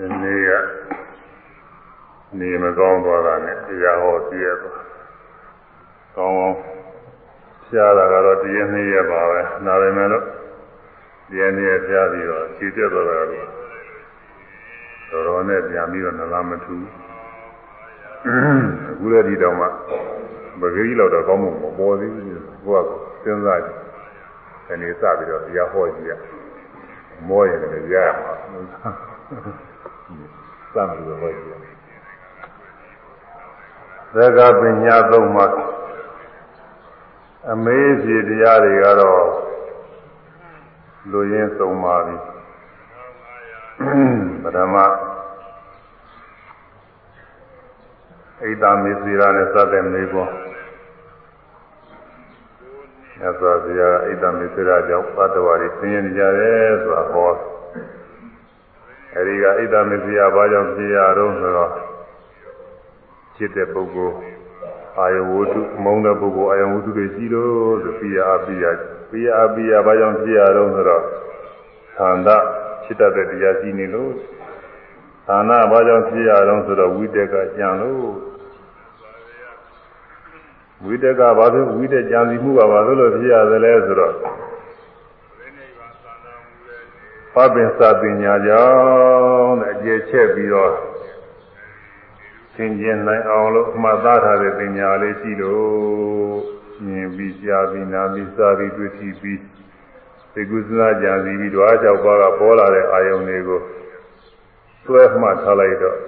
ဒီနေ့ကနေမကောင်းသွားတာနဲ့တရားဟောပြည့်သွားကောင်းကောင်းရှားတာကတော့တရားနှစ်ရက်ပါပဲဒါပေမဲ့လို့တရားနှစ်ရက်ရှားပြီးတော့ခြေတက်သွားတာတော့တော်တော်နဲ့ပြန်ပြီးတော့နလားမထူးအခုလည်းဒီတော့မှပဂရိလောက်တော့ကောင်းမှုမပေါ်သေးဘူးကိုကစဉ်းစားကြည့်ဒီနေ့စပြီးတော့တရားဟောကြည့်ရမောရင်လည်းရရမှာ စမ်းပြီးတော့ဟောကြည့်ရသက္ကပညာသုံးမှာအမေးစီတရားတွေကတော့လူရင်းသုံးပါပြီပထမဣဒ္ဓမေစီရာနဲ့စတဲ့မေပေါ်မြတ်စွာဘုရားဣဒ္ဓမေစီရာကြောင့်ပတ္တဝါတွေဆင်းရဲကြတယ်ဆိုတာဟော အဲဒီကဣဒ္ဓမေစီရာဘာကြောင့်ဖြစ်ရတော့ဆိုတော့ဖြစ်တဲ့ပုဂ္ဂိုလ်အာယဝတ္ထုမုံတဲ့ပုဂ္ဂိုလ်အာယဝတ္ထုတွေရှိလို့ဆိုပြရအပိယပြရအပိယဘာကြောင့်ဖြစ်ရတော့ဆိုတော့သန္တာဖြစ်တတ်တဲ့တရားရှိနေလို့ဌာနဘာကြောင့်ဖြစ်ရတော့ဆိုတော့ဝိတက်ကကြံလို့ဝိတက်ကဘာလို့ဝိတက်ကြံစီမှုကဘာလို့လို့ဖြစ်ရသလဲဆိုတော့ ပပင်စာပညာကြောင့်အကျယ်ချက်ပြီးတော့သင်ကျင်နိုင်အောင်လို့မှတ်သားထားတဲ့ပညာလေးရှိလို့မြင်ပြီးကြားပြီးနားပြီးစားပြီးတွေ့ထိပြီးသိကုသနာကြံစီပြီးတော့အကြောက်ပါကပေါ်လာတဲ့အာယုန်တွေကိုသွဲမှတ်ထားလိုက်တော့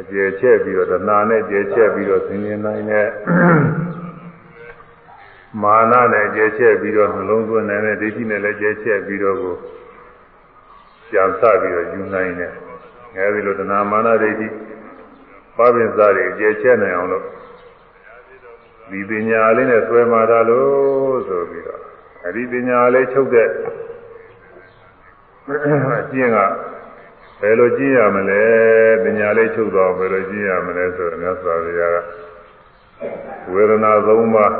အကျယ်ချက်ပြီးတော့တဏှာနဲ့ကျယ်ချက်ပြီးတော့သင်ကျင်နိုင်တဲ့ မာနနဲ့ကျယ်ချက်ပြီးတော့နှလုံးသွင်းနိုင်တဲ့ဒိဋ္ဌိနဲ့လည်းကျယ်ချက်ပြီးတော့ကိုကြံစပြီးတော့ယူနိုင်တယ်အဲဒီလိုတဏှာမာနဒိဋ္ဌိပပင်စားတွေကျယ်ချက်နိုင်အောင်လို့ဒီပညာလေးနဲ့ဆွဲမှာတာလို့ဆိုပြီးတော့အဲဒီပညာလေးချုပ်တဲ့အကျင့်ကဘယ်လိုကျင့်ရမလဲပညာလေးချုပ်တော့ဘယ်လိုကျင့်ရမလဲဆိုတော့မြတ်စွာဘုရားကဝေဒနာသုံးပါး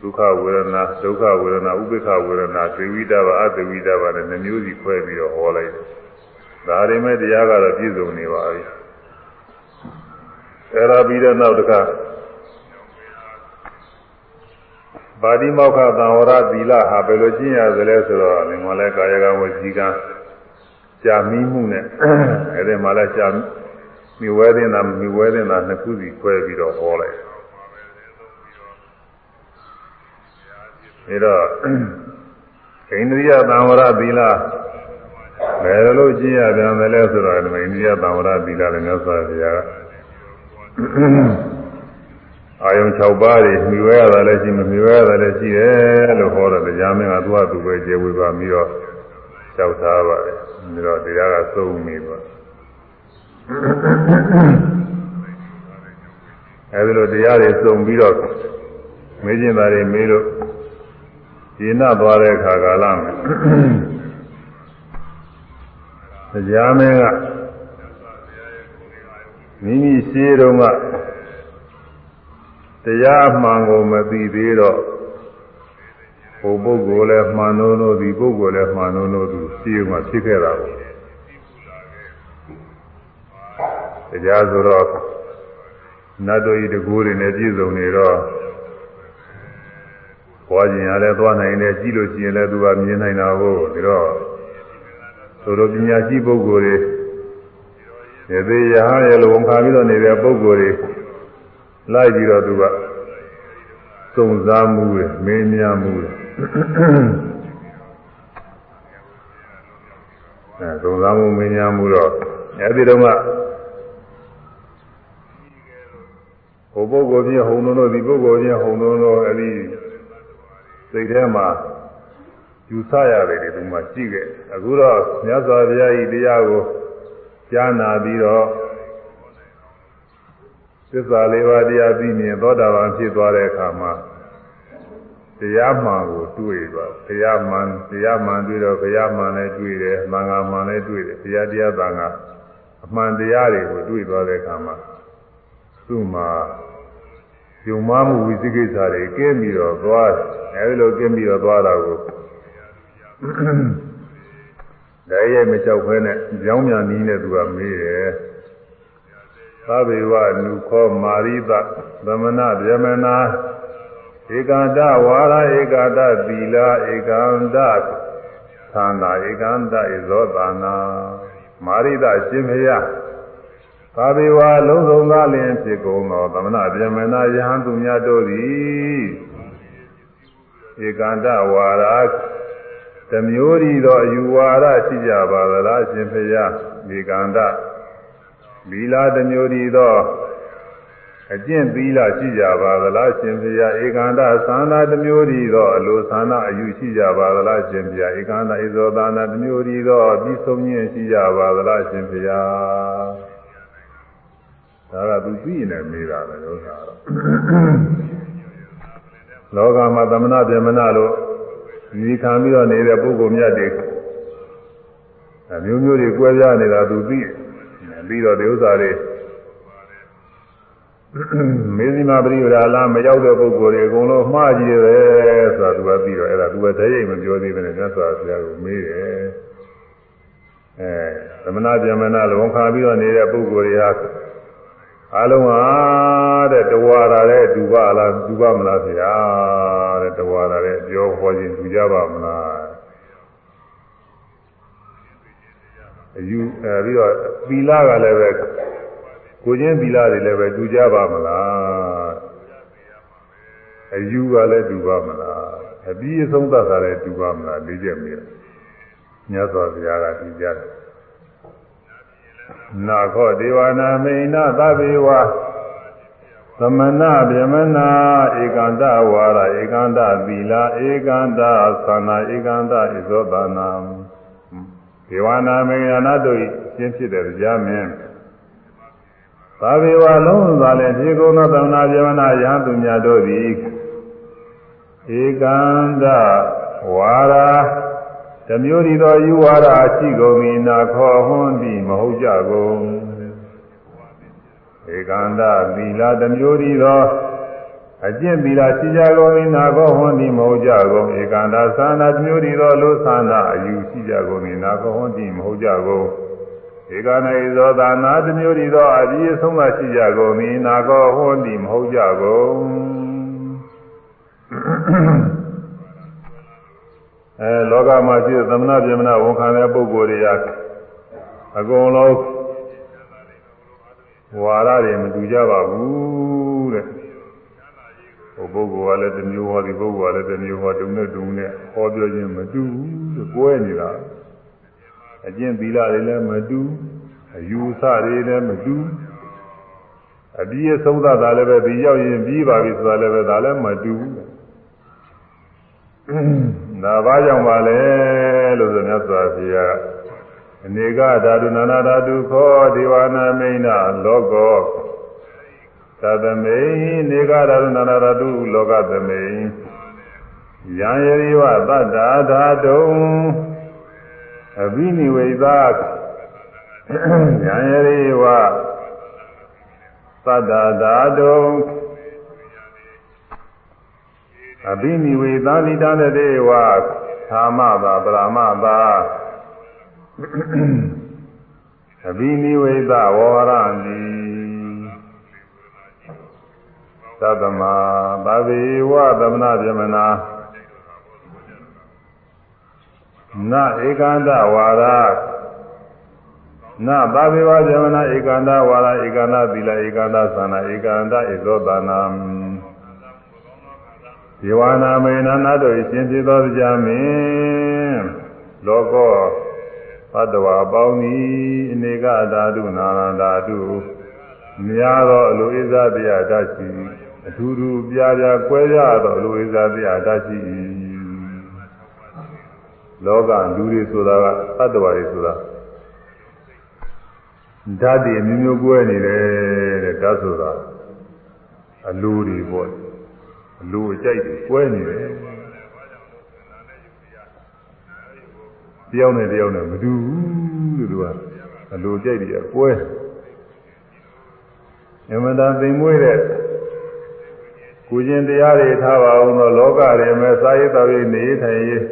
ဒုက္ခဝေဒနာဒုက္ခဝေဒနာဥပိ္ပခဝေဒနာသေဝိတဘာအသေဝိတဘာနဲ့နှမျိုးစီခွဲပြီးတော့ဟောလိုက်တယ်ဒါရင်မဲ့တရားကတော့ပြည့်စုံနေပါပြီအဲ့ဒါပြီးတော့နောက်တစ်ခါပါတိမောက္ခသံဝရသီလဟာဘယ်လိုကျင့်ရသလဲဆိုတော့ဒီမှာလဲကာယကဝစီကံကြာမီးမှုနဲ့အဲ့ဒီမှာလဲကြာမိဝဲတင်တာမိဝဲတင်တာနှစ်ခုစီခွဲပြီးတော့ဟောလိုက် ဒါတော့ဣန္ဒြိယသံဝရသီလဘယ်လိုကျင့်ရပြန်တယ်လဲဆိုတော့ဒီမှာဣန္ဒြိယသံဝရသီလလည်းမြတ်စွာဘုရားအာယုံ6ပါးတွေမြှဝဲရတာလည်းရှိမမြှဝဲရတာလည်းရှိတယ်လို့ဟောတော့တရားမင်းကသူ့ဟာသူပဲကျေဝေပါပြီးတော့ကြောက်သားပါတယ်ပြီးတော့တရားကသုံးနေပါအဲဒီလိုတရားတွေစုံပြီးတော့မေးကျင်တာတွေမေးလို့ ရှင်းနာသွားတဲ့အခါကာလမှာတရားမင်းကမိမိရှိတုန်းကတရားမှန်ကိုမသိသေးတော့ဟိုပုဂ္ဂိုလ်လည်းမှန်လို့လို့ဒီပုဂ္ဂိုလ်လည်းမှန်လို့လို့သူရှိမှဖြစ်ခဲ့တာပေါ့တရားဆိုတော့နတ်တို့ဤတကူတွေနဲ့ပြည့်စုံနေတော့ ဘွားကျင်ရလဲသွားနိုင်တယ်ကြည့်လို့ရှိရင်လည်းသူကမြင်နိုင်တာကိုဒါတော့သို့တော်ပညာရှိပုဂ္ဂိုလ်တွေရေသေးရဟန်းရဲ့လိုဝန်ခံပြီးတော့နေတဲ့ပုဂ္ဂိုလ်တွေလိုက်ပြီးတော့သူကစုံစားမှုတွေမင်းများမှုတွေအဲစုံစားမှုမင်းများမှုတော့အဲဒီတော့ကဟိုပုဂ္ဂိုလ်ချင်းဟုံလုံးတို့ဒီပုဂ္ဂိုလ်ချင်းဟုံလုံးတို့အဲဒီ စိတ်ထဲမှာယူဆရတယ်ဒီမှာရှိခဲ့အခုတော့မြတ်စွာဘုရားဤတရားကိုကြားနာပြီးတော့သစ္စာလေးပါးတရားသိမြင်သောတာပန်ဖြစ်သွားတဲ့အခါမှာတရားမှန်ကိုတွေ့ပါတရားမှန်တရားမှန်တွေ့တော့ဘုရားမှန်လည်းတွေ့တယ်မင်္ဂမှန်လည်းတွေ့တယ်တရားတရားသံဃာအမှန်တရားတွေကိုတွေ့သွားတဲ့အခါမှာသူ့မှာ ယုံမမှုဝိသိကိစ္စတွေကင်းပြီးတော့သွားအဲဒီလိုကင်းပြီးတော့သွားတာကိုဒါရိုက်မကြောက်ဖဲနဲ့ကြောင်းမြန်နီးနဲ့သူကမေးတယ်သဗ္ဗေဝနုခောမာရိတသမဏဗျမနာဧကန္တဝါရဧကန္တသီလာဧကန္တသန္တာဧကန္တဣဇောသနာမာရိတရှင်ဖျား သာဘေဝလုံးစုံသားလင်ဖြစ်ကုန်သောသမဏဗျမနာယဟန်သူများတို့သည်ဧကန္တဝါရတမျိုးဤသောအယူဝါဒရှိကြပါသလားရှင်ဖျားဧကန္တသီလာတမျိုးဤသောအကျင့်သီလရှိကြပါသလားရှင်ဖျားဧကန္တသန္တာတမျိုးဤသောအလိုသန္တာအယူရှိကြပါသလားရှင်ဖျားဧကန္တဣဇောသန္တာတမျိုးဤသောပြီးဆုံးခြင်းရှိကြပါသလားရှင်ဖျား ဒါကသူသိနေမေးတာပဲလို့ဆိုတော့လောကမှာသမဏဗြဟ္မဏလို့ဒီခံပြီးတော့နေတဲ့ပုဂ္ဂိုလ်မြတ်တွေအမျိုးမျိုးတွေကွဲပြားနေတာသူသိပြီးတော့ဒီဥစ္စာတွေမေဇိမာပရိဝရာလာမရောက်တဲ့ပုဂ္ဂိုလ်တွေအကုန်လုံးမှားကြည့်တယ်ဆိုတာသူကပြီးတော့အဲ့ဒါသူကတည်းရိပ်မပြောသေးဘဲနဲ့မြတ်စွာဘုရားကိုမေးတယ်အဲသမဏဗျမနာလုံခါပြီးတော့နေတဲ့ပုဂ္ဂိုလ်တွေဟာ အလုံးဟာတဲ့တဝါရတဲ့ဒူပါလားဒူပါမလားဆရာတဲ့တဝါရတဲ့ပြောဟောခြင်းဒူကြပါမလားအယူအဲပြီးတော့သီလကလည်းပဲကိုချင်းသီလတွေလည်းပဲဒူကြပါမလားအယူကလည်းဒူပါမလားအပြီးအဆုံးသတ်တာလည်းဒူပါမလားလေးချက်မေးမြတ်စွာဘုရားကဒူကြတယ် နာခောဒေဝနာမိန်နာသဗ္ဗေဝသမဏဗျမနာဧကန္တဝါရဧကန္တသီလာဧကန္တသနာဧကန္တဣဇောတနာဒေဝနာမိန်နာတို့ရှင်းဖြစ်တဲ့ကြားမင်းသဗ္ဗေဝလုံးသာလည်းဖြေကုန်သောသမဏဗျမနာယဟသူများတို့သည်ဧကန္တဝါရ တမျိုးဒီသောယူဝါဒရှိကုန်၏နာခောဟွန်းသည်မဟုတ်ကြကုန်ဧကန္တသီလတမျိုးဒီသောအကျင့်သီလရှိကြကုန်၏နာခောဟွန်းသည်မဟုတ်ကြကုန်ဧကန္တသာနာတမျိုးဒီသောလောသာနာအယူရှိကြကုန်၏နာခောဟွန်းသည်မဟုတ်ကြကုန်ဧကနာဣဇောသာနာတမျိုးဒီသောအပြည့်ဆုံးမရှိကြကုန်၏နာခောဟွန်းသည်မဟုတ်ကြကုန် အဲလောကမှာရှိတဲ့သမဏပြေမနာဝန်ခံတဲ့ပုဂ္ဂိုလ်တွေကအကုန်လုံးဝါရတွေမတူကြပါဘူးတဲ့ဟိုပုဂ္ဂိုလ်ကလည်းတစ်မျိုးဟောဒီပုဂ္ဂိုလ်ကလည်းတစ်မျိုးဟောတုံနဲ့တုံနဲ့ဟောပြောခြင်းမတူဘူးတဲ့ကိုယ်နေတာအကျင့်သီလတွေလည်းမတူအယူဆတွေလည်းမတူအပြီးအဆုံးသတာလည်းပဲဒီရောက်ရင်ပြီးပါပြီဆိုတာလည်းပဲဒါလည်းမတူဘူး ဒါဘာကြောင့်ပါလဲလို့ဆိုမြတ်စွာဘုရားအနေကဓာတုနာနာဓာတုခောဒေဝနာမိန်နာလောကောသတမိန်နေကဓာတုနာနာဓာတုလောကသမိန်ယံယရိဝသတ္တာဓာတုံအဘိနိဝေသယံယရိဝသတ္တာဓာတုံ အဘိနိဝေသာလိတနတေဝသာမသာပရမသာအဘိနိဝေသဝောရန္တိသတ္တမသဗ္ဗေဝသမဏဗြမနာနဧကန္တဝါရနသဗ္ဗေဝဗြမနာဧကန္တဝါရဧကန္တသီလဧကန္တသနာဧကန္တဣဇောတနာ ဒီဝနာမေနနာတို့ရှင်ဖြစ်သောကြာမင်းလောကောသတ္တဝါပေါင်းသည်အနေကဓာတုနာဓာတုများသောအလိုဣဇတရားတတ်ရှိအထူးထူးပြားပြားကွဲပြားသောအလိုဣဇတရားတတ်ရှိလောကလူတွေဆိုတာကသတ္တဝါတွေဆိုတာဓာတ်တွေအမျိုးမျိုးကွဲနေတယ်တဲ့ဓာတ်ဆိုတာအလိုတွေပေါ့ အလိုအကြိုက်တွေကွဲနေတယ်တယောက်နဲ့တယောက်နဲ့မတူဘူးလို့သူကအလိုကြိုက်တွေကကွဲအမှန်တန်သိမ်မွေးတဲ့ကိုကျင်တရားတွေထားပါအောင်တော့လောကထဲမှာစာရေးတော်ရေးနေထိုင်ရေး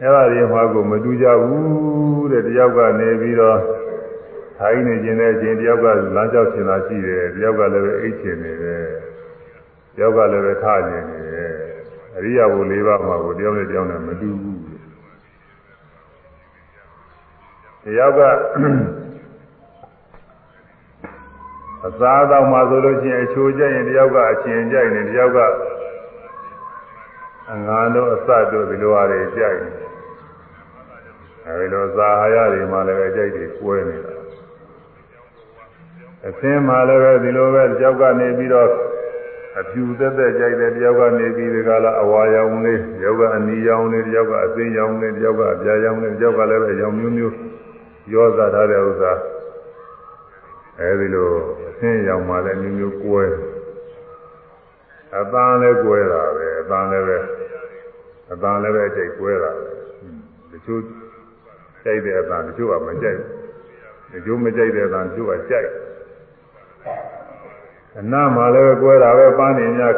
အဲ့ဒါတွေမှာကိုမတူကြဘူးတဲ့တယောက်ကနေပြီးတော့ထိုင်းနေခြင်းတဲ့အချိန်တယောက်ကလမ်းလျှောက်ချင်တာရှိတယ်တယောက်ကလည်းပဲအိတ်ချင်နေတယ်တ ယောက်ကလည်းပဲထကျင်နေတယ်အရိယာဘု၄ပါးမှာကိုတယောက်နဲ့တယောက်နဲ့မတူဘူးတယောက်ကအစားအသောက်မှာဆိုလို့ရှိရင်အချိုးကျရင်တယောက်ကအချင်းကြိုက်နေတယောက်ကအငါတို့အစတို့ဒီလိုအားတွေကြိုက်နေအဲဒီလိုဇာဟာရတွေမှလည်းပဲကြိုက်တွေကွဲနေတာအသင်းမှလည်းပဲဒီလိုပဲတယောက်ကနေပြီးတော့ အဖြူသက်သက်ကြိုက်တယ်တယောက်ကနေပြီးဒီကလာအဝါရောင်လေးတယောက်ကအနီရောင်လေးတယောက်ကအသိရောင်လေးတယောက်ကအပြာရောင်လေးတယောက်ကလည်းပဲရောင်မျိုးမျိုးရောစားထားတဲ့ဥစ္စာအဲဒီလိုအသင်းရောင်မှလည်းမျိုးမျိုးကွဲအပန်းလည်းကွဲတာပဲအပန်းလည်းပဲအပန်းလည်းပဲအကျိတ်ကွဲတာပဲတချို့ကြိုက်တဲ့အပန်းတချို့ကမကြိုက်ဘူးတချို့မကြိုက်တဲ့အပန်းတချို့ကကြိုက် အနာမှာလည်းကွဲတာပဲပန်းနေများ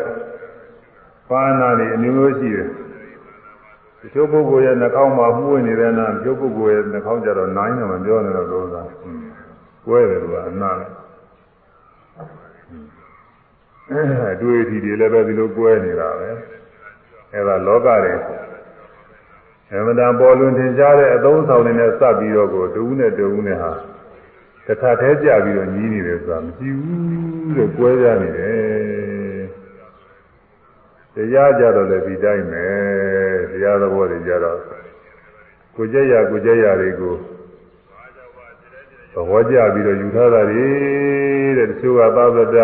ပန်းနာတွေအမျိုးမျိုးရှိတယ်တချို့ပုဂ္ဂိုလ်ရဲ့နှာခေါင်းမှာမှုဝင်နေတဲ့နာတချို့ပုဂ္ဂိုလ်ရဲ့နှာခေါင်းကျတော့နိုင်တယ်မပြောနဲ့တော့လို့သာကွဲတယ်လို့ကအနာနဲ့အတွေ့အထိတွေလည်းပဲဒီလိုကွဲနေတာပဲအဲဒါလောကတွေအမှန်တန်ပေါ်လွင်ထင်ရှားတဲ့အသုံးဆောင်တွေနဲ့စပ်ပြီးတော့ကိုတူးနဲ့တူးနဲ့ဟာ တစ်ခါတည်းကြပြီးတော့ညီးနေတယ်ဆိုတာမရှိဘူးလို့ကွဲကြနေတယ်တရားကြတော့လည်းဒီတိုင်းပဲတရားသဘောတွေကြတော့ကိုကြက်ရကိုကြက်ရတွေကိုသဘောကျပြီးတော့ယူထားတာတွေတဲ့တချို့ကသာသတ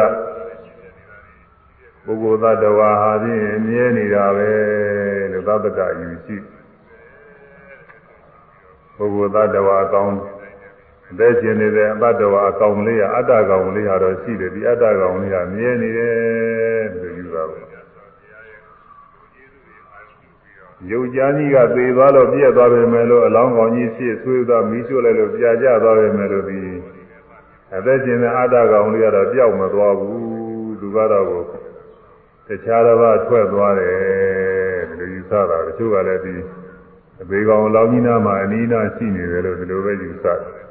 ပုဂ္ဂိုလ်သတ္တဝါဟာဖြင့်မြဲနေတာပဲလို့သဗ္ဗတယူရှိပုဂ္ဂိုလ်သတ္တဝါအကောင်း အသက်ရှင်နေတဲ့အတ္တဝါအကောင်လေးဟာအတ္တကောင်လေးဟာတော့ရှိတယ်ဒီအတ္တကောင်လေးဟာမြဲနေတယ်လို့ယူတာပေါ့ယုတ်ကြားကြီးကသေသွားလို့ပြည့်သွားပြီမယ်လို့အလောင်းကောင်ကြီးဖြစ်ဆွေးသွားမီးရှို့လိုက်လို့ပြာကျသွားပြီမယ်လို့ဒီအသက်ရှင်တဲ့အတ္တကောင်လေးကတော့ပျောက်မသွားဘူးသူကတော့တခြားတစ်ပါးထွက်သွားတယ်ဒီလိုယူဆတာတချို့ကလည်းဒီအပေကောင်လောင်းကြီးနာမှာအနီးနားရှိနေတယ်လို့ဒီလိုပဲယူဆတယ်။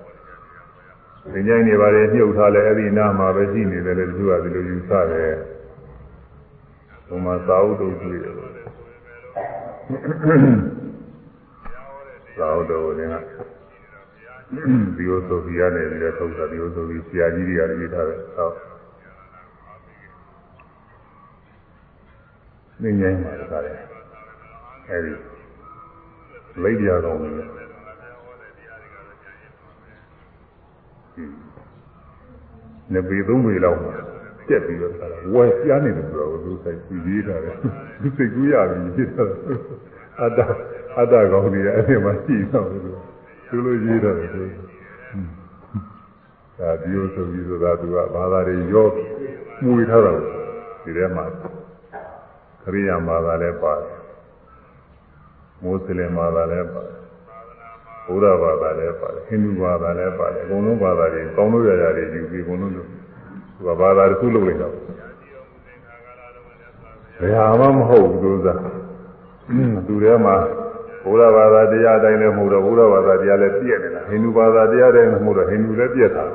ဒီညိုင်းနေပါလေမြုပ်ထားလဲအဲ့ဒီနားမှာပဲရှိနေတယ်လို့တချို့ကဒီလိုယူဆတယ်။ဘုံမှာသာဝတ္တုတွေ့တယ်လို့သာဝတ္တုလည်းကဒီလိုဆိုပြရတယ်ပြီးတော့ထုတ်တာဒီလိုဆိုပြီးဆရာကြီးတွေကလည်းရေးထားတယ်။ဟုတ်နေငိုင်းပါတကားလေအဲဒီလိပ်ပြတော်နေ နေပေသုံးပေလောက်တက်ပြီးတော့အဲ့ဒါဝယ်ပြားနေတယ်ဆိုတော့သူဆိုင်ပြရေးထားတယ်သူစိတ်ကူးရပြီဖြစ်တာအတ္တအတ္တကောင်းနေတယ်အဲ့ဒီမှာရှိတော့သူသူလိုရေးထားတယ်သူဒါဒီလိုဆိုပြီးဆိုတာသူကဘာသာတွေရောမှုထားတာဒီထဲမှာခရိယာဘာသာလည်းပါတယ်မွတ်စလင်ဘာသာလည်းပါတယ် ဘုရားဘာသာလည်းပါတယ်ဟိန္ဒူဘာသာလည်းပါတယ်အကုန်လုံးဘာသာတွေကောင်းလို့ရရတွေယူပြီးအကုန်လုံးလို့သူကဘာသာတစ်ခုလုပ်လိုက်တော့ဘယ်ဟာမှမဟုတ်ဘူးသူကသူထဲမှာဘုရားဘာသာတရားတိုင်းလည်းမဟုတ်တော့ဘုရားဘာသာတရားလည်းပြည့်နေတာဟိန္ဒူဘာသာတရားတိုင်းလည်းမဟုတ်တော့ဟိန္ဒူလည်းပြည့်တာ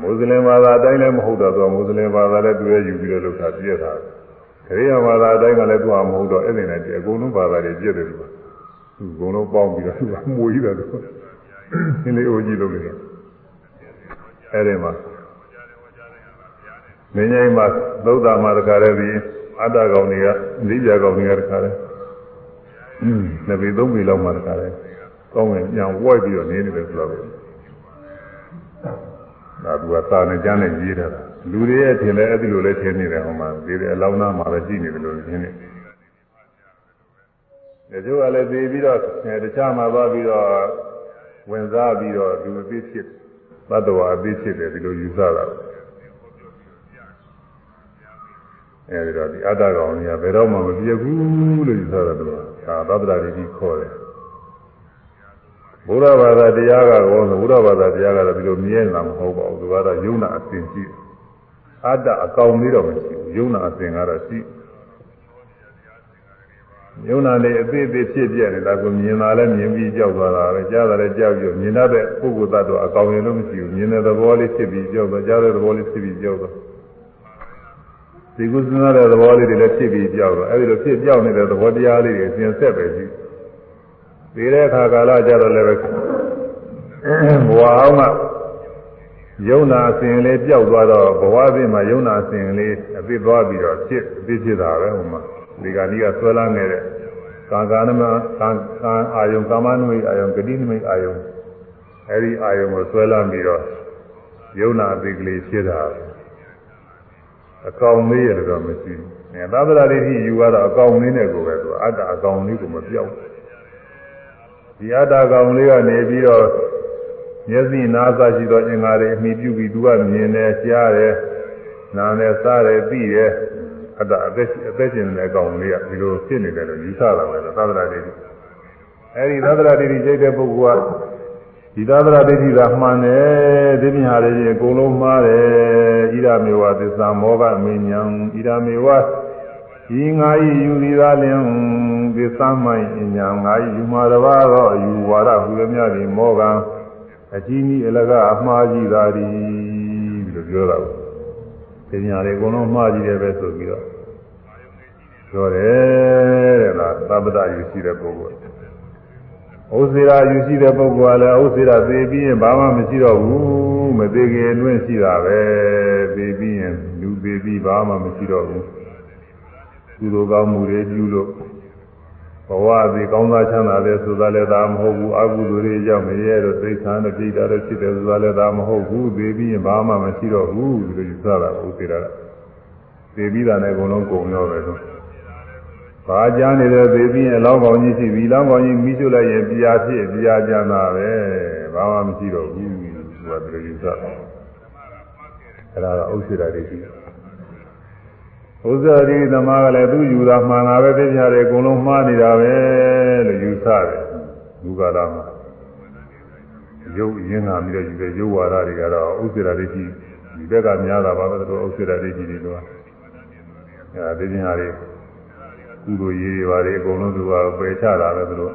မွတ်စလင်ဘာသာအတိုင်းလည်းမဟုတ်တော့သူကမွတ်စလင်ဘာသာလည်းသူရဲ့ယူပြီးတော့လုပ်တာပြည့်တာခရိယာဘာသာအတိုင်းကလည်းသူကမဟုတ်တော့အဲ့ဒီနဲ့ဒီအကုန်လုံးဘာသာတွေပြည့်တယ်လို့ သူအကုန်လုံးပေါင်းပြီးတော့သူကမွေးတာသူနည်းလေးအိုကြီးလုပ်နေတာအဲ့ဒီမှာမင်းကြီးမှာသုဒ္ဓမှာတခါတည်းပြီးအတ္တကောင်တွေကလိပြကောင်တွေကတခါတည်းอืมနှစ်ပေသုံးပေလောက်မှတခါတည်းကောင်းရင်ပြန်ဝိုက်ပြီးတော့နေနေတယ်ဆိုတော့ဒါသူကသာနဲ့ကျမ်းနဲ့ရေးထားတာလူတွေရဲ့ထင်လဲအဲ့ဒီလိုလဲထင်နေတယ်ဟိုမှာဒီတဲ့အလောင်းသားမှာပဲရှိနေတယ်လို့ထင်နေတယ် တချို့ကလည်းသိပြီးတော့တခြားမှာသွားပြီးတော့ဝင်စားပြီးတော့သူအသိဖြစ်သတ္တဝါအသိဖြစ်တယ်ဒီလိုယူဆတာအဲဒီတော့ဒီအတ္တကောင်ကြီးကဘယ်တော့မှမပြည့်ဘူးလို့ယူဆတာတော့ဒါသတ္တရာတွေကြီးခေါ်တယ်ဘုရားဘာသာတရားကကောဘုရားဘာသာတရားကတော့ဒီလိုမြဲနေတာမဟုတ်ပါဘူးသူကတော့ယုံနာအစဉ်ရှိအတ္တအကောင်လေးတော့မရှိဘူးယုံနာအစဉ်ကတော့ရှိယုံ နာနေအသေးသေးဖြစ်ပြနေတာကိုမြင်လာလဲမြင်ပြီးကြောက်သွားတာပဲကြားတာလည်းကြောက်ပြီးမြင်တတ်တဲ့ပုဂ္ဂိုလ်သတ္တဝါအကောင်ရင်လို့မရှိဘူးမြင်တဲ့သဘောလေးဖြစ်ပြီးကြောက်သွားကြားတဲ့သဘောလေးဖြစ်ပြီးကြောက်သွားဒီကုသနာတဲ့သဘောလေးတွေလည်းဖြစ်ပြီးကြောက်သွားအဲဒီလိုဖြစ်ကြောက်နေတဲ့သဘောတရားလေးတွေပြင်ဆက်ပဲရှိသေးတဲ့အခါကာလကြတော့လည်းပဲဘဝအောင်ကယုံနာအစဉ်လေးပျောက်သွားတော့ဘဝအပြင်မှာယုံနာအစဉ်လေးအပြစ်သွားပြီးတော့ဖြစ်အပြစ်ဖြစ်တာပဲဟိုမှာ ဒီကနေ့ကဆွဲလန်းနေတဲ့ကာကာနမကာကာအာယုံကာမနမိတ်အာယုံဂတိနမိတ်အာယုံအဲဒီအာယုံကိုဆွဲလန်းပြီးတော့ယုံနာအသိကလေးဖြစ်တာအကောင်လေးရတော့မရှိဘူး။အဲသာသနာ့ဒိဋ္ဌိယူရတော့အကောင်လေးနဲ့ကိုပဲသူအတ္တအကောင်လေးကိုမပြောက်ဘူး။ဒီအတ္တကောင်လေးကနေပြီးတော့မျက်စိနားစားရှိသောအင်္ဂါတွေအမိပြုပြီးသူကမြင်တယ်ကြားတယ်နားတယ်စားတယ်သိတယ် အတ္တအသက်အသက်ရှင်တဲ့အကောင်လေးကဒီလိုဖြစ်နေတယ်လို့ယူဆတာပဲသာသနာ့ဒိဋ္ဌိအဲဒီသာသနာ့ဒိဋ္ဌိစိတ်တဲ့ပုဂ္ဂိုလ်ကဒီသာသနာဒိဋ္ဌိသာမှန်တယ်ဒီမြဟာတွေကြီးအကုန်လုံးမှားတယ်ဣဒမေဝသစ္စာမောဟမဉ္ဇံဣဒမေဝဤငါဤယူသည်သာလင်သစ္စာမိုင်းဉ္ဇံငါဤယူမှာတပါတော့ယူဝါဒဟူရမြသည်မောဟအကြီးကြီးအလကအမှားကြီးသာသည်လို့ပြောတာ ဒီမြဟာတွေအကုန်လုံးမှားကြီးတယ်ပဲဆိုပြီးတော့ပြောတယ်တဲ့လားသဗ္ဗတယူရှိတဲ့ပုဂ္ဂိုလ်ဥစ္စေရာယူရှိတဲ့ပုဂ္ဂိုလ်ကလည်းဥစ္စေရာသေပြီးရင်ဘာမှမရှိတော့ဘူးမသေးခင်အတွင်းရှိတာပဲသေပြီးရင်လူသေပြီးဘာမှမရှိတော့ဘူးကုသိုလ်ကောင်းမှုတွေပြုလို့ ဘဝသည်ကောင်းသားချမ်းသာတယ်ဆိုတာလည်းဒါမဟုတ်ဘူးအကုသိုလ်တွေကြောင့်မရဲတော့သိသံနဲ့ပြိတာတော့ဖြစ်တယ်ဆိုတာလည်းဒါမဟုတ်ဘူးသေပြီးရင်ဘာမှမရှိတော့ဘူးဒီလိုယူဆတာဥစ္စေရာသေပြီးတာနဲ့အကုန်လုံးကုန်ရောပဲလို့ဘာကြားနေတဲ့သေပြီးအလောင်းကောင်းကြီးရှိပြီလောင်းကောင်းကြီးမိရှုလိုက်ရင်ပြာဖြစ်ပြာကြမ်းတာပဲဘာမှမရှိတော့ဘူးသူကဒီလိုယူဆတယ်အဲ့ဒါကဥစ္စေရာတွေရှိတယ် ဥစ္စေရာတွေသမားကလည်းသူယူတာမှန်တာပဲသိကြတယ်အကုန်လုံးမှားနေတာပဲလို့ယူဆတယ်ဘုရားလာမှာရုပ်ရင်းလာပြီးတော့ယူတဲ့ရုပ်ဝါဒတွေကတော့ဥစ္စေရာတွေရှိဒီဘက်ကများတာပါပဲသူဥစ္စေရာတွေကြီးတွေတော့အဲဒါသိချင်းဟာတွေကုသိုလ်ရေးတွေပါလေအကုန်လုံးသူကပယ်ချတာပဲသူတို့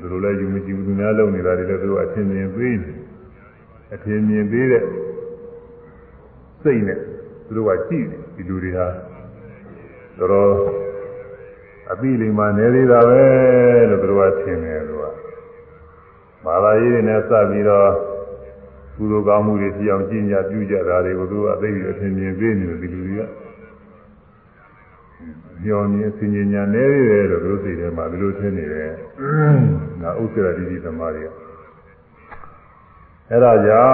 သူတို့လည်းယူမကြည့်ဘူးသူများလုပ်နေတာတွေလည်းသူတို့အထင်မြင်သေးတယ်အထင်မြင်သေးတဲ့စိတ်နဲ့သူတို့ကကြည့်တယ်ဒီလူတွေဟာ တော်တော်အပိလိမ္မာနေသေးတာပဲလို့သူတို့ကထင်တယ်သူကဘာသာရေးတွေနဲ့စပြီးတော့ကုသိုလ်ကောင်းမှုတွေကြည့်အောင်ကြည်ညာပြုကြတာတွေကိုသူကအသိပြီးအထင်မြင်သေးနေတယ်ဒီလူတွေကညောင်နေစင်ញညာနေတယ်လို့သူတို့စိတ်ထဲမှာဒီလိုထင်နေတယ်။ဒါဥစ္စာတိတိသမားတွေအဲ့ဒါကြော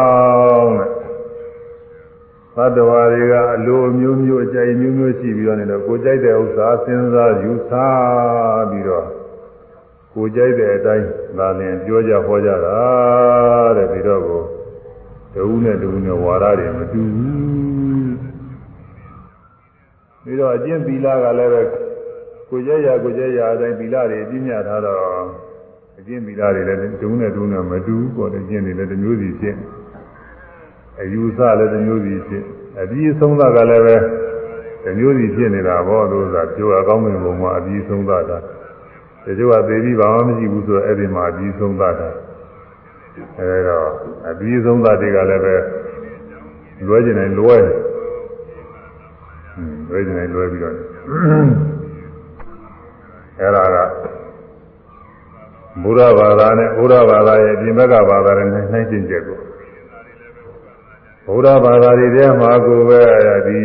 င့် သတ္တဝါတွေကအလိုအမျိုးမျိုးအကြိုက်မျိုးမျိုးရှိပြီးတော့နေတော့ကိုကြိုက်တဲ့ဥစ္စာစဉ်းစားယူဆပြီးတော့ကိုကြိုက်တဲ့အတိုင်းသာလင်ပြောကြဟောကြတာတဲ့ပြီးတော့ကိုတဝူးနဲ့တဝူးနဲ့ဝါရတွေမတူဘူးပြီးတော့အကျင့်သီလကလည်းပဲကိုကြဲရကိုကြဲရအတိုင်းသီလတွေပြည့်ညတ်ထားတော့အကျင့်သီလတွေလည်းဒုနဲ့ဒုနဲ့မတူဘူးပေါ့တဲ့ကျင့်တွေလည်းတစ်မျိုးစီဖြစ် အယူဆလည်းတစ်မျိုးစီဖြစ်အပြီးဆုံးသကလည်းပဲတစ်မျိုးစီဖြစ်နေတာပေါ့လို့ဆိုတာပြောအကောင်းမြင်ပုံမှာအပြီးဆုံးသတာတချို့ကသေပြီးဘာမှမရှိဘူးဆိုတော့အဲ့ဒီမှာအပြီးဆုံးသတာအဲဒါအပြီးဆုံးသတွေကလည်းပဲလွဲကျင်တယ်လွဲတယ်လွဲကျင်တယ်လွဲပြီးတော့အဲ့ဒါကဘုရားဘာသာနဲ့ဘုရားဘာသာရဲ့ပြင်ဘက်ကဘာသာနဲ့နှိုင်းကျင်ချက်ကို ဘုရားဘာသာတွေထဲမှာကိုပဲဒီ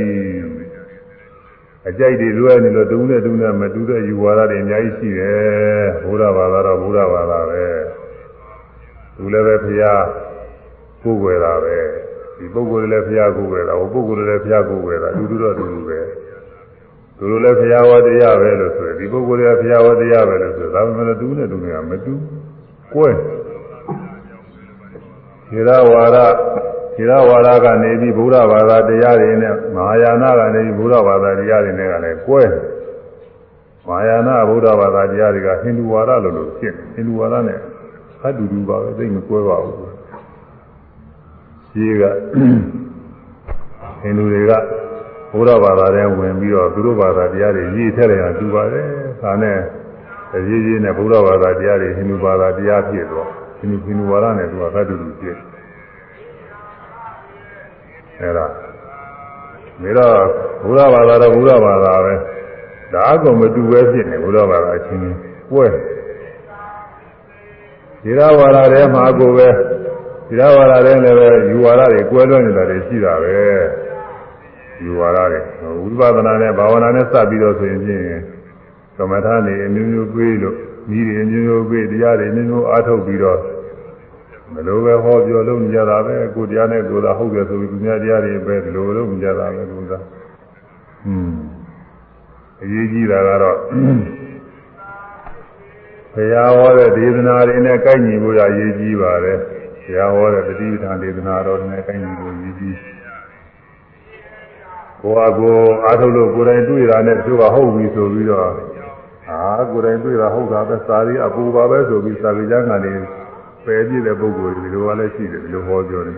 အကြိုက်တွေလွဲနေလို့တုံးနဲ့တုံးနဲ့မတူတဲ့ယူဝါဒတွေအများကြီးရှိတယ်ဘုရားဘာသာတော့ဘုရားဘာသာပဲသူလည်းပဲဖျားကိုယ်ွယ်တာပဲဒီပုဂ္ဂိုလ်လည်းဖျားကိုယ်ွယ်တာဟိုပုဂ္ဂိုလ်လည်းဖျားကိုယ်ွယ်တာအတူတူတော့အတူတူပဲသူတို့လည်းဖျားဝတရားပဲလို့ဆိုရင်ဒီပုဂ္ဂိုလ်တွေကဖျားဝတရားပဲလို့ဆိုဒါပေမဲ့သူနဲ့သူနဲ့ကမတူကွဲခြေရဝါဒ ခြေရဝါဒကနေပြီးဘုရားဘာသာတရားတွေနဲ့မဟာယာနကနေပြီးဘုရားဘာသာတရားတွေနဲ့ကလည်းကွဲမဟာယာနဘုရားဘာသာတရားတွေကဟိန္ဒူဝါဒလို့လို့ဖြစ်ဟိန္ဒူဝါဒနဲ့အတူတူပါပဲသိမကွဲပါဘူးရှိကဟိန္ဒူတွေကဘုရားဘာသာထဲဝင်ပြီးတော့သူတို့ဘာသာတရားတွေရေးထည့်တယ်ဟာတူပါတယ်။ဒါနဲ့တအရေးကြီးနဲ့ဘုရားဘာသာတရားတွေဟိန္ဒူဘာသာတရားဖြစ်တော့ဟိန္ဒူဟိန္ဒူဘာသာနဲ့သူကသတ္တုလူဖြစ် အဲ့ဒါမေတော့ဘုရားဘာသာတော့ဘုရားဘာသာပဲဒါအကုန်မတူပဲဖြစ်နေဘုရားဘာသာအချင်းချင်းပွဲဒီရဝါဒထဲမှာကိုပဲဒီရဝါဒထဲလည်းပဲယူဝါဒတွေကွဲလွဲနေတာတွေရှိတာပဲယူဝါဒတွေဝိပဿနာနဲ့ဘာဝနာနဲ့စပ်ပြီးတော့ဆိုရင်ချင်းသမထနေအမျိုးမျိုးပြေးလို့ဤတွေအမျိုးမျိုးပြေးတရားတွေအမျိုးမျိုးအားထုတ်ပြီးတော့ မလိုပဲဟောပြောလို့မကြတာပဲကိုတရားနဲ့ကိုယ်သာဟုတ်တယ်ဆိုပြီးသူများတရားတွေပဲဒီလိုလို့မကြတာပဲသူကอืมအရေးကြီးတာကတော့ဘုရားဟောတဲ့ဒေသနာတွေနဲ့ကိုက်ညီဖို့ရအရေးကြီးပါတယ်ဘုရားဟောတဲ့ပฏิပဌာန်ဒေသနာတော်တွေနဲ့ကိုက်ညီဖို့အရေးကြီးကိုယ်အကိုအားထုတ်လို့ကိုယ်တိုင်တွေ့တာနဲ့သူကဟုတ်ပြီဆိုပြီးတော့အာကိုယ်တိုင်တွေ့တာဟုတ်တာပဲစာရီအပူပါပဲဆိုပြီးစာကြမ်းကနေ ပယ်ပြည့်တဲ့ပုဂ္ဂိုလ်တွေဒီလိုကလည်းရှိတယ်ဒီလိုဟောပြောတယ်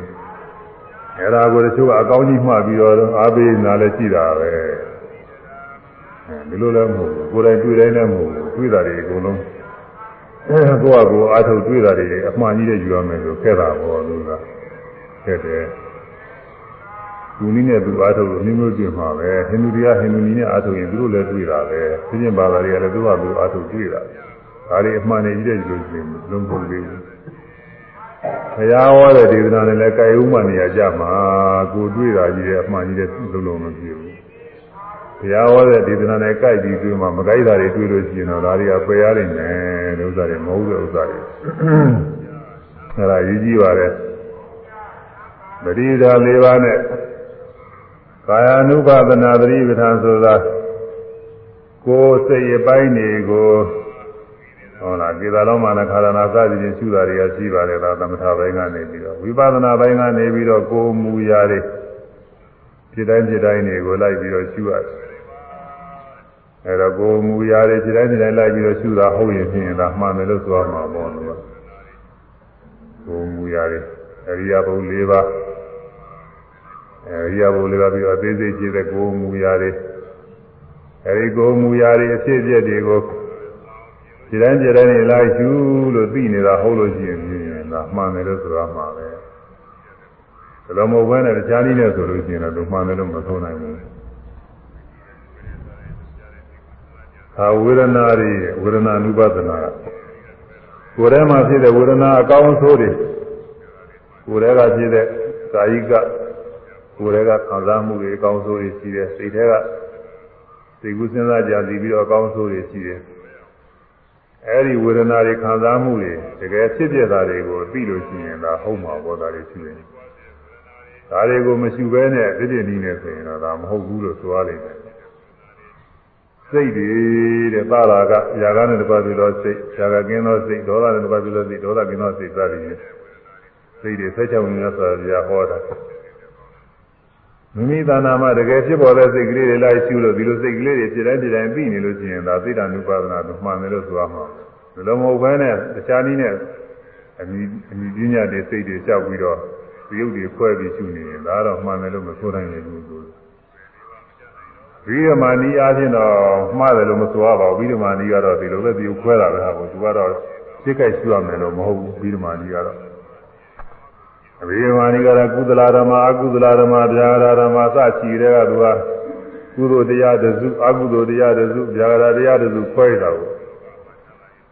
အဲ့ဒါကိုတချို့ကအကောင်းကြီးမှပြီးတော့အားပေးနာလည်းရှိတာပဲဒီလိုလည်းမဟုတ်ဘူးကိုယ်တိုင်တွေ့တိုင်းလည်းမဟုတ်ဘူးတွေ့တာတွေအကုန်လုံးကိုယ့်အကိုအားထုတ်တွေ့တာတွေအမှန်ကြီးတဲ့ယူရမယ်ဆိုခဲ့တာပေါ့လို့ကခဲ့တယ်သူနည်းနဲ့သူအားထုတ်လို့မျိုးမျိုးတွေ့မှာပဲဟိန္ဒူတွေကဟိန္ဒူနည်းနဲ့အားထုတ်ရင်သူတို့လည်းတွေ့တာပဲသိချင်းဘာသာတွေကလည်းသူကသူအားထုတ်တွေ့တာ ဒါတွေအမှန်နဲ့ကြီးတဲ့လူတွေလုံးပုံလေးဘုရားဟောတဲ့ဒေသနာနဲ့လည်းကာယဥမှန်နေရကြမှာကိုတွေ့တာကြီးတဲ့အမှန်ကြီးတဲ့လုံးလုံးမပြေဘူးဘုရားဟောတဲ့ဒေသနာနဲ့ကြိုက်ပြီးတွေ့မှမကြိုက်တာတွေတွေ့လို့ရှိရင်တော့ဒါတွေကပယ်ရနိုင်တယ်ဥစ္စာတွေမဟုတ်တဲ့ဥစ္စာတွေအဲဒါရေးကြည့်ပါလေပရိဒါ၄ပါးနဲ့ကာယ ानु ပါဒနာသတိပဋ္ဌာန်ဆိုတာကိုယ်စိတ်အပိုင်းတွေကို ဟုတ်လားကေသာလုံးမာနခါရဏသတိချင်းရှုတာတွေကရှိပါတယ်ဒါသမထဘိုင်းကနေပြီးတော့ဝိပဿနာဘိုင်းကနေပြီးတော့ကိုယ်မူရာတွေဖြစ်တိုင်းဖြစ်တိုင်းတွေကိုလိုက်ပြီးတော့ရှုရတယ်အဲတော့ကိုယ်မူရာတွေဖြစ်တိုင်းဖြစ်တိုင်းလိုက်ပြီးတော့ရှုတာဟုတ်ရင်ဖြင့်ဒါမှန်တယ်လို့ဆိုရမှာပေါ့လို့ကိုယ်မူရာတွေအရိယာဘုံ၄ပါးအဲဒီအဘုလေးပါပြီးတော့အသေးစိတ်ကြည့်တဲ့ကိုယ်မူရာတွေအဲဒီကိုယ်မူရာတွေအဖြစ်အပျက်တွေကို ဒီတိုင်းကြတိုင်းနေလိုက်ယူလို့သိနေတာဟုတ်လို့ရှိရင်ဒါမှန်တယ်လို့ဆိုတာမှာပဲဒါလိုမဟုတ်ဘဲနဲ့တခြားနည်းနဲ့ဆိုလို့ရှိရင်တော့မှန်တယ်လို့မဆိုနိုင်ဘူးသာဝေဒနာတွေဝေဒနာ ानु ပဒနာကိုယ်ထဲမှာဖြစ်တဲ့ဝေဒနာအကောင်းဆိုးတွေကိုယ်ထဲကဖြစ်တဲ့ကာယိကကိုယ်ထဲကခံစားမှုတွေအကောင်းဆုံးတွေရှိတယ်စိတ်ထဲကစိတ်ကူးစဉ်းစားကြံပြီးတော့အကောင်းဆုံးတွေရှိတယ် အဲဒီဝေဒနာတွေခံစားမှုတွေတကယ်ဖြစ်ပြတာတွေကိုသိလို့ရှိရင်ဒါဟုတ်မှာပေါ့ဒါတွေရှိတယ်ဒါတွေကိုမရှိဘဲနဲ့သိတဲ့နည်းနဲ့ဆိုရင်တော့ဒါမဟုတ်ဘူးလို့ဆိုရလိမ့်မယ်စိတ်တွေတဲ့သာရာကຢာကနဲ့တပတ်ပြီးတော့စိတ်ຢာကကင်းသောစိတ်ဒေါသနဲ့တပတ်ပြီးတော့စိတ်ဒေါသကင်းသောစိတ်စသည်ဖြင့်စိတ်တွေဆက်ချောင်းနေရဆိုတာဟောတာ မိမိတဏ္ဍာမှာတကယ်ဖြစ်ပေါ်တဲ့စိတ်ကလေးတွေလိုက်ရှုလို့ဒီလိုစိတ်ကလေးတွေဖြစ်တိုင်းဖြစ်တိုင်းပြီးနေလို့ရှိရင်ဒါသိတာနုပါဒနာလို့မှန်တယ်လို့ဆိုရမှာဘယ်လိုမဟုတ်ဘဲနဲ့တခြားနည်းနဲ့အမိအမိပညာတွေစိတ်တွေကြောက်ပြီးတော့ရုပ်တွေခွဲပြီးရှုနေရင်ဒါတော့မှန်တယ်လို့မဆိုနိုင်ဘူးဆိုဝိရမဏီအားဖြင့်တော့မှားတယ်လို့မဆိုရပါဘူးဝိရမဏီကတော့ဒီလိုပဲဒီကိုခွဲတာပဲဟာကိုသူကတော့စိတ်ကြိုက်ရှုရမယ်လို့မဟုတ်ဘူးဝိရမဏီကတော့ အဘိဓမ္မာနိကရကုသလာဓမ္မအကုသလာဓမ္မဗျာဂရဓမ္မစချီတဲ့ကသူကကုသိုလ်တရားတစုအကုသိုလ်တရားတစုဗျာဂရတရားတစုခွဲတာကို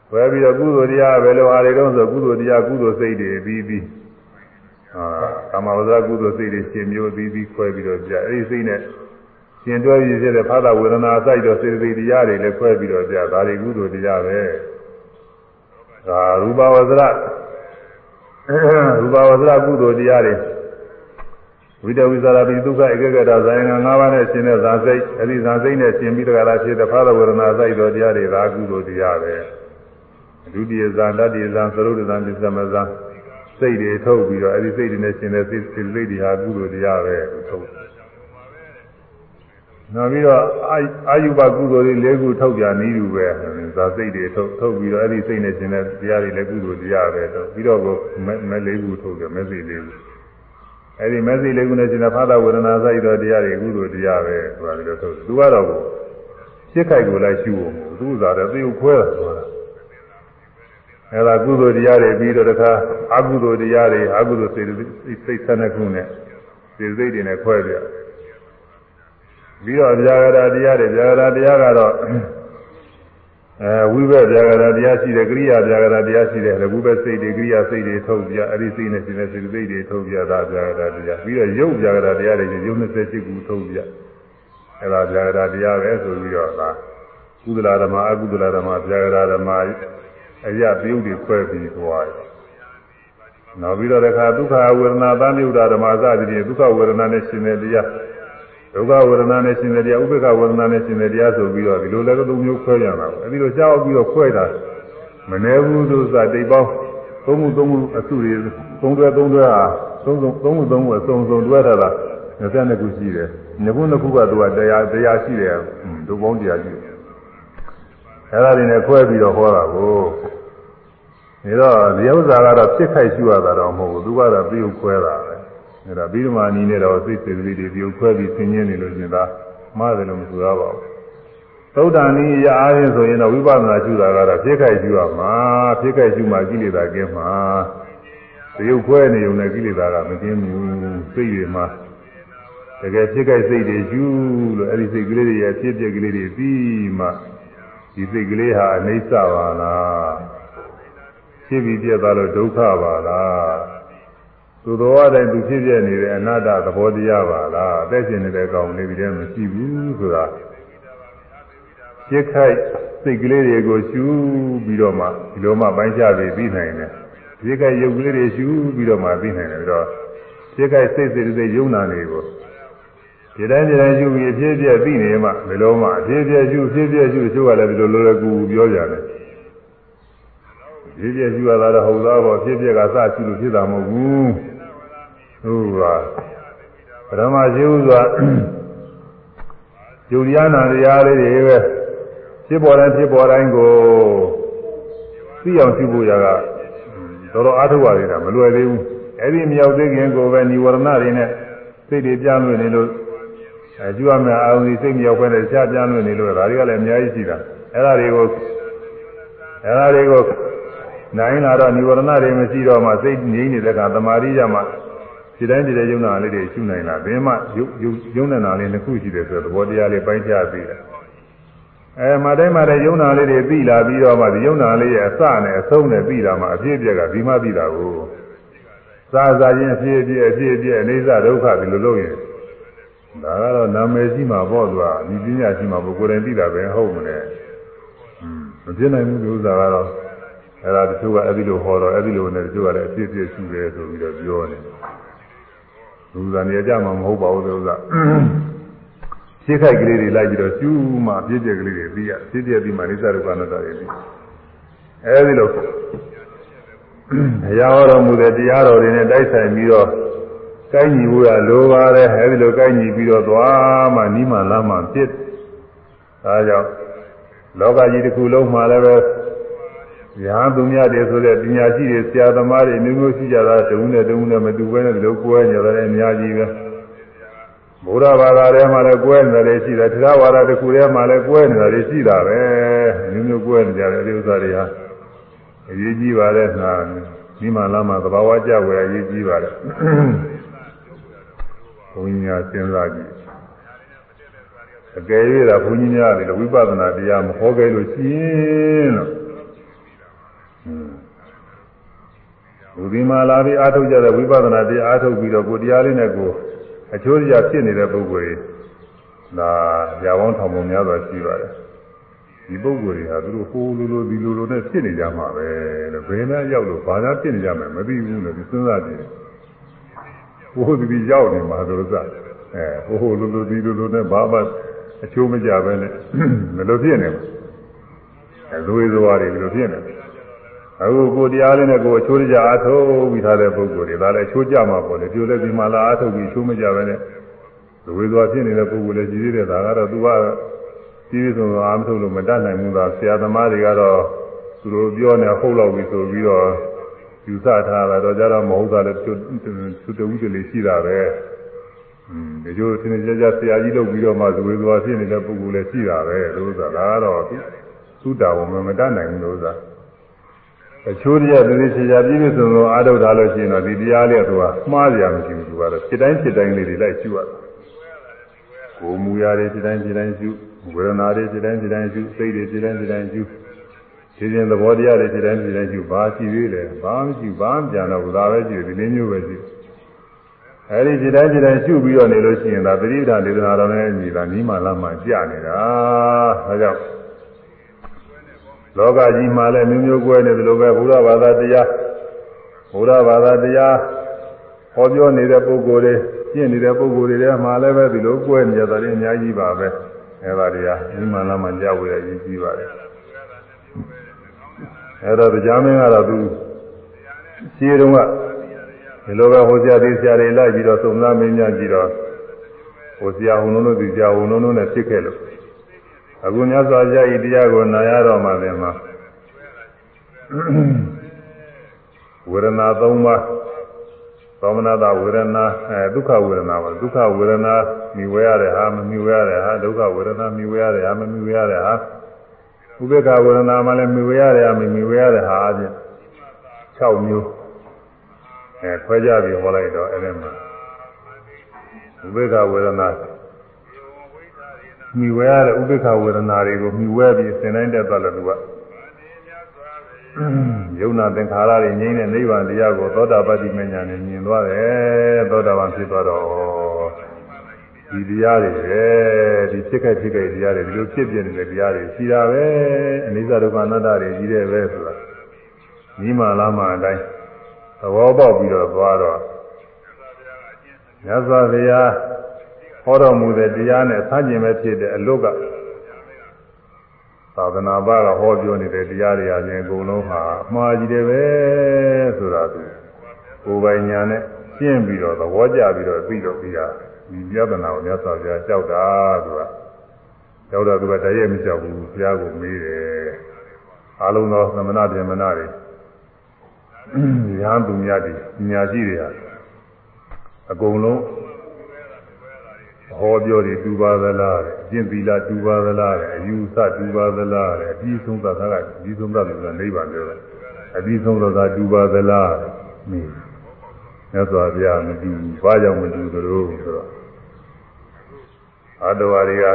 ခွဲပြီးတော့ကုသိုလ်တရားပဲလို့အားရတော့ဆိုကုသိုလ်တရားကုသိုလ်စိတ်တွေပြီးပြီးအာကာမဝဇ္ဇကုသိုလ်စိတ်တွေရှင်မျိုးပြီးပြီးခွဲပြီးတော့ကြာအဲဒီစိတ်နဲ့ရှင်တွဲပြီးဖြစ်တဲ့ဖာသာဝေဒနာစိုက်တော့စေတသိက်တရားတွေလည်းခွဲပြီးတော့ကြာဒါတွေကုသိုလ်တရားပဲဒါရူပဝဇ္ဇ ရူပဝဇ္ဇကုသိုလ်တရားတွေဝိတဝိဇာရပိဒုက္ခဧကဂတဇာယံ၅ပါးနဲ့ရှင်တဲ့ဇာစိတ်အဲဒီဇာစိတ်နဲ့ရှင်ပြီးတကလားဖြစ်တဲ့ဖာသဝေဒနာစိုက်တော်တရားတွေဒါကုသိုလ်တရားပဲဒုတိယဇာတတိယဇာသရုပ်ဇာပစ္စမဇာစိတ်တွေထုတ်ပြီးတော့အဲဒီစိတ်တွေနဲ့ရှင်တဲ့စိတ်စိတ်တွေဟာကုသိုလ်တရားပဲထုတ် နောက်ပြီးတော့အာယုဘကုသိုလ်တွေ၄ခုထုတ်ပြနည်းတူပဲဇာစိတ်တွေထုတ်ထုတ်ပြီးတော့အဲ့ဒီစိတ်နဲ့ရှင်တဲ့တရားတွေလည်းကုသိုလ်တရားပဲထုတ်ပြီးတော့ကိုမဲ၄ခုထုတ်တယ်မဲစိ၄ခုအဲ့ဒီမဲစိ၄ခုနဲ့ရှင်တဲ့ဖာသာဝေဒနာစိုက်တော်တရားတွေကုသိုလ်တရားပဲဆိုတာပြီးတော့ထုတ်သူကတော့ကိုရှစ်ခိုက်ကိုလိုက်ရှုဖို့သူဥစားတယ်သေုပ်ခွဲတာဆိုတာအဲဒါကုသိုလ်တရားတွေပြီးတော့တခါအကုသိုလ်တရားတွေအကုသိုလ်စိတ်စိတ်ဆက်နှစ်ခုနဲ့စိတ်စိတ်တွေနဲ့ခွဲပြ ပြီးတော့ဗျာဂရာတရားတွေဗျာဂရာတရားကတော့အဲဝိဘက်ဗျာဂရာတရားရှိတယ်ကရိယာဗျာဂရာတရားရှိတယ်လည်းဝိဘက်စိတ်တွေကရိယာစိတ်တွေထုတ်ပြအဲ့ဒီစိတ်နဲ့ရှင်တဲ့စိတ်စိတ်တွေထုတ်ပြတာဗျာဂရာတရားပြီးတော့ယုတ်ဗျာဂရာတရားတွေယုတ်28ခုထုတ်ပြအဲ့ဒါဗျာဂရာတရားပဲဆိုပြီးတော့ဒါကုသလဓမ္မအကုသလဓမ္မဗျာဂရာဓမ္မအရပြုတ်တွေခွဲပြီးသွားတယ်နောက်ပြီးတော့တခါဒုက္ခဝေဒနာသံယုဒဓမ္မစသည်ဖြင့်ဒုက္ခဝေဒနာနဲ့ရှင်တဲ့တရား ဒုက္ခဝေဒနာနဲ့ရှင်တဲ့တရားဥပေက္ခဝေဒနာနဲ့ရှင်တဲ့တရားဆိုပြီးတော့ဒီလိုလည်းသုံးမျိုးခွဲကြတာပေါ့အဲဒီလိုကြောက်ပြီးတော့ခွဲတာမနေဘူးသူစားတိတ်ပေါင်းသုံးမှုသုံးမှုအစုတွေသုံးတွဲသုံးတွဲဟာသုံးသုံးသုံးမှုသုံးမှုအစုံစုံတွဲထားတာ22ခုရှိတယ်။နှစ်ခုနှစ်ခုကသူကတရားတရားရှိတယ်ဒုပေါင်းတရားရှိတယ်။အဲဒါတွေနဲ့ခွဲပြီးတော့ဟောတာကိုဒါတော့ဒီဥစ္စာကတော့ဖြစ်ခိုက်ရှိရတာတော့မဟုတ်ဘူးသူကတော့ပြုတ်ခွဲတာပဲ အဲဒါပြီးတော့မှနီးနေတော့စိတ်စေတသိက်တွေပြုတ်ခွဲပြီးဆင်းရဲနေလို့ရှင်သာမှားတယ်လို့မဆိုရပါဘူးသုဒ္ဓန်ဤရအားဖြင့်ဆိုရင်တော့ဝိပဿနာရှုတာကတော့ဖြစ်ခိုက်ရှုရမှာဖြစ်ခိုက်ရှုမှကိလေသာကင်းမှာပြုတ်ခွဲနေုံနဲ့ကိလေသာကမကင်းဘူးစိတ်တွေမှာတကယ်ဖြစ်ခိုက်စိတ်တွေရှုလို့အဲဒီစိတ်ကလေးတွေရဲ့ဖြစ်ပြက်ကလေးတွေပြီးမှဒီစိတ်ကလေးဟာအိဋ္ဌပါလားဖြစ်ပြီးပြတ်သွားလို့ဒုက္ခပါလား သူတော်အတိုင်းသူဖြစ်ပြနေတဲ့အနတ္တသဘောတရားပါလားအသက်ရှင်နေတဲ့အကောင်လေးတွေလည်းမရှိဘူးဆိုတာဖြစ်ခိုက်စိတ်ကလေးတွေကိုရှုပြီးတော့မှဒီလိုမှပိုင်းခြားပြီးပြီးနိုင်တယ်ဖြစ်ခိုက်ရုပ်ကလေးတွေရှုပြီးတော့မှပြီးနိုင်တယ်ပြီးတော့ဖြစ်ခိုက်စိတ်စိတ်စိတ်ယုံနာတွေကိုဒီတိုင်းဒီတိုင်းရှုပြီးအဖြစ်ပြက်ပြီးနေမှဘယ်လိုမှအဖြစ်ပြက်ရှုအဖြစ်ပြက်ရှုရှုရလည်းဒီလိုလိုလည်းကူပြောကြတယ်ဖြစ်ပြရှိရတာတော့ဟုတ်သားပေါ့ဖြစ်ပြကစရှိလို့ဖြစ်တာမဟုတ်ဘူး ဟုတ်ပါပရမရှိဥစွာယုတ်ရနာတရားလေးတွေပဲဖြစ်ပေါ်တိုင်းဖြစ်ပေါ်တိုင်းကိုသိအောင်ရှိဖို့ရကတော်တော်အားထုတ်ရနေတာမလွယ်သေးဘူးအဲ့ဒီမြောက်သေးခင်ကိုပဲនិဝရဏတွေနဲ့စိတ်တွေပြန့်လွင့်နေလို့အဲကျွမ်းမဲ့အာရုံစိတ်မြောက်ပဲနဲ့ရှားပြန့်လွင့်နေလို့ဒါတွေကလည်းအများကြီးရှိတာအဲ့ဒါတွေကိုအဲ့ဒါတွေကိုနိုင်လာတော့និဝရဏတွေမရှိတော့မှစိတ်ငြိမ့်နေတဲ့ကသမာဓိရမှ ဒီတိုင်းဒီတိုင်းယုံနာလေးတွေရှုနိုင်လားဘယ်မှယုံယုံနေတာလေးတစ်ခုရှိတယ်ဆိုတော့သဘောတရားလေးပိုင်းခြားပြီးတယ်အဲမတိုင်းမတိုင်းယုံနာလေးတွေပြီးလာပြီးတော့မှဒီယုံနာလေးရဲ့အစနဲ့အဆုံးနဲ့ပြီးလာမှအပြည့်အပြည့်ကဒီမှပြီးတာကိုစားစားချင်းအပြည့်အပြည့်အပြည့်အပြည့်အိသဒုက္ခဒီလိုလုပ်ရင်ဒါကတော့နာမည်ရှိမှာပေါ့သူကဒီပညာရှိမှာပေါ့ကိုယ်တိုင်သိတာပဲဟုတ်မလဲမဖြစ်နိုင်ဘူးဒီဥစ္စာကတော့အဲ့ဒါတချို့ကအဲ့ဒီလိုဟောတော့အဲ့ဒီလိုနဲ့တချို့ကလည်းအဖြစ်ဖြစ်ရှိတယ်ဆိုပြီးတော့ပြောနေ လူသားနေကြမှာမဟုတ်ပါဘူးလို့ကရှင်းခိုက်ကလေးတွေလိုက်ပြီးတော့ကျူးမှအပြည့်ပြက်ကလေးတွေပြီးရအပြည့်ပြက်ပြီးမှနိစ္စဒုက္ခအနတ္တတွေပြီးအဲ့ဒီလိုတရားဟောတော်မူတဲ့တရားတော်တွေနဲ့တိုက်ဆိုင်ပြီးတော့ကိုင်းညီဖို့ရလိုပါတယ်အဲ့ဒီလိုကိုင်းညီပြီးတော့သွားမှနီးမှလမ်းမှဖြစ်ဒါကြောင့်လောကကြီးတစ်ခုလုံးမှာလည်းပဲ ညာသူများတွေဆိုတဲ့ပညာရှိတွေဆရာသမားတွေမျိုးမျိုးရှိကြတာတုံးနဲ့တုံးနဲ့မတူဘဲနဲ့ဒီလိုကွဲနေတယ်အများကြီးပဲဘုရားဘာသာထဲမှာလည်းကွဲနေတယ်ရှိတယ်တရားဝါဒတစ်ခုထဲမှာလည်းကွဲနေတာတွေရှိတာပဲမျိုးမျိုးကွဲနေကြတယ်ဒီဥစ္စာတွေဟာအရေးကြီးပါတဲ့နာဒီမှာလာမှာသဘာဝကြွယ်အရေးကြီးပါတယ်ဘုန်းကြီးများစဉ်းစားကြည့်အကယ်၍သာဘုန်းကြီးများတွေဝိပဿနာတရားမဟောခဲ့လို့ရှိရင်လို့ လူဒီမှာလာပြီးအားထုတ်ကြတဲ့ဝိပဿနာတရားအားထုတ်ပြီးတော့ကိုတရားလေးနဲ့ကိုအချိုးရဖြစ်နေတဲ့ပုဂ္ဂိုလ်တွေဒါရာပေါင်းထောင်ပုံများစွာရှိပါတယ်ဒီပုဂ္ဂိုလ်တွေဟာသူတို့ဟိုလိုလိုဒီလိုလိုနဲ့ဖြစ်နေကြမှာပဲလို့ဘယ်နဲ့ရောက်လို့ဘာသာဖြစ်နေကြမယ်မသိဘူးလို့ဒီစဉ်းစားကြည့်ဟိုဒီဒီရောက်နေမှာလို့စအဲဟိုဟိုလိုလိုဒီလိုလိုနဲ့ဘာမှအချိုးမကြပဲနဲ့မလို့ဖြစ်နေမှာအဲလွေသွားတွေဒီလိုဖြစ်နေတယ် အခုကိုတရားလေးနဲ့ကိုအချိုးကြအားထုတ်ပြီးထားတဲ့ပုဂ္ဂိုလ်တွေဒါလည်းအချိုးကြမှာပေါ့လေပြိုလဲဒီမှာလာအားထုတ်ပြီးအချိုးမကြပဲနဲ့လူဝေသွားဖြစ်နေတဲ့ပုဂ္ဂိုလ်လည်းရှိသေးတယ်ဒါကတော့သူကကြီးပြီးဆုံးအားမထုတ်လို့မတတ်နိုင်ဘူးသာဆရာသမားတွေကတော့သူတို့ပြောနေဟုတ်လောက်ပြီဆိုပြီးတော့ယူဆထားတာတော့ကြတော့မဟုတ်တာလည်းသူတူတူတလေးရှိတာပဲอืมဒီလိုသင်္ကြန်ကြဆရာကြီးလုပ်ပြီးတော့မှဇဝေသွားဖြစ်နေတဲ့ပုဂ္ဂိုလ်လည်းရှိတာပဲလို့ဆိုတာဒါကတော့သူတာဝန်မတတ်နိုင်ဘူးလို့ဆိုတာ အချိုးတရားသေသေးချာချာပြည့်ပြည့်စုံစုံအားထုတ်ထားလို့ရှိရင်တော့ဒီတရားလေးကသူကမှားကြရမရှိဘူးသူကတော့စိတ်တိုင်းစိတ်တိုင်းလေးတွေလိုက်ရှုရတယ်ကိုယ်မူရာတွေစိတ်တိုင်းစိတ်တိုင်းရှုဝေဒနာတွေစိတ်တိုင်းစိတ်တိုင်းရှုစိတ်တွေစိတ်တိုင်းစိတ်တိုင်းရှုဒီရင်သဘောတရားတွေစိတ်တိုင်းစိတ်တိုင်းရှုဘာရှိသေးလဲဘာမရှိဘာမှပြန်တော့ဘူးဒါပဲရှိတယ်ဒီလေးမျိုးပဲရှိအဲဒီစိတ်တိုင်းစိတ်တိုင်းရှုပြီးတော့နေလို့ရှိရင်ဒါပရိဒါဒေသနာတော်နဲ့ညီတာနီးမှလာမှကြာနေတာဒါကြောင့် လောကကြီးမှာလည်းမျိုးမျိုးကွဲနေသလိုပဲဘုရားဘာသာတရားဘုရားဘာသာတရားဟောပြောနေတဲ့ပုဂ္ဂိုလ်တွေပြင့်နေတဲ့ပုဂ္ဂိုလ်တွေထဲမှာလည်းပဲဒီလိုကွဲနေကြတယ်အများကြီးပါပဲအဲဒါတရားဒီမှလာမှကြောက်ဝရရေးကြီးပါတယ်အဲတော့တရားမင်းကတော့သူရှင်းတုန်းကဒီလိုပဲဟိုဆရာဒီဆရာတွေလိုက်ပြီးတော့သုံးသားမင်းများကြည့်တော့ဟိုဆရာဟိုလုံးတို့ဒီဆရာဟိုလုံးတို့နဲ့ဖြစ်ခဲ့လို့ အခုမြတ်စွာဘုရားဤတရားကိုနာရတော့မှလည်းမှာဝေဒနာ၃ပါးသောမနာတဝေဒနာအဲဒုက္ခဝေဒနာပါဒုက္ခဝေဒနာမြင်ဝဲရတဲ့ဟာမမြင်ဝဲရတဲ့ဟာဒုက္ခဝေဒနာမြင်ဝဲရတဲ့ဟာမမြင်ဝဲရတဲ့ဟာဥပေက္ခဝေဒနာမှလည်းမြင်ဝဲရတဲ့ဟာမမြင်ဝဲရတဲ့ဟာအပြင်6မျိုးအဲခွဲကြပြီးဟောလိုက်တော့အဲ့ဒီမှာဥပေက္ခဝေဒနာ မြည်ဝဲရတဲ့ဥပိ္ပခဝေဒနာတွေကိုမြည်ဝဲပြီးသင်တိုင်းတက်သွားလို့သူကယုံနာသင်္ခါရတွေငြိမ်းတဲ့နိဗ္ဗာန်တရားကိုသောတာပတ္တိမညာနဲ့မြင်သွားတယ်သောတာပန်ဖြစ်သွားတော့ဒီတရားတွေပဲဒီဖြစ်ခဲ့ဖြစ်ခဲ့တရားတွေဒီလိုဖြစ်ပြနေတဲ့တရားတွေရှိတာပဲအနိစ္စဒုက္ခအနတ္တတွေကြီးတယ်ပဲဆိုတာညီမလားမအတိုင်းသဘောပေါက်ပြီးတော့သွားတော့မြတ်စွာဘုရား ဟောတော်မူတဲ့တရားနဲ့ဆန့်ကျင်ပဲဖြစ်တဲ့အလုတ်ကသာသနာ့ဘာကဟောပြောနေတဲ့တရားတွေအရင်အကုန်လုံးဟာအမှားကြီးတယ်ပဲဆိုတာသူကိုယ်ပိုင်ညာနဲ့ရှင်းပြီးတော့သဘောကျပြီးတော့ပြီးတော့ပြီးတာဒီပြဿနာကိုမြတ်စွာဘုရားကြောက်တာသူကကြောက်တော့သူကတည်းရဲ့မကြောက်ဘူးဘုရားကိုမေးတယ်အလုံးသောသမဏဗေမနာတွေရဟန်းသူများတွေညာရှိတွေဟာအကုန်လုံး ဟောပြောတွေတူပါသလားတဲ့အကျင့်သီလတူပါသလားတဲ့အယူဆတူပါသလားတဲ့အပြီးဆုံးသတ်တာကအပြီးဆုံးသတ်တယ်ဆိုတာနိဗ္ဗာန်ပြောတယ်အပြီးဆုံးသတ်တာတူပါသလားမင်းမြတ်စွာဘုရားမတူဘူးဘာကြောင့်မတူသလိုဆိုတော့အတဝါတွေက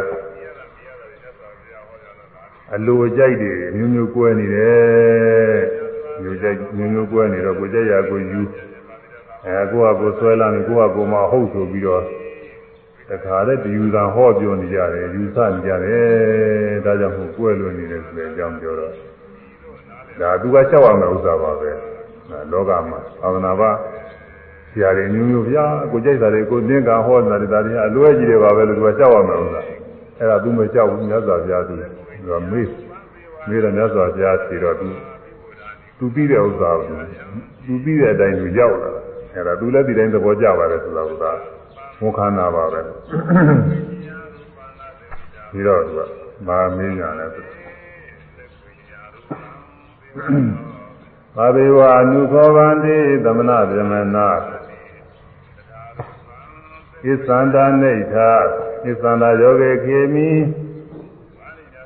အလိုကြိုက်တွေမျိုးမျိုးကွဲနေတယ်မျိုးကြိုက်မျိုးမျိုးကွဲနေတော့ကိုကြက်ရကိုယူအဲကိုကကိုဆွဲလာနေကိုကကိုမဟုတ်ဆိုပြီးတော့ တခါတည်းဒီယူသာဟောပြောနေကြတယ်ယူဆနေကြတယ်ဒါကြောင့်မို့ကွဲလွန်နေတယ်ဆိုတဲ့အကြောင်းပြောတော့ဒါသူကချက်အောင်တဲ့ဥစ္စာပါပဲလောကမှာသာသနာ့ဘာဆရာတွေမျိုးမျိုးဗျာကိုကြိုက်တာတွေကိုသင်္ကဟောနေတာတွေဒါတွေအလွဲကြီးတွေပါပဲလို့သူကချက်အောင်တဲ့ဥစ္စာအဲ့ဒါသူမကြောက်ဘူးမြတ်စွာဘုရားသူသူကမေးမေးတော့မြတ်စွာဘုရားဖြေတော့သူသူပြီးတဲ့ဥစ္စာကိုသူပြီးတဲ့အတိုင်းသူရောက်လာတာအဲ့ဒါသူလည်းဒီတိုင်းသဘောကျပါတယ်ဆိုတာက မုခန္ဓာပါပဲပြီးတော့သူကမာမင်းညာလဲဘာဘေဝအနုခောဗန္တိသမဏဗြဟ္မနာဣသန္တာနေထာဣသန္တာယောဂေခေမိ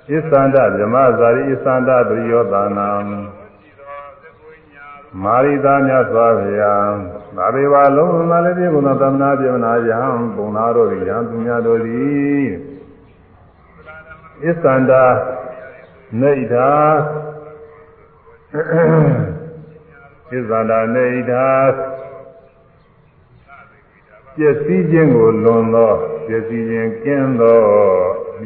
ဣသန္တာဗြဟ္မဇာရိဣသန္တာပရိယောသနာမာရိတာမြတ်စွာဘုရား သာဘေဝလုံးစုံသာလည်းပြေကုန်သောသမနာပြေမနာယံပုံနာတို့သည်ယံသူများတို့သည်ဣသန္တာနေထာဣသန္တာနေထာပျက်စီးခြင်းကိုလွန်သောပျက်စီးခြင်းကင်းသော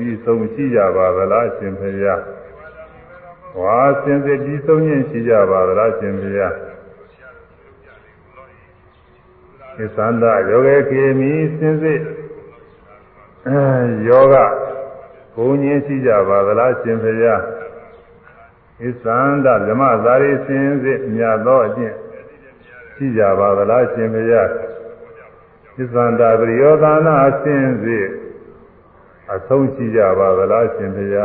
ဤဆုံးရှိကြပါသလားရှင်ဖေယဝါစင်စစ်ပြီးဆုံးရင်ရှိကြပါသလားရှင်ဖေယ သစ္ဆန္ဒယောဂေခေမီစင်စစ်ယောဂဘုံညင်းရှိကြပါသလားရှင်ဖေယသစ္ဆန္ဒဓမ္မဇာရိစင်စစ်မြတ်သောအကျင့်ရှိကြပါသလားရှင်ဖေယသစ္ဆန္ဒပရိယောသနာစင်စစ်အဆုံးရှိကြပါသလားရှင်ဖေယ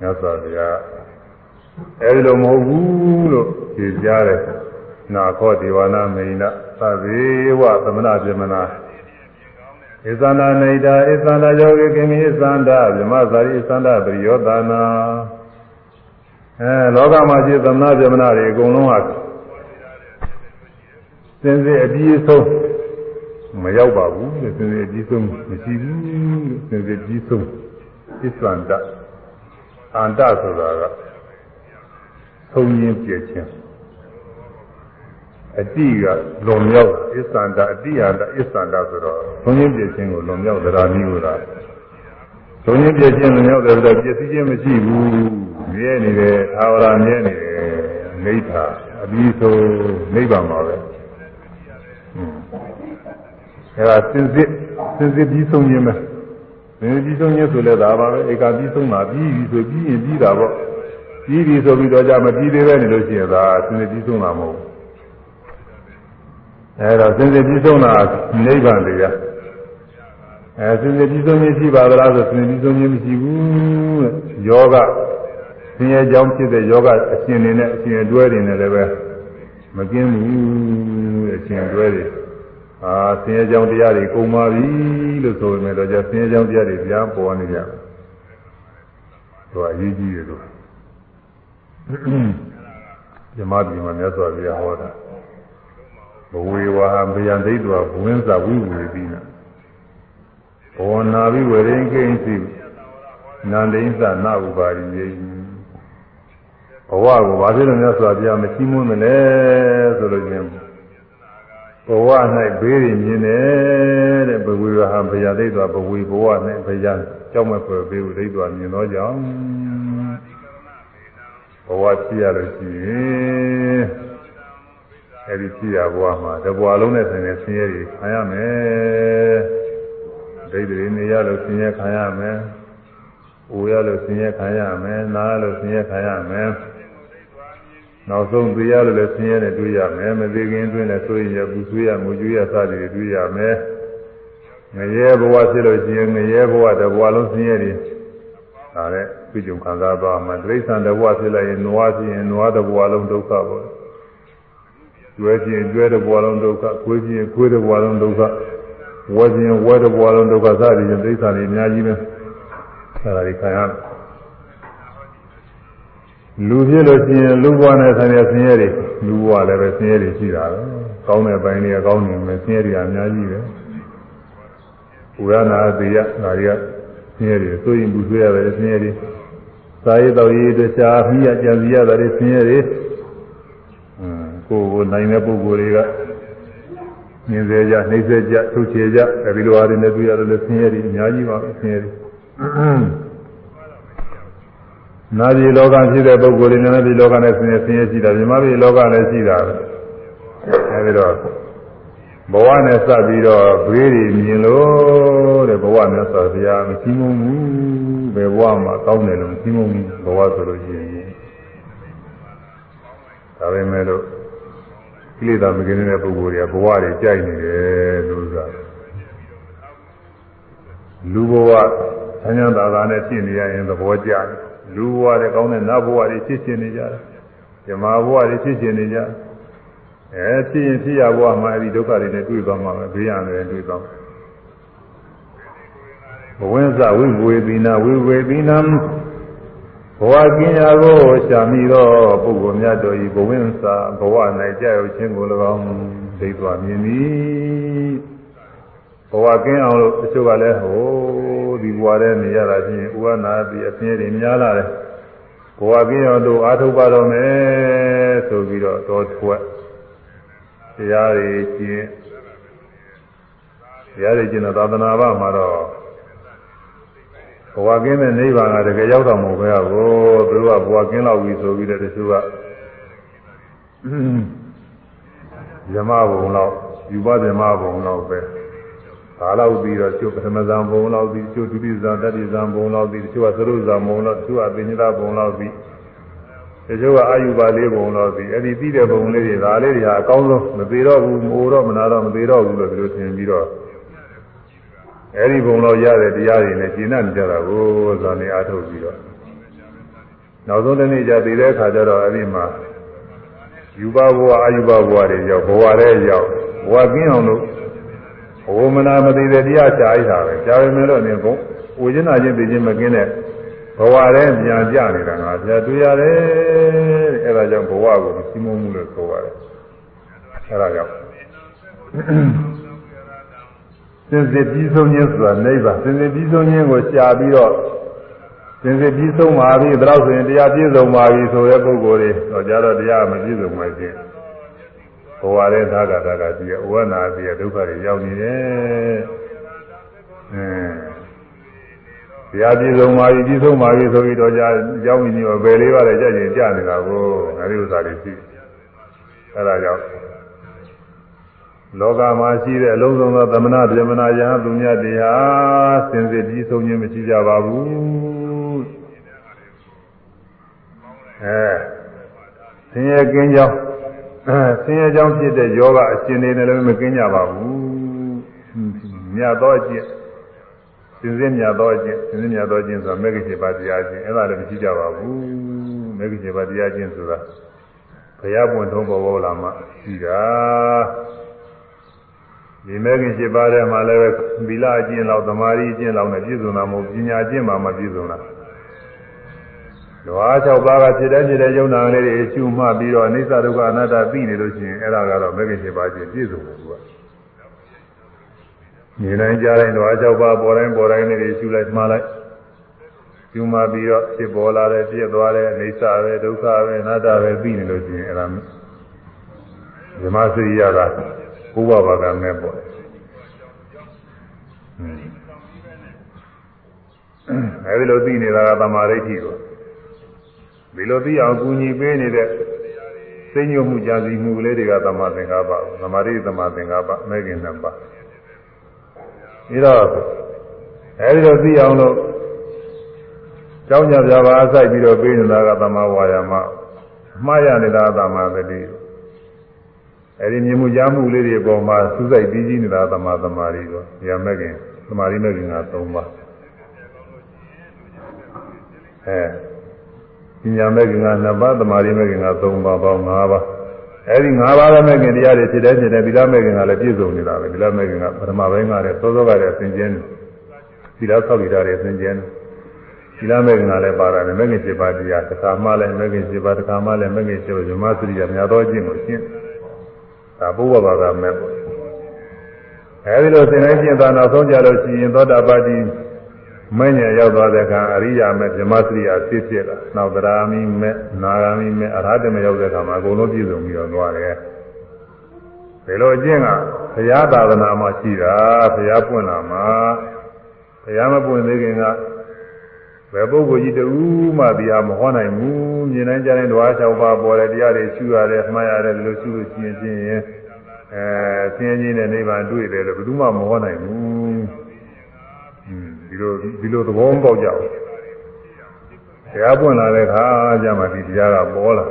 မြတ်စွာဘုရား အဲဒီလိုမဟုတ်ဘူးလို့ဖြေကြားတယ်နာခောဒေဝနာမိန်နာသဗေဝသမဏပြမနာဣသန္တာနေတာဣသန္တာယောဂိကိမိဣသန္တာဗြဟ္မသာရိဣသန္တာပရိယောသနာအဲလောကမှာရှိသမဏဗြဟ္မဏတွေအကုန်လုံးဟာစင်စစ်အပြီးဆုံးမရောက်ပါဘူးစင်စစ်အပြီးဆုံးမရှိဘူးစင်စစ်အပြီးဆုံးဣသန္တာအန္တဆိုတာက ဆုံးရင်းပြည့်ခြင်းအတိကလွန်မြောက်အစ္ဆန္ဒအတိယန္တအစ္ဆန္ဒဆိုတော့သုံးရင်းပြည့်ခြင်းကိုလွန်မြောက်သရာမျိုးလားသုံးရင်းပြည့်ခြင်းလွန်မြောက်တယ်ဆိုတော့ပြည့်စည်ခြင်းမရှိဘူးမြဲနေတယ်သာဝရမြဲနေတယ်နိဗ္ဗာန်အပြီးဆုံးနိဗ္ဗာန်ပါပဲအဲဒါစင်စစ်စင်စစ်ပြီးဆုံးခြင်းပဲစင်စစ်ပြီးဆုံးခြင်းဆိုလဲဒါပါပဲဧကပြီးဆုံးတာပြီးပြီဆိုပြီးရင်ပြီးတာပေါ့ ပြီးပြီဆိုပြီးတော့ကြမပြီးသေးပဲနေလို့ရှိရင်ဒါစင်စစ်ပြီးဆုံးတာမဟုတ်ဘူးအဲတော့စင်စစ်ပြီးဆုံးတာနိဗ္ဗာန်တရားအဲစင်စစ်ပြီးဆုံးခြင်းရှိပါသလားဆိုစင်စစ်ပြီးဆုံးခြင်းမရှိဘူးတဲ့ယောဂဆင်းရဲကြောင်းဖြစ်တဲ့ယောဂအရှင်နေနဲ့အရှင်အတွဲတွေနဲ့လည်းပဲမကင်းဘူးတဲ့အရှင်အတွဲတွေအာဆင်းရဲကြောင်းတရားတွေကုန်ပါပြီလို့ဆိုပေမဲ့တော့じゃဆင်းရဲကြောင်းတရားတွေပြန်ပေါ်နေကြတော့အရေးကြီးတယ်လို့ ဇမတိမှာမြတ်စွာဘုရားဟောတာဘဝေဝါဟဗျံဒိဋ္ဌဝဘဝင်းစာဝိဝေတိနာဘောနာဘိဝရေကိဉ္စီနန္ဒိသနာဥပါရိယေဘဝကိုဘာဖြစ်လို့မြတ်စွာဘုရားမချီးမွမ်းမလဲဆိုလို့ချင်းဘဝ၌ဘေးရမြင်တယ်တဲ့ဘဝေဝါဟဗျံဒိဋ္ဌဝဘဝေဘဝ၌ဗျံကြောက်မဲ့ဖွယ်ဘေးကိုဒိဋ္ဌဝမြင်သောကြောင့်ဘ ဝဖြစ်ရလို့ရှိရင်အဲဒီဖြစ်ရဘဝမှာတဘဝလုံးနဲ့ဆိုင်တဲ့ဆင်းရဲတွေခံရမယ်ဒိဋ္ဌိနေရလို့ဆင်းရဲခံရမယ်။အိုရလို့ဆင်းရဲခံရမယ်။နားလို့ဆင်းရဲခံရမယ်။နောက်ဆုံးသိရလို့လည်းဆင်းရဲနဲ့တွေ့ရမယ်။မသိခင်တွင်လည်းဆိုရင်ရပူဆွေးရငိုကြွေးရစသည်တွေတွေ့ရမယ်။ငရဲဘဝဖြစ်လို့ရှိရင်ငရဲဘဝတဘဝလုံးဆင်းရဲတွေဒါနဲ့ ပြည့်စုံခံစားသွားမှာတိရစ္ဆာန်တဘဝဖြစ်လိုက်ရင်နွားဖြစ်ရင်နွားတဘဝလုံးဒုက္ခပေါ့။ကျွဲခြင်းကျွဲတဘဝလုံးဒုက္ခ၊ခွေးခြင်းခွေးတဘဝလုံးဒုက္ခဝဲခြင်းဝဲတဘဝလုံးဒုက္ခစသည်ဖြင့်သိစ္စာတွေအများကြီးပဲအဲဒါတွေခံရလူဖြစ်လို့ရှိရင်လူဘဝနဲ့ဆိုင်တဲ့ဆင်းရဲတွေလူဘဝလည်းပဲဆင်းရဲတွေရှိတာပဲကောင်းတဲ့ပိုင်းတွေကကောင်းနေမယ်ဆင်းရဲတွေအများကြီးပဲဥရနာသေယဒါတွေကဆင်းရဲတွေဆိုရင်ဘူးဆွေးရတယ်ဆင်းရဲတွေ သာယတော်ရေးတခြားမိရကြံစီရတာတွေဆင်းရဲတွေကိုယ်ကိုနိုင်တဲ့ပုဂ္ဂိုလ်တွေကမြင်စေကြနှိမ့်စေကြထုတ်ချေကြအဲဒီလိုအားတွေနဲ့တွေ့ရတယ်လို့ဆင်းရဲတွေအများကြီးပါပဲဆင်းရဲတွေနာပြည်လောကဖြစ်တဲ့ပုဂ္ဂိုလ်တွေနဲ့ဒီလောကနဲ့ဆင်းရဲဆင်းရဲရှိတာမြမပြည်လောကလည်းရှိတာပဲအဲဒီတော့ ဘဝနဲ့စပ်ပြီးတော့ဘေးတွေမြင်လို့တဲ့ဘဝနဲ့ဆိုဘုရားမကြီးမုံဘူးဘယ်ဘဝမှာကောင်းတယ်လို့မကြီးမုံဘူးဘဝဆိုလို့ရှိရင်ဒါပဲမဲ့လို့ကိလေသာမကင်းတဲ့ပုဂ္ဂိုလ်တွေကဘဝတွေကြိုက်နေတယ်လို့ဆိုတာလူဘဝဆန်းရသာသာနဲ့ဖြစ်နေရရင်သဘောကျတယ်လူဘဝတွေကောင်းတဲ့နတ်ဘဝတွေဖြစ်ရှင်နေကြတယ်ဇမာဘဝတွေဖြစ်ရှင်နေကြ အဲဖြစ်ရင်ဖြစ်ရဘဝမှာအဲဒီဒုက္ခတွေနဲ့တွေ့သွားမှာပဲဘေးရတယ်တွေ့သွားမှာဘဝင်းစဝိဝေသီနာဝိဝေသီနာဘဝကင်းရာကိုရှာမိသောပုဂ္ဂိုလ်များတို့ဤဘဝင်းစာဘဝ၌ကြာရောက်ခြင်းကို၎င်းဒိဋ္ဌာမြင်သည်ဘဝကင်းအောင်လို့တချို့ကလည်းဟိုဒီဘဝထဲနေရတာချင်းဥဝနာတိအပြင်းတွေများလာတယ်ဘဝကင်းအောင်တို့အာထုတ်ပါတော့မယ်ဆိုပြီးတော့တော်ထွက် တရားတွေကျင့်တရားတွေကျင့်တဲ့သာသနာ့ဘာမှာတော့ဘဝကင်းတဲ့နိဗ္ဗာန်ကတကယ်ရောက်တော့မဟုတ်ပဲကိုသူတို့ကဘဝကင်းလောက်ပြီဆိုပြီးတော့တချို့ကဇမဘုံလောက်ယူပဇမဘုံလောက်ပဲဒါလောက်ပြီးတော့ကျုပ်ပထမဇံဘုံလောက်ပြီးကျုပ်ဒုတိယဇံတတိယဇံဘုံလောက်ပြီးတချို့ကသရုပ်ဇံဘုံလောက်တချို့ကပင်ညတာဘုံလောက်ပြီး တချို့ကအာယုပါလေးဘုံလောက်ပြီးအဲ့ဒီပြီးတဲ့ဘုံလေးတွေဒါလေးတွေဟာအကောင်းဆုံးမသေးတော့ဘူးမိုးတော့မနာတော့မသေးတော့ဘူးလို့ဒီလိုထင်ပြီးတော့အဲဒီဘုံတော့ရတဲ့တရားတွေနဲ့ကျင့်နေကြတာကိုဇာနေအားထုတ်ပြီးတော့နောက်ဆုံးတစ်နေ့ကျသိတဲ့အခါကျတော့အဲဒီမှာယူဘဘဝအာယူဘဘဝတွေရောက်ဘဝတွေရောက်ဘဝကင်းအောင်လို့ဘဝမနာမသိတဲ့တရားရှားရတာပဲရှားပေမဲ့လို့နေဘုံဝေကျင်နာချင်းသိချင်းမကင်းတဲ့ ဘဝထဲပြန်ကြနေတာငါပြတွေ့ရတယ်တဲ့အဲဒါကြောင့်ဘဝကိုစီမုံမှုလို့ဆိုရတယ်အဲဒါကြောင့်စင်စစ်ပြီးဆုံးခြင်းဆိုတာနိဗ္ဗာန်စင်စစ်ပြီးဆုံးခြင်းကိုရှားပြီးတော့စင်စစ်ပြီးဆုံးပါပြီဒါတော့ဆိုရင်တရားပြည့်စုံပါပြီဆိုတဲ့ပုဂ္ဂိုလ်တွေတော့ကြတော့တရားမပြည့်စုံမှချင်းဘဝရဲ့သာကတာကကြည့်ရဝနာပြည့်ဒုက္ခတွေရောက်နေတယ်အင်း တရားပြည့်စုံပါပြီပြည့်စုံပါပြီဆိုပြီးတော့ကြာရောက်နေပြီဘယ်လေးပါလဲကြာကျင်ကြာနေတာကိုငါတို့ဥစ္စာတွေရှိအဲဒါကြောင့်လောကမှာရှိတဲ့အလုံးစုံသောသမဏဗြဟ္မဏယဟသူမြတ်တရားစင်စစ်ပြီးဆုံးခြင်းမရှိကြပါဘူးအဲဆင်းရဲကင်းကြောင်းဆင်းရဲကြောင်းဖြစ်တဲ့ယောဂအရှင်တွေနဲ့လည်းမကင်းကြပါဘူးမြတ်သောအကျင့် စင်စစ်မြတ်သောအကျင့်စင်စစ်မြတ်သောအကျင့်ဆိုတာမဂ္ဂင်7ပါးတရားချင်းအဲ့ဒါလည်းမရှိကြပါဘူးမဂ္ဂင်7ပါးတရားချင်းဆိုတာဘုရားပွင့်ထုံးပေါ်ပေါ်လာမှရှိတာဒီမဂ္ဂင်7ပါးထဲမှာလည်းဗီလာအကျင့်လောက်သမာဓိအကျင့်လောက်နဲ့ပြည့်စုံတာမဟုတ်ပညာအကျင့်မှမပြည့်စုံတာလွား၆ပါးကဖြစ်တဲ့ဖြစ်တဲ့ယုံနာလေးတွေအကျူမှပြီးတော့အိစ္ဆဒုက္ခအနတ္တသိနေလို့ရှိရင်အဲ့ဒါကတော့မဂ္ဂင်7ပါးချင်းပြည့်စုံတယ်သူက နေတိုင်းကြားတိုင်းလွား၆ပါးပေါ်တိုင်းပေါ်တိုင်းလေးတွေကျူလိုက်မှားလိုက်ကျူမှပြီးတော့ဖြစ်ပေါ်လာတဲ့ပြည့်သွားတဲ့အိစ္ဆပဲဒုက္ခပဲအနတ္တပဲသိနေလို့ရှိရင်အဲ့ဒါဓမ္မစရိယကဘုရားဘာကမဲ့ပေါ့အဲဒီလိုသိနေတာကသမာဓိဋ္ဌိကိုဒီလိုသိအောင်ကူညီပေးနေတဲ့စိတ်ညွတ်မှုကြာစီမှုကလေးတွေကသမာသင်္ကပ္ပသမာဓိသမာသင်္ကပ္ပမဲခင်နှစ်ပါး ပြီးတော့အဲဒီလိုသိအောင်လို့ကြောင်းကြပြပါအစိုက်ပြီးတော့ပေးနေတာကသမာဝါယာမမှားရနေတာသမာသတိအဲဒီမြင်မှုကြားမှုလေးတွေအပေါ်မှာစူးစိုက်ပြီးကြီးနေတာသမာသမာဓိကိုရမဲ့ခင်သမာဓိမဲ့ခင်က၃ပါးအဲပညာမဲ့ခင်က2ပါးသမာဓိမဲ့ခင်က3ပါးပေါင်း5ပါး အဲဒီ5ပါးသောမဲ့ခင်တရားတွေဖြစ်တဲ့ဖြစ်တဲ့သီလမဲ့ခင်ကလည်းပြည့်စုံနေတာပဲသီလမဲ့ခင်ကပထမပိုင်းကလည်းသောသောကလည်းသင်ကျင်းတယ်သီလဆောက်တည်တာတွေသင်ကျင်းတယ်သီလမဲ့ခင်ကလည်းပါတာတယ်မဲ့ခင်7ပါးတရားတစ်ခါမှလည်းမဲ့ခင်7ပါးတစ်ခါမှလည်းမဲ့ခင်7ပါးဇမသတိရများသောအကျင့်ကိုရှင်းဒါဘုရားဘာသာမဲ့ပေါ့အဲဒီလိုသင်တိုင်းကျင့်တာနောက်ဆုံးကြလို့ရှိရင်သောတာပတိ မင်းညာရောက်သွားတဲ့အခါအရိယာမဲ့ဓမ္မစရိယာဖြစ်ဖြစ်လာနောက်သရာမိမဲ့နာဂာမိမဲ့အရဟတမရောက်တဲ့အခါမှာအကုန်လုံးပြည့်စုံပြီးတော့သွားတယ်ဒီလိုအကျင့်ကဘုရားသာသနာမှာရှိတာဘုရားပွင့်လာမှာဘုရားမပွင့်သေးခင်ကဘယ်ပုဂ္ဂိုလ်ကြီးတူမှတရားမဟောနိုင်ဘူးမြင်တိုင်းကြားတိုင်းဓဝါ၆ပါးပေါ်တယ်တရားတွေရှုရတယ်မှားရတယ်ဒီလိုရှုလို့ရှိရင်ချင်းရင်အဲဆင်းရဲခြင်းနဲ့နိဗ္ဗာန်တွေ့တယ်လို့ဘယ်သူမှမဟောနိုင်ဘူးဒီ လိုဒီလိုသဘောမပေါက်ကြဘူးတရားပွင့်လာတဲ့အခါကျမှဒီတရားကပေါ်လာ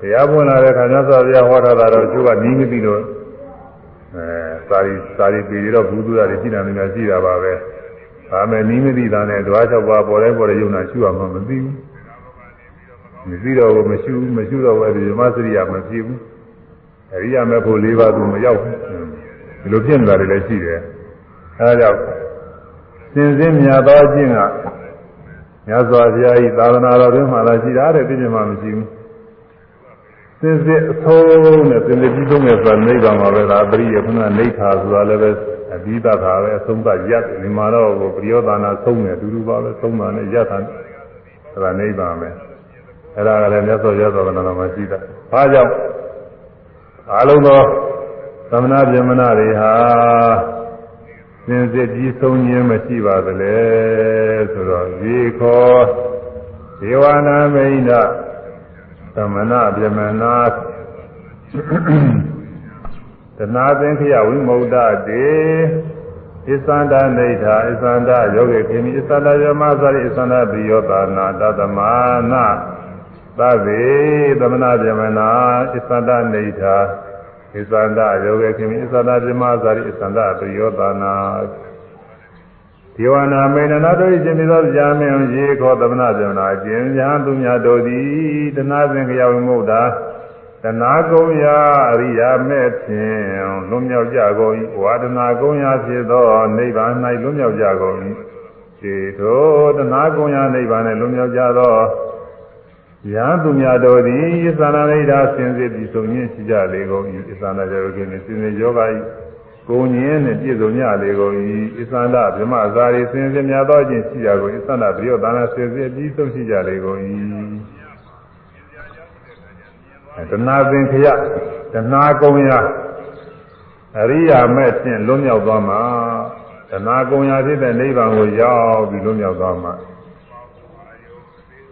တရားပွင့်လာတဲ့အခါမြတ်စွာဘုရားဟောထားတာတော့သူကနီးမသိလို့အဲစာရီစာရီပြည်တော့ဘူးသူရတွေရှိတယ်များရှိတာပါပဲဒါမဲ့နီးမသိတာနဲ့ဓဝါ၆ပါးပေါ်တိုင်းပေါ်တဲ့ယုံနာရှုရမှမသိဘူးမသိတော့ဘူးမရှုဘူးမရှုတော့ဘူးအဲဒီဓမ္မစရိယာမဖြစ်ဘူးအရိယာမဲ့ဖို့၄ပါးသူမရောက်ဘူးဒီလိုဖြစ်နေတာတွေလည်းရှိတယ်အဲဒါကြောင့် စင်စင်မြတ်သောအကျင့်ကမြတ်စွာဘုရားဤသာသနာတော်တွင်မှလာရှိတာတဲ့ပြည့်ပြည့်မှမရှိဘူးစင်စစ်အဆုံးနဲ့စင်စစ်ပြီးဆုံးတဲ့ဆိုနိဗ္ဗာန်မှာပဲဒါပရိယခုနနိဋ္ဌာဆိုတာလည်းပဲအဘိဓါသာပဲအဆုံးသတ်ရပ်ဒီမှာတော့ပရိယောသနာဆုံးတယ်အတူတူပါပဲဆုံးတာနဲ့ရပ်တာဒါနိဗ္ဗာန်ပဲအဲ့ဒါကလည်းမြတ်စွာဘုရားသာသနာတော်မှာရှိတာဘာကြောင့်အလုံးသောသမဏဗြဟ္မဏတွေဟာ စင်စစ်ပြီးဆုံးခြင်းမရှိပါသလဲဆိုတော့ရေခောဒေဝနာမိန်ဒသမဏဗြဟ္မဏတနာသင်္ခယဝိမု ക്ത တေဣသန္တနေထာဣသန္တယောဂေခေမိဣသန္တယမသရိဣသန္တပိယောတာနာတသမနာသဗ္ဗေသမဏဗြဟ္မဏဣသန္တနေထာ ဣသန္တယောဂေခေမိဣသန္တပြမဇာရိဣသန္တပယောတာနာဒေဝနာမေနနာတို့၏ရှင်သောကြာမင်းရေခောသမနာဇေနာကျင်ညာသူများတို့သည်တနာစဉ်ကြောင်မုတ်တာတဏှာကုံရာအရိယာမဲ့ဖြင့်လွတ်မြောက်ကြကုန်၏ဝါဒနာကုံရာဖြစ်သောနိဗ္ဗာန်၌လွတ်မြောက်ကြကုန်၏ခြေထိုတဏှာကုံရာနိဗ္ဗာန်၌လွတ်မြောက်ကြသော ယံသူများတို့သည်သန္တာရိဒာစင်စစ်ပြီးဆုံးရင်းရှိကြလေကုန်၏သန္တာကြောကိနေစင်စစ်ယောဂ၏ကိုငင်းနှင့်ပြည့်စုံကြလေကုန်၏ဣသန္တဗြဟ္မဇာရီစင်စစ်များသောခြင်းရှိကြကုန်ဣသန္တပြယောသနာစင်စစ်ပြီးဆုံးရှိကြလေကုန်၏တဏှာပင်ခရတဏှာကုံရအရိယာမဲ့ဖြင့်လွတ်မြောက်သွားမှာတဏှာကုံရဖြစ်တဲ့နိဗ္ဗာန်ကိုရောက်ပြီးလွတ်မြောက်သွားမှာ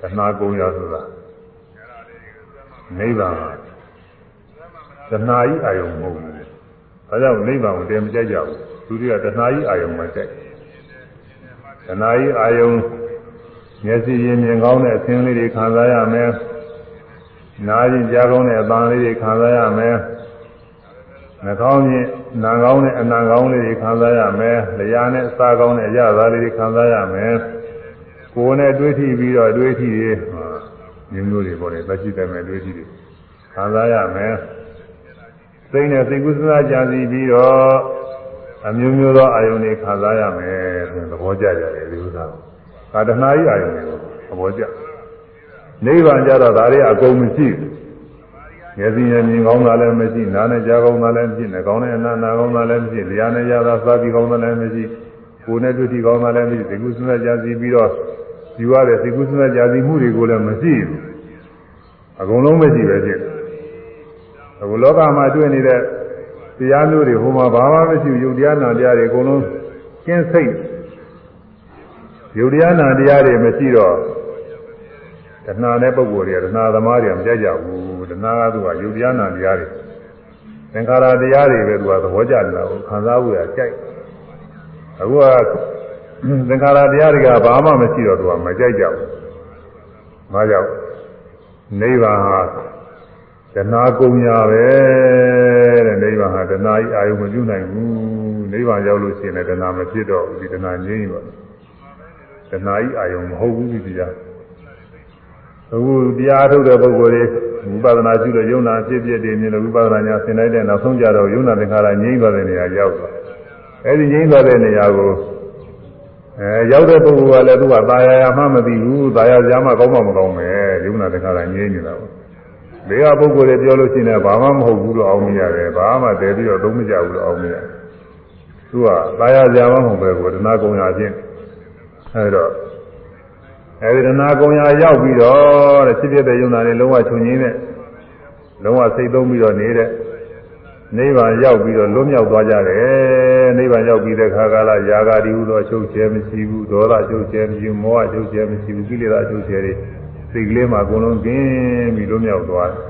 တဏှာကုံရဆိုတာ နိဗ္ဗာန်တဏှာဤအာယုံမဟုတ်ဘူးဒါကြောင့်နိဗ္ဗာန်ကိုတည်းမကြိုက်ကြဘူးသူတွေကတဏှာဤအာယုံမှာကြိုက်တဏှာဤအာယုံမျက်စိရင်မြင်ကောင်းတဲ့အသင်းလေးတွေခံစားရမယ်နားရင်ကြားကောင်းတဲ့အပန်းလေးတွေခံစားရမယ်နှာခေါင်းချင်းနာကောင်းတဲ့အနံကောင်းလေးတွေခံစားရမယ်လျှာနဲ့အစာကောင်းတဲ့အရသာလေးတွေခံစားရမယ်ကိုယ်နဲ့တွေးထိပြီးတော့တွေးထိတွေ မျိုးမျိုးတွေပေါ်တယ်သက်ရှိတယ်မဲ့တွေးထိတွေခံစားရမယ်စိတ်နဲ့စိတ်ကူးစားကြစီပြီးတော့အမျိုးမျိုးသောအာယုန်တွေခံစားရမယ်ဆိုရင်သဘောကျကြတယ်ဒီဥစ္စာကိုကာတနာကြီးအာယုန်တွေကိုသဘောကျနိဗ္ဗာန်ကြတော့ဒါတွေအကုန်မရှိဘူးမျက်စိနဲ့မြင်ကောင်းတာလည်းမရှိနားနဲ့ကြားကောင်းတာလည်းမရှိနှာခေါင်းနဲ့အနားနာကောင်းတာလည်းမရှိလျှာနဲ့ရတာစားပြီးကောင်းတာလည်းမရှိကိုယ်နဲ့တွေ့ထိကောင်းတာလည်းမရှိစိတ်ကူးစဉ်းစားကြစီပြီးတော့ ယူရတဲ့စိတ်ကူးစဉ်းစားကြစီမှုတွေကိုလည်းမရှိဘူးအကုန်လုံးမရှိပဲဖြစ်အခုလောကမှာတွေ့နေတဲ့တရားမျိုးတွေဟိုမှာဘာမှမရှိဘူးယုတ်တရားနာတရားတွေအကုန်လုံးကျင်းစိတ်ယုတ်တရားနာတရားတွေမရှိတော့တဏှာတဲ့ပုဂ္ဂိုလ်တွေကတဏှာသမားတွေကမကြိုက်ကြဘူးတဏှာကသူကယုတ်တရားနာတရားတွေသင်္ခါရတရားတွေပဲသူကသဘောကျနေတာကိုခံစားဖို့ရကြိုက်အခုက သင်္ခါရတရားတွေကဘာမှမရှိတော့သူကမကြိုက်ကြဘူး။ဘာကြောင့်နိဗ္ဗာန်ဟာတဏှာကုံညာပဲတဲ့နိဗ္ဗာန်ဟာတဏှာကြီးအာယုံမပြုနိုင်ဘူး။နိဗ္ဗာန်ရောက်လို့ရှိရင်လည်းတဏှာမဖြစ်တော့ဘူးဒီတဏှာငြိမ်းပါတဏှာကြီးအာယုံမဟုတ်ဘူးဒီတရားအခုတရားထုတ်တဲ့ပုဂ္ဂိုလ်တွေဝိပဿနာရှုတဲ့ယုံနာဖြစ်ဖြစ်တွေမြင်လို့ဝိပဿနာညာသင်လိုက်တဲ့နောက်ဆုံးကြတော့ယုံနာသင်္ခါရငြိမ်းသွားတဲ့နေရာရောက်သွားအဲဒီငြိမ်းသွားတဲ့နေရာကို အဲရောက်တဲ့ပုဂ္ဂိုလ်ကလည်းသူကตายာမှမသိဘူးตายာကြားမှကောင်းမှမကောင်းပဲယုံနာသင်္ခါရငြိမ်းနေတာပေါ့ဒီကပုဂ္ဂိုလ်တွေပြောလို့ရှိရင်ဘာမှမဟုတ်ဘူးလို့အောင်မရတယ်ဘာမှတည်ပြီးတော့သုံးမကြဘူးလို့အောင်မရသူကตายာကြားမှမဟုတ်ပဲကိုတဏှာကုံရချင်းအဲဒါအဲဒီဒနာကုံရာရောက်ပြီးတော့တဲ့ဖြစ်ဖြစ်တဲ့ယုံနာတွေလုံးဝချုပ်ငင်းတဲ့လုံးဝစိတ်သုံးပြီးတော့နေတဲ့နိဗ္ဗာန်ရောက်ပြီးတော့လွတ်မြောက်သွားကြတယ် ် နိဗ္ဗာန်ရောက်ပြီးတဲ့ခါကာလယာဂာတိဟုသောချုပ်ချဲမရှိဘူးဒေါသချုပ်ချဲမရှိဘူးမောဟချုပ်ချဲမရှိဘူးကိလေသာချုပ်ချဲတွေစိတ်ကလေးမှာအကုန်လုံးကင်းပြီးလွတ်မြောက်သွားတယ်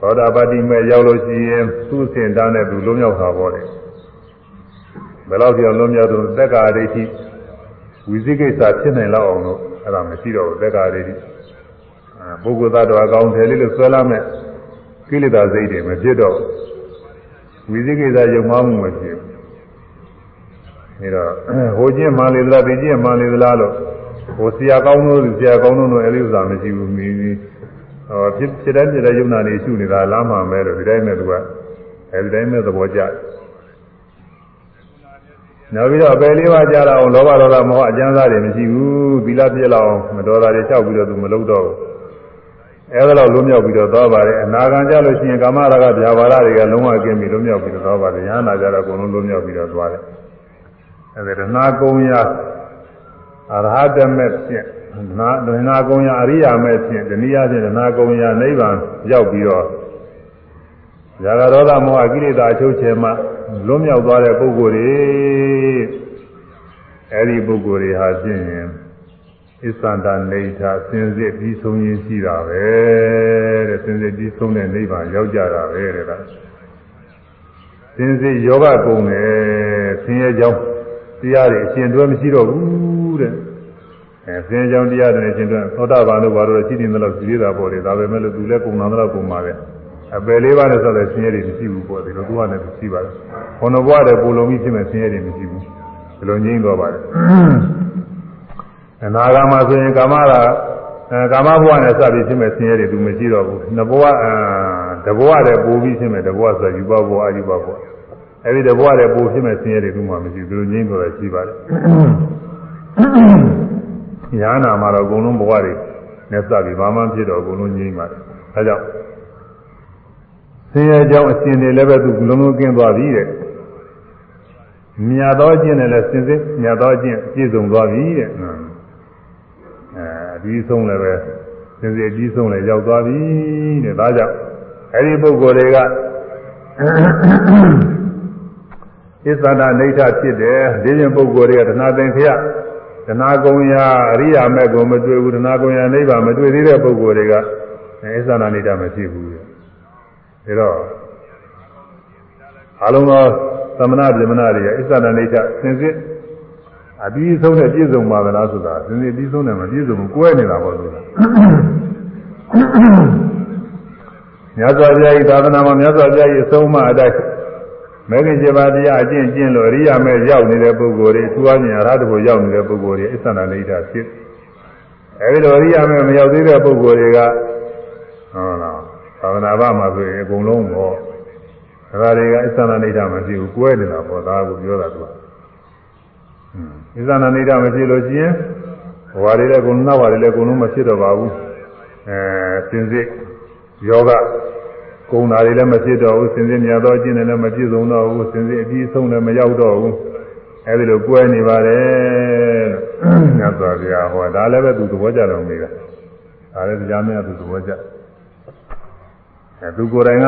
သောတာပတိမဲ့ရောက်လို့ရှိရင်သူ့စင်တားနဲ့သူလွတ်မြောက်တာပေါ့လေဘယ်လောက်ကြောင့်လွတ်မြောက်တော့သက်္ကာဒိဋ္ဌိဝိသိကိစ္စဖြစ်နိုင်လောက်အောင်လို့အဲ့ဒါမရှိတော့ဘူးသက်္ကာဒိဋ္ဌိပုဂ္ဂိုလ်သတ္တဝါကောင်းတယ်လေးလို့ဆွဲလာမဲ့ကိလေသာစိတ်တွေမဖြစ်တော့ ဝိသိကိစ္စယုံမှမှုမဖြစ်ဘူးဒါတော့ဟိုချင်းမှန်လေသလားဒီချင်းမှန်လေသလားလို့ဟိုဆရာကောင်းလို့ဆရာကောင်းလို့အဲ့ဒီဥစ္စာမရှိဘူးမိဟောဖြစ်ဖြစ်တဲ့ဖြစ်တဲ့ယုံနာနေရှုနေတာလားမှမဲလို့ဒီတိုင်းမဲ့သူကအဲဒီတိုင်းမဲ့သဘောကျတယ်နောက်ပြီးတော့အပယ်လေးပါးကြားလာအောင်လောဘဒေါသမောဟအကျဉ်းစားတွေမရှိဘူးသီလပြည့်လောက်အောင်မတော်တာတွေလျှောက်ပြီးတော့သူမလုပ်တော့ဘူး အဲဒါတော့လွတ်မြောက်ပြီးတော့သွားပါတယ်အနာဂံကြလို့ရှိရင်ကာမရာဂဗျာပါဒတွေကလုံးဝကင်းပြီးလွတ်မြောက်ပြီးတော့သွားပါတယ်ညာနာကြတော့အကုန်လုံးလွတ်မြောက်ပြီးတော့သွားတယ်အဲဒီဒနာကုံရအရဟတမေဖြင့်နာဒနာကုံရအရိယာမေဖြင့်တနည်းအားဖြင့်ဒနာကုံရနိဗ္ဗာန်ရောက်ပြီးတော့ဇာဂရောဓမောဟကိလေသာအချုပ်ချယ်မှလွတ်မြောက်သွားတဲ့ပုဂ္ဂိုလ်တွေအဲဒီပုဂ္ဂိုလ်တွေဟာဖြင့် အစ္ဆန္ဒနေထာစင်စစ်ပြီးဆုံးရင်းရှိတာပဲတဲ့စင်စစ်ပြီးဆုံးတဲ့နိဗ္ဗာန်ရောက်ကြတာပဲတဲ့ကစင်စစ်ယောဂကုံတယ်ဆင်းရဲကြောင်းတရားတွေအရှင်တွဲမရှိတော့ဘူးတဲ့အဲဆင်းရဲကြောင်းတရားတွေအရှင်တွဲသောတာပန်တို့ဘာလို့ရှိနေသလောက်ရှိသေးတာပေါ့လေဒါပဲမဲ့လို့သူလည်းကုံနာတော့ကုံပါပဲအပယ်လေးပါးနဲ့ဆိုတဲ့ဆင်းရဲတွေမရှိဘူးပေါ့ဒီလိုသူကလည်းမရှိပါဘူး။ဘုံတော်ဘွားတဲ့ပူလုံးကြီးဖြစ်မဲ့ဆင်းရဲတွေမရှိဘူး။ဒီလိုငြိမ့်တော့ပါတယ်။ အနာဂါမဆိုရင်ကာမရာအဲကာမဘဝနဲ့စပြီးဖြစ်မဲ့ဆင်းရဲတွေသူမရှိတော့ဘူးနှစ်ဘဝအဲတဘဝတည်းပိုးပြီးဖြစ်မဲ့တဘဝဆိုယူဘဘဝအယူဘဘဝအဲဒီတဘဝတည်းပိုးဖြစ်မဲ့ဆင်းရဲတွေသူမှမရှိဘူးသူတို့ငြိမ်းတော့ရှိပါတယ်ညာနာမှာတော့အကုန်လုံးဘဝတွေနဲ့စပြီးဘာမှဖြစ်တော့အကုန်လုံးငြိမ်းပါတယ်အဲကြောင့်ဆင်းရဲကြောင်းအရှင်တွေလည်းပဲသူလုံးလုံးကင်းသွားပြီတဲ့မြတ်သောအကျင့်နဲ့လည်းစင်စစ်မြတ်သောအကျင့်ပြည့်စုံသွားပြီတဲ့ အဲအပြီးဆုံးလည်းပဲစင်စစ်အပြီးဆုံးလည်းရောက်သွားပြီတဲ့ဒါကြောင့်အဲဒီပုဂ္ဂိုလ်တွေကဣသန္တာနေဋ္ဌဖြစ်တယ်ဒီရင်ပုဂ္ဂိုလ်တွေကတဏှာသင်္ခရတဏှာကုံရာအရိယာမဲ့ကိုမတွေ့ဘူးတဏှာကုံရာနိဗ္ဗာန်မတွေ့သေးတဲ့ပုဂ္ဂိုလ်တွေကဣသန္တာနေဋ္ဌမရှိဘူးဒါတော့အလုံးသောသမဏဗြဟ္မဏတွေကဣသန္တာနေဋ္ဌစင်စစ် အပြီးဆုံးနဲ့ပြည့်စုံပါသလားဆိုတာစင်စစ်ပြီးဆုံးနဲ့မပြည့်စုံဘူးကွဲနေတာပေါ့ဆိုတာမြတ်စွာဘုရားဤသာသနာမှာမြတ်စွာဘုရားဤအဆုံးအမအတိုင်းမဂ္ဂင်7ပါးတရားအကျင့်ကျင့်လို့အရိယာမဲ့ရောက်နေတဲ့ပုဂ္ဂိုလ်တွေသူအမြင်အရဟတဘုရောက်နေတဲ့ပုဂ္ဂိုလ်တွေအစ္ဆန္ဒနိဋ္ဌဖြစ်အဲဒီလိုအရိယာမဲ့မရောက်သေးတဲ့ပုဂ္ဂိုလ်တွေကဟုတ်လားသာသနာ့ဘာမှာဆိုရင်အကုန်လုံးပေါ့ဒါတွေကအစ္ဆန္ဒနိဋ္ဌမရှိဘူးကွဲနေတာပေါ့ဒါကိုပြောတာသူက အစ္ဆန္ဒနိဋ္ဌမရှိလို့ရှိရင်ဘဝတွေလည်းအကုန်လုံးနောက်ဘဝတွေလည်းအကုန်လုံးမဖြစ်တော့ပါဘူးအဲစင်စစ်ယောဂကုံတာတွေလည်းမဖြစ်တော့ဘူးစင်စစ်မြတ်သောအကျင့်တွေလည်းမပြည့်စုံတော့ဘူးစင်စစ်အပြီးဆုံးလည်းမရောက်တော့ဘူးအဲဒီလိုကွဲနေပါတယ်လို့ညသောဗျာဟောဒါလည်းပဲသူသဘောကျတော်မူတာဒါလည်းတရားများသူသဘောကျအဲသူကိုယ်တိုင်က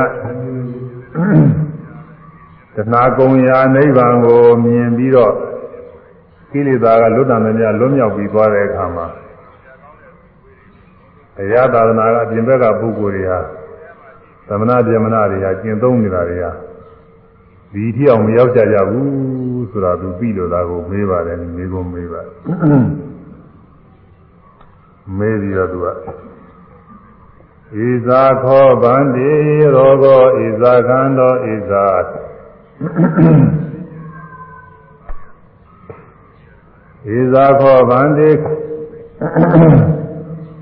တဏှာကုံရာနိဗ္ဗာန်ကိုမြင်ပြီးတော့ ကိလေသာကလွတ်တံမြတ်လွတ်မြောက်ပြီးသွားတဲ့အခါမှာတရားသာသနာကအပြင်ဘက်ကပုဂ္ဂိုလ်တွေဟာသမဏဗြဟ္မဏတွေဟာကျင့်သုံးနေတာတွေဟာဒီထီအောင်မရောက်ကြကြဘူးဆိုတာသူပြီးလို့သားကိုမေးပါတယ်မေးကုန်မေးပါမေးပြီးတော့သူကဣဇာခောဗန္တိရောဂောဣဇာခန္တောဣဇာ ဣဇာခောဗန္တိ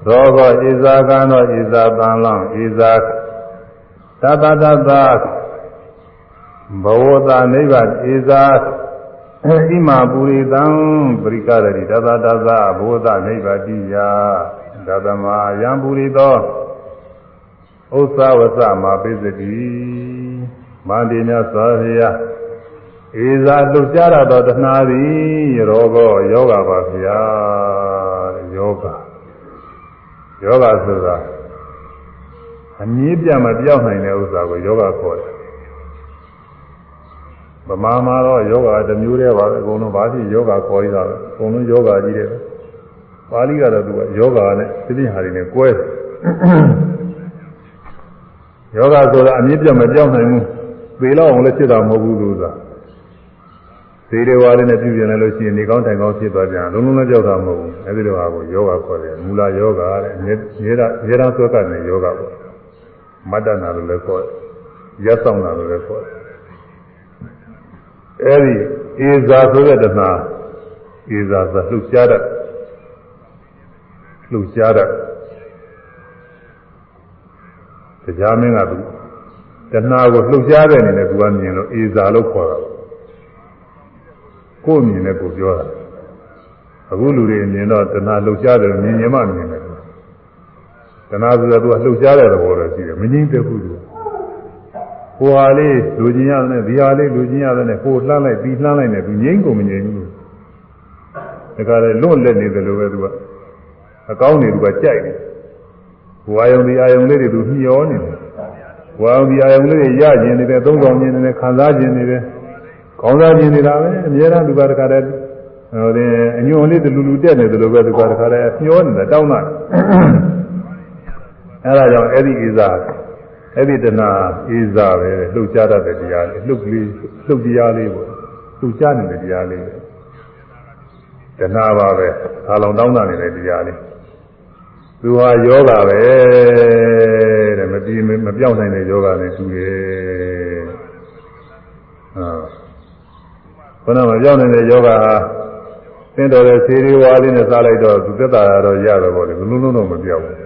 ရောဂောဣဇာခန္တောဣဇာတန်လောဣဇာတတတတဘဝတာနိဗ္ဗာန်ဣဇာဣမာပုရိသံပရိကရတိတတတသဘဝတာနိဗ္ဗာတိယသတ္တမယံပုရိသောဥစ္စာဝဆမာပိစတိမန္တိမြသောရယ ဧဇာလှကြရသောတဏှာသည်ရောဂောယောဂပါဗျာယောဂယောဂဆိုတာအမြင့်ပြမပြောက်နိုင်တဲ့ဥစ္စာကိုယောဂခေါ်တယ်ဗမာမှာတော့ယောဂတစ်မျိုးတည်းပါပဲအကုန်လုံးဘာဖြစ်ယောဂခေါ်ရတာပဲအကုန်လုံးယောဂကြီးတယ်ပါဠိကတော့သူကယောဂနဲ့သိသိဟာတွေနဲ့ကွဲတယ်ယောဂဆိုတာအမြင့်ပြတ်မပြောင်းနိုင်ဘူးသေလောက်အောင်လည်းဖြစ်တာမဟုတ်ဘူးလို့ဆိုတာ သေတွေဝါလေးနဲ့ပြုပြင်လိုက်လို့ရှိရင်နေကောင်းတိုင်ကောင်းဖြစ်သွားပြန်လုံးလုံးလည်းကြောက်တာမဟုတ်ဘူးအဲဒီလိုဟာကိုယောဂခေါ်တယ်မူလယောဂတဲ့ရေရာရေရာသွက်ကနေယောဂပေါ့မတ္တနာလို့လည်းခေါ်တယ်ရက်ဆောင်တာလို့လည်းခေါ်တယ်အဲဒီဧဇာဆိုတဲ့တဏှာဧဇာဆိုလှုပ်ရှားတဲ့လှုပ်ရှားတဲ့တရားမင်းကသူတဏှာကိုလှုပ်ရှားတဲ့အနေနဲ့သူကမြင်လို့ဧဇာလို့ခေါ်တာ ကိုယ်မြင်နဲ့ကိုပြောတာအခုလူတွေမြင်တော့တဏှာလှုပ်ရှားတယ်မြင်မြင်မှမြင်တယ်တဏှာဆိုတော့သူကလှုပ်ရှားတဲ့သဘောတော့ရှိတယ်မငြိမ့်တဲ့ခုသူကိုဟာလေးလူချင်းရတယ်ဒီဟာလေးလူချင်းရတယ်ကိုလှမ်းလိုက်ပြီးလှမ်းလိုက်နေသူငြိမ့်ကုန်မငြိမ့်ဘူးဒါကြတဲ့လွတ်လက်နေတယ်လို့ပဲသူကအကောင်းနေသူကကြိုက်တယ်ဝါယုံဒီအာယုံလေးတွေသူညှောနေတယ်ဝါယုံဒီအာယုံလေးတွေရကျင်နေတယ်သုံးဆောင်ကျင်နေတယ်ခံစားကျင်နေတယ် ကောင်းစားကျင်နေတာပဲအများအားသူကတခါတည်းဟိုဒီအညွန်လေးတလူလူတက်နေတယ်လို့ပဲသူကတခါတည်းညှောနေတာတောင်းတာအဲဒါကြောင့်အဲ့ဒီဣဇာအဲ့ဒီတဏှာဣဇာပဲလှုပ်ရှားတတ်တဲ့တရားလေးလှုပ်ကလေးလှုပ်တရားလေးပေါ့လှုပ်ရှားနေတဲ့တရားလေးတဏှာပါပဲခါလောင်တောင်းတာနေတဲ့တရားလေးသူဟာယောဂပဲတဲ့မပြီးမပြောင်းနိုင်တဲ့ယောဂနဲ့တူတယ်ဟာ ခဏမပြောင်းနိုင်တဲ့ယောဂဟာသင်တော်တဲ့ဆေးလေးဝါးလေးနဲ့စားလိုက်တော့သူသက်သာရတော့ရတော့ပေါ့လေဘလုံးလုံးတော့မပြောက်ဘူး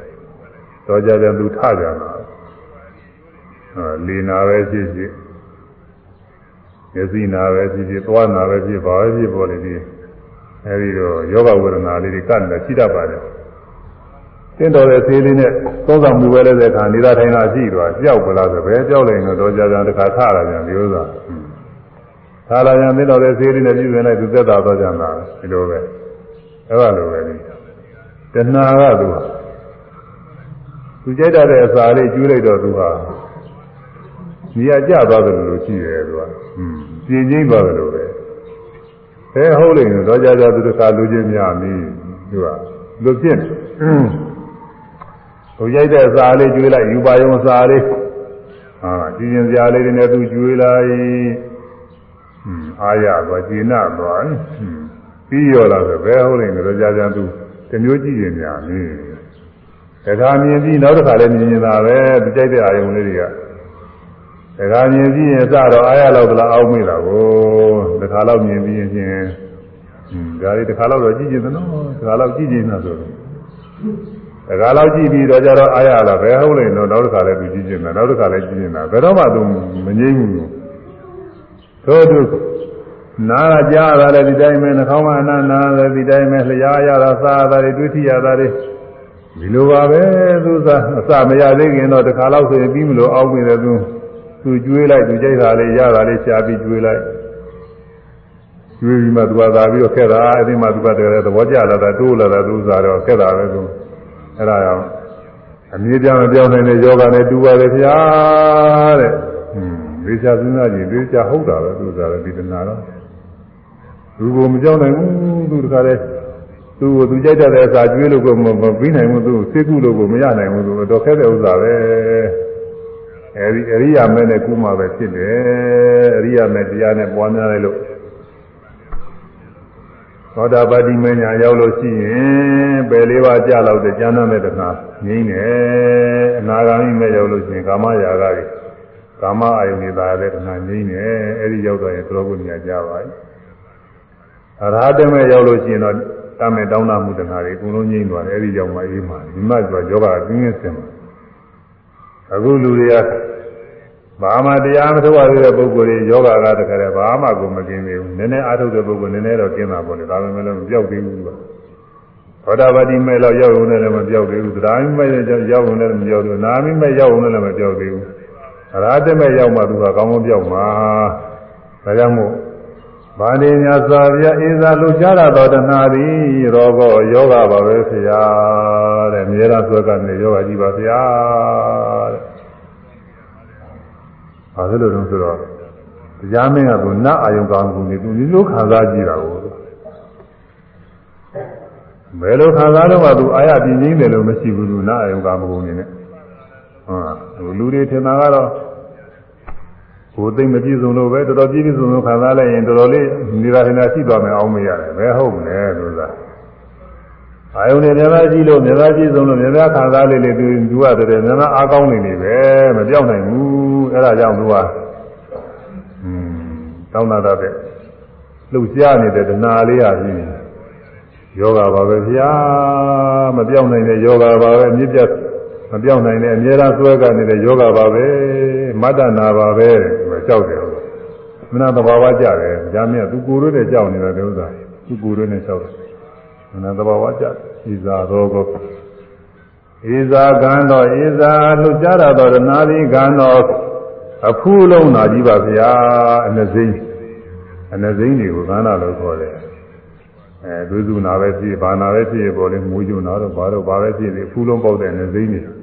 တော့ကြကြသူထကြတာဟာလီနာပဲဖြစ်ဖြစ်မျက်စိနာပဲဖြစ်ဖြစ်သွားနာပဲဖြစ်ပါပဲဖြစ်ပေါ်လေဒီအဲဒီတော့ယောဂဝေဒနာလေးတွေကလည်းရှိတတ်ပါတယ်သင်တော်တဲ့ဆေးလေးနဲ့သုံးဆောင်မှုပဲလဲတဲ့အခါနေတာထိုင်တာရှိတော့ကြောက်ပလားဆိုပဲကြောက်လိုက်ရင်တော့ကြာကြာတခါထလာပြန်ဒီဥစ္စာ သာလာယံသိတော်တဲ့စေရီနဲ့ပြုပြင်လိုက်သူသက်သာသွားကြမှာဒီလိုပဲအဲ့ဒါလိုပဲဒီတဏှာကသူဟာသူကြိုက်တတ်တဲ့အစာလေးကျူးလိုက်တော့သူဟာနေရာကျသွားတယ်လို့ရှိတယ်သူကအင်းပြင်းကြီးသွားတယ်လို့ပဲအဲဟုတ်လိမ့်မယ်တော့ကြကြသူတစ်ခါလူချင်းများပြီသူကလူပြင်းသူကြိုက်တဲ့အစာလေးကျူးလိုက်ယူပါရုံအစာလေးဟာကျင်းကျင်စရာလေးတွေနဲ့သူကျူးလိုက် အာရသွားကျေနပ်သွားပြီးရောလာဆိုဘယ်ဟုတ်ရင်ကတော့ကြာကြာသူတမျိုးကြည့်ရင်များနေတခါမြင်ပြီးနောက်တစ်ခါလည်းမြင်နေတာပဲသူကြိုက်တဲ့အာယုံလေးတွေကတခါမြင်ပြီးရင်စတော့အာရလောက်သလားအောက်မိတာကိုတခါလောက်မြင်ပြီးရင်ချင်းဒါလေးတခါလောက်တော့ကြည့်ကြည့်သနော်တခါလောက်ကြည့်ကြည့်နေဆိုတော့တခါလောက်ကြည့်ပြီးတော့ကြတော့အာရလာဘယ်ဟုတ်လိမ့်တော့နောက်တစ်ခါလည်းသူကြည့်ကြည့်နေနောက်တစ်ခါလည်းကြည့်နေတာဘယ်တော့မှသူမငြိမ့်ဘူး သို့သူနားကကြားရတာလည်းဒီတိုင်းပဲနှာခေါင်းကအနာနာလည်းဒီတိုင်းပဲလျှာရတာစားရတာတွေတွေ့ထိရတာတွေဒီလိုပါပဲသူစားအစမရသေးခင်တော့တခါလောက်ဆိုရင်ပြီးမလို့အောက်နေတယ်သူသူကျွေးလိုက်သူကြိုက်တာလေးရတာလေးရှားပြီးကျွေးလိုက်ကျွေးပြီးမှသူကသာပြီးတော့ခက်တာအဲဒီမှသူကတကယ်သဘောကျလာတာတိုးလာတာသူစားတော့ခက်တာပဲသူအဲ့ဒါကြောင့်အမြဲတမ်းမပြောင်းနိုင်တဲ့ယောဂနဲ့တူပါလေဗျာတဲ့ဟွန်း ဒေချာစဉ်းစားကြည့်ဒေချာဟုတ်တာပဲသူစားတယ်ဒီတနာတော့သူကမကြောက်နိုင်ဘူးသူတခါတည်းသူ့ကိုသူကြိုက်တဲ့အစာကျွေးလို့ကိုမပြီးနိုင်ဘူးသူစိတ်ကူလို့ကိုမရနိုင်ဘူးသူတော့ခက်တဲ့ဥစ္စာပဲအဲဒီအရိယာမဲနဲ့ကုမှပဲဖြစ်တယ်အရိယာမဲတရားနဲ့ပွားများလိုက်လို့သောတာပတိမညာရောက်လို့ရှိရင်ပယ်လေးပါးကြာလောက်တဲ့ကျမ်းမ်းတဲ့တခါငြိမ့်တယ်အနာဂါမိမဲရောက်လို့ရှိရင်ကာမရာဂတွေ ကာမအာယုန်တွေသာတဲ့တခါငြိမ့်တယ်အဲဒီရောက်တော့ရင်သရောကုညာကြပါပြီအရဟတမေရောက်လို့ရှိရင်တော့တမေတောင်းတမှုတခါတွေအကုန်လုံးငြိမ့်သွားတယ်အဲဒီကြောင့်မှအေးမှာဒီမှဆိုယောဂကင်းကင်းစင်မှာအခုလူတွေကဘာမှတရားမထုတ်ရသေးတဲ့ပုဂ္ဂိုလ်တွေယောဂကတခါတည်းဘာမှကိုမကင်းသေးဘူးနည်းနည်းအားထုတ်တဲ့ပုဂ္ဂိုလ်နည်းနည်းတော့ကင်းတာပေါ့လေဒါပေမဲ့လည်းမပြောက်သေးဘူးကသောတာပတိမဲ့တော့ရောက်ုံနဲ့လည်းမပြောက်သေးဘူးသဒ္ဓါမိမဲ့ရောက်ုံနဲ့လည်းမပြောက်သေးဘူးနာမိမဲ့ရောက်ုံနဲ့လည်းမပြောက်သေးဘူး အရာတမဲ့ရောက်မှသူကကောင်းကောင်းပြောက်မှာဒါကြောင့်မို့ဗာဏိညာသာဗျာအေဇာလူကြရတော်တနာသည်ရောဘောယောဂပါပဲဆရာတဲ့မြေရဆွဲကနေယောဂကြီးပါဆရာတဲ့။ဘာလို့လဲဆိုတော့တရားမင်းကသူနတ်အာယုံကောင်းကူနေသူမျိုးမျိုးခံစားကြည့်တာကိုဘယ်လိုခံစားတော့မှသူအာရပြင်းကြီးတယ်လို့မရှိဘူးသူနတ်အာယုံကောင်းကူနေနဲ့ဟုတ်လူတွေထင်တာကတော့ ကိုယ်သိမပြည့်စုံလို့ပဲတော်တော်ပြည့်ပြည့်စုံစုံခံစားလိုက်ရင်တော်တော်လေးနေတာထင်တာရှိသွားမယ်အောင်မရတယ်ဘယ်ဟုတ်မလဲဆိုတာအာယုန်နဲ့မြန်မာကြည့်လို့မြန်မာကြည့်ဆုံးလို့မြန်မာခံစားလေးလေးသူသူရတယ်မြန်မာအားကောင်းနေနေပဲမပြောက်နိုင်ဘူးအဲဒါကြောင့်သူကอืมတောင်းတာတဲ့လှုပ်ရှားနေတဲ့ဒနာလေးဟာကြီးယောဂပါပဲဗျာမပြောက်နိုင်တဲ့ယောဂပါပဲမြစ်ပြတ်မပြောက်နိုင်တဲ့အများအားဆွဲကနေတဲ့ယောဂပါပဲမတ္တနာပါပဲ ကြောက်တယ်မနာသဘာဝကြတယ်ဒါမြတ်သူကိုယ်တို့နဲ့ကြောက်နေတာတဲ့ဥစ္စာသူကိုယ်တို့နဲ့ကြောက်တယ်မနာသဘာဝကြဣဇာရောကောဣဇာကံတော်ဣဇာလှကြရတော်ရနာတိကံတော်အဖူးလုံးနာကြီးပါဗျာအနစိမ့်အနစိမ့်တွေကိုကန္နာလို့ခေါ်တယ်အဲဒုစုနာပဲဖြစ်ဘာနာပဲဖြစ်ပေါ်လေမူးကျနာတော့ဘာတော့ဘာပဲဖြစ်လေအဖူးလုံးပေါက်တဲ့အနစိမ့်တွေဟို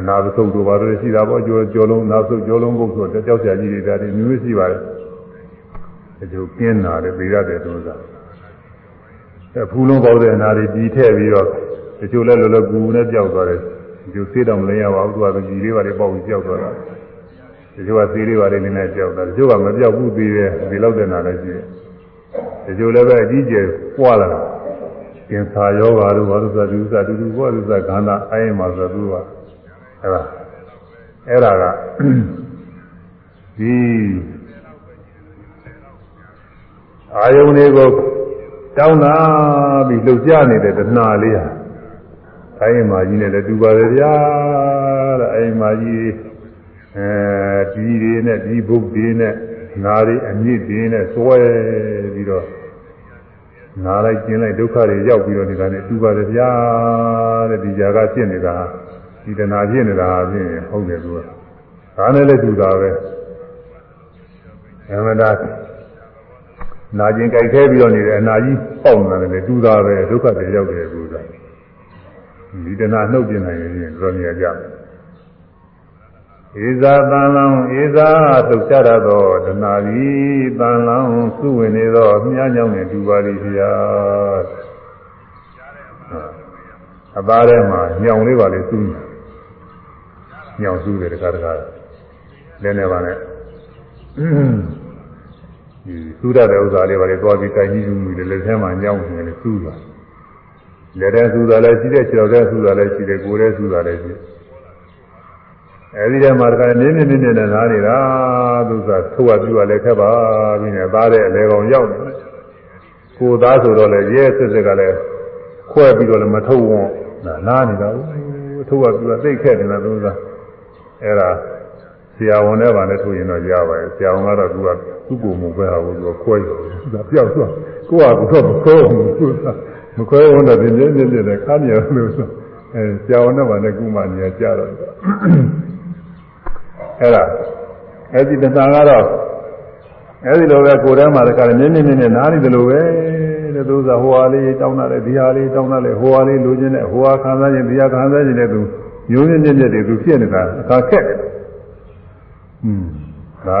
အနာသုတ်တို့ဘာလို့ရှိတာပေါ့ကျော်ကျော်လုံးနာသုတ်ကျော်လုံးပုတ်ဆိုတော့ကြောက်ကြကြီးတွေဒါတွေမျိုးမျိုးရှိပါတယ်အကျိုးပြင်းလာတယ်ပြရတယ်သူကအဖူးလုံးပေါက်တဲ့အနာတွေပြီးထည့်ပြီးတော့တချို့လည်းလောလောကူနဲ့ကြောက်သွားတယ်ဒီလိုစေးတော့မလဲရပါဘူးသူကကြီးလေးပါလေပေါက်ပြီးကြောက်သွားတာတချို့ကသေးလေးပါလေနည်းနည်းကြောက်တာတချို့ကမပြောက်ဘူးသေးတယ်ဒီလောက်တဲ့နာလည်းရှိတယ်တချို့လည်းပဲအကြီးကျယ်ပွားလာတာကျင်စာယောဂါတို့ဘာလို့ဆိုသူစတူတူပွားသူစခန္ဓာအိုင်းမှာဆိုသူက အဲ့ဒါအဲ့ဒါကဒီအာယုန်တွေကိုတောင်းတာပြီးလှုပ်ရှားနေတဲ့တဏှာလေးဟာအိမ်မာကြီးနဲ့လည်းတူပါတယ်ဗျာတဲ့အိမ်မာကြီးအဲဒီတွေနဲ့ဒီဘုတ်တွေနဲ့နားတွေအမြင့်တွေနဲ့စွဲပြီးတော့နားလိုက်ကျင်းလိုက်ဒုက္ခတွေရောက်ပြီးတော့နေတာနဲ့တူပါတယ်ဗျာတဲ့ဒီຢာကဖြစ်နေတာ ဒီတဏှာဖြစ်နေတာဖြင့်ဟုတ်တယ်သူကဒါနဲ့လည်းတူတာပဲအမှန်တရားနာကျင်ကြိုက်ခဲပြီးတော့နေတယ်အနာကြီးပေါက်နေတယ်တူတာပဲဒုက္ခတွေရောက်တယ်ကူတာဒီတဏှာနှုတ်ပြနိုင်ရင်တော်နေကြတယ်ဧဇာတန်လောင်းဧဇာလှုပ်ရှားရသောတဏှာသည်တန်လောင်းစုဝင်နေသောမြားကြောင့်နဲ့တူပါလိမ့်ဗျာအသားထဲမှာညောင်လေးပါလေစူး ညောင်စူးတယ်တခါတခါလည်းနေပါနဲ့ဒီစူးရတဲ့ဥစ္စာလေးပါလေသွားပြီးတိုင်ကြီးယူမှုလေလက်ထဲမှာညောင်းနေတယ်စူးတာလက်ထဲစူးတာလည်းရှိတယ်ခြေတော်ထဲစူးတာလည်းရှိတယ်ကိုယ်ထဲစူးတာလည်းရှိတယ်အဲဒီထဲမှာတခါနင်းနေနေနေနားနေတာသူကထုတ်ရပြရလည်းခက်ပါပြီးနေသားတဲ့အလေကောင်ရောက်နေကိုသားဆိုတော့လည်းရဲစစ်စစ်ကလည်းခွဲပြီးတော့လည်းမထုတ်ဝန်းနားနေတာဘူးထုတ်ရပြရသိခက်နေတာသူက အဲဒါဆရာဝန်နဲ့ဗာနဲ့ထုတ်ရင်တော့ရပါတယ်ဆရာဝန်ကတော့သူကသူ့ကိုယ်မပဲဟာဘူးသူကခွဲတယ်သူကပြောက်သွားကိုကကတော့မခွဲဘူးသူကမခွဲဝန်တော့ပြင်းပြင်းပြင်းနဲ့ခါမြေလို့ဆိုအဲဆရာဝန်နဲ့ဗာနဲ့ကုမနေကြတော့အဲ့ဒါအဲ့ဒီတဏှာကတော့အဲ့ဒီလိုပဲကိုယ်ထဲမှာတခါနင်းနေနေနဲ့နားနေတယ်လို့ပဲတဲ့သူကဟိုဟာလေးတောင်းတာလေဒီဟာလေးတောင်းတာလေဟိုဟာလေးလိုချင်တဲ့ဟိုဟာခံစားခြင်းဒီဟာခံစားခြင်းတဲ့သူ မျိုးမြင့်မြင့်မြင့်တွေသူဖြစ်နေတာအခါခက်တယ်อืมဒါ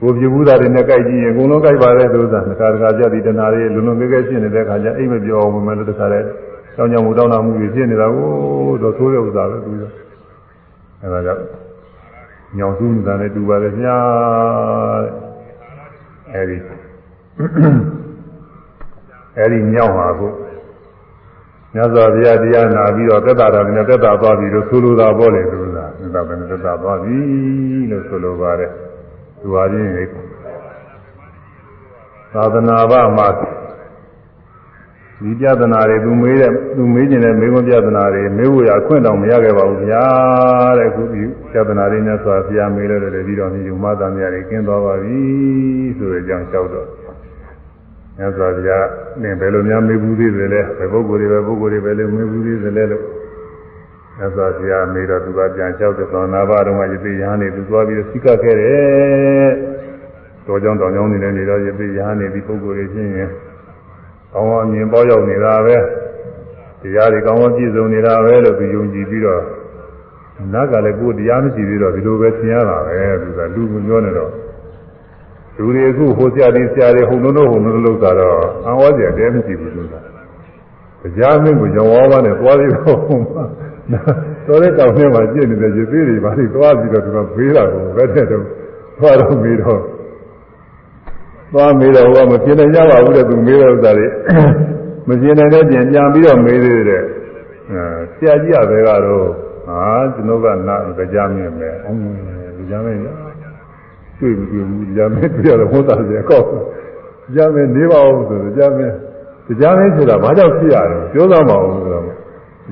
ကိုပြဘူးသားတွေနဲ့ကြိုက်ကြည့်ရင်အကုန်လုံးကြိုက်ပါတယ်သူကတခါတခါကြသည်တဏှာတွေလုံလုံကဲကဲဖြစ်နေတဲ့ခါကျအိမ်မပြောအောင်မယ်လို့တခါလဲတောင်းကြမှုတောင်းတာမှုတွေဖြစ်နေတာကိုတော့သိုးတဲ့ဥစ္စာပဲသူကအဲဒါကြောင့်ညောင်စုနေတာနဲ့တူပါတယ်ညာအဲဒီအဲဒီညောင်ပါကို မြတ်စွာဘုရားတရားနာပြီးတော့သက်တာတော်နဲ့သက်တာသွားပြီးတော့ဆိုလိုတာပေါ့လေသူကသက်တာပဲသက်တာသွားပြီလို့ဆိုလိုပါတယ်သူဟာချင်းသာသနာ့ဘာမှာဒီပြဒနာတွေသူမေးတဲ့သူမေးကျင်တဲ့မေးခွန်းပြဒနာတွေမေးဖို့ရအခွင့်တောင်မရခဲ့ပါဘူးဗျာတဲ့ခုဒီပြဒနာတွေနဲ့ဆိုတာဘုရားမေးလို့လည်းပြီးတော့ဒီမသာမြာတွေကင်းသွားပါပြီဆိုတဲ့အကြောင်းလျှောက်တော့ မြတ်စွာဘုရားနင်ဘယ်လိုများမေးဘူးသေးတယ်လဲဘယ်ပုဂ္ဂိုလ်တွေပဲပုဂ္ဂိုလ်တွေပဲလို့မေးဘူးသေးတယ်လဲလို့မြတ်စွာဘုရားမေးတော့သူကပြန်လျှောက်တဲ့သောနာဘတော်ကယသိယဟန်နေသူသွားပြီးစိကခဲ့တယ်တော်ကြောင်တောင်ကြောင်နေနေတော့ယသိယဟန်နေဒီပုဂ္ဂိုလ်တွေချင်းရင်ကောင်းကောင်းမြင်ပေါ်ရောက်နေတာပဲတရားတွေကောင်းကောင်းပြည့်စုံနေတာပဲလို့သူယုံကြည်ပြီးတော့နတ်ကလည်းကိုယ်တရားမရှိသေးတော့ဒီလိုပဲသင်ရတာပဲသူကလူကပြောနေတော့ လူတွေအခုဟိုဆရာတွေဆရာတွေဟုံလုံးလုံးဟုံလုံးလုံးသာတော့အံဝါစရာတဲမရှိဘူးသူကတရားမင်းကိုရောင်ဝါးပါနဲ့သွားပြီးတော့တော်တဲ့တောင်ထဲမှာကျင့်နေတဲ့ရေသေးတွေဘာတွေသွားပြီးတော့သူကဘေးတာကိုပဲတဲ့တော့သွားတော့ပြီးတော့သွားမေးတော့ဟောမပြင်းနိုင်ကြပါဘူးတဲ့သူမေးတဲ့ဥစ္စာတွေမပြင်းနိုင်တဲ့ပြင်ပြန်ပြီးတော့မေးသေးတယ်အဲဆရာကြီးကပဲကတော့ဟာကျွန်တော်ကနာကြားမင်းပဲအောင်ကြားမင်း တွေ့မတွေ့ဘူးကြားမင်းတွေ့ရတယ်ဟောတာကြီးကောက်ကြားမင်းနေပါဦးဆိုတော့ကြားမင်းကြားမင်းဆိုတာဘာကြောင့်ဖြစ်ရလဲပြောသားမအောင်ဆိုတော့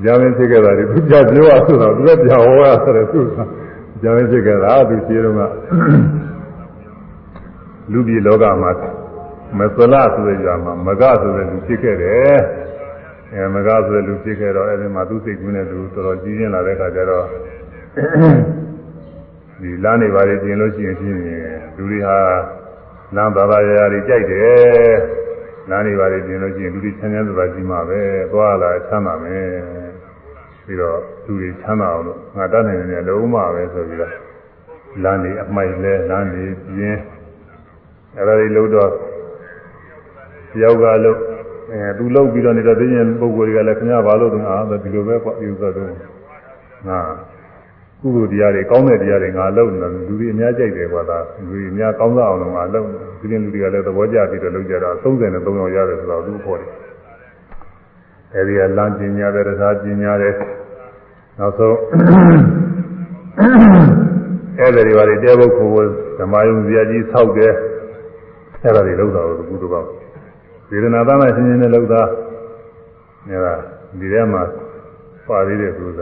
ကြားမင်းဖြစ်ခဲ့တာဒီသူကြပြောရဆိုတော့သူကပြန်ဟောရဆိုတယ်သူကကြားမင်းဖြစ်ခဲ့တာသူရှင်းတော့ကလူပြည်လောကမှာမသလဆိုတဲ့ကြာမှာမကဆိုတဲ့လူဖြစ်ခဲ့တယ်အဲမကဆိုတဲ့လူဖြစ်ခဲ့တော့အဲဒီမှာသူစိတ်ကူးနေသူတော်တော်ကြီးကျင်းလာတဲ့ခါကျတော့ ဒီလမ်းနေပါလေပြင်လို့ရှိရင်ဖြစ်နေလူတွေဟာလမ်းဘာသာရာရာတွေကြိုက်တယ်လမ်းနေပါလေပြင်လို့ရှိရင်လူတွေချမ်းချမ်းသာသာကြီးမှာပဲသွားလာချမ်းသာမယ်ပြီးတော့လူတွေချမ်းသာအောင်လို့ငါတတ်နိုင်တယ်လုံးမပဲဆိုပြီးတော့လမ်းနေအမိုက်လဲလမ်းနေပြင်းအဲ့ဒါတွေလို့တော့ယောက်ကလို့အဲသူလောက်ပြီးတော့နေတော့သိရင်ပုံကိုယ်တွေကလည်းခင်ဗျားဘာလို့လဲအာဒီလိုပဲပေါ့ဒီဥစ္စာတော့ငါ ကုသိုလ်တရားတွေကောင်းတဲ့တရားတွေငါလုပ်နေတယ်လူတွေအများကြိုက်တယ်ကွာဒါလူတွေအများကောင်းစားအောင်လို့ငါလုပ်ဒီရင်လူတွေကလည်းသဘောကျပြီးတော့လုပ်ကြတော့33ယောက်ရတယ်ဆိုတော့သူ့ဖို့တယ်အဲဒီကလမ်းကျင်ညာတယ်တရားကျင်ညာတယ်နောက်ဆုံးအဲ့ဒါတွေပါလေတဲဘုတ်ကိုဓမ္မယုံဇာကြီးဆောက်တယ်အဲ့ဒါတွေလောက်တာကိုကုသိုလ်ကောင်းဝေဒနာသားမှရှင်းရှင်းနဲ့လောက်တာအဲ့ဒါဒီထဲမှာပါသေးတယ်သူက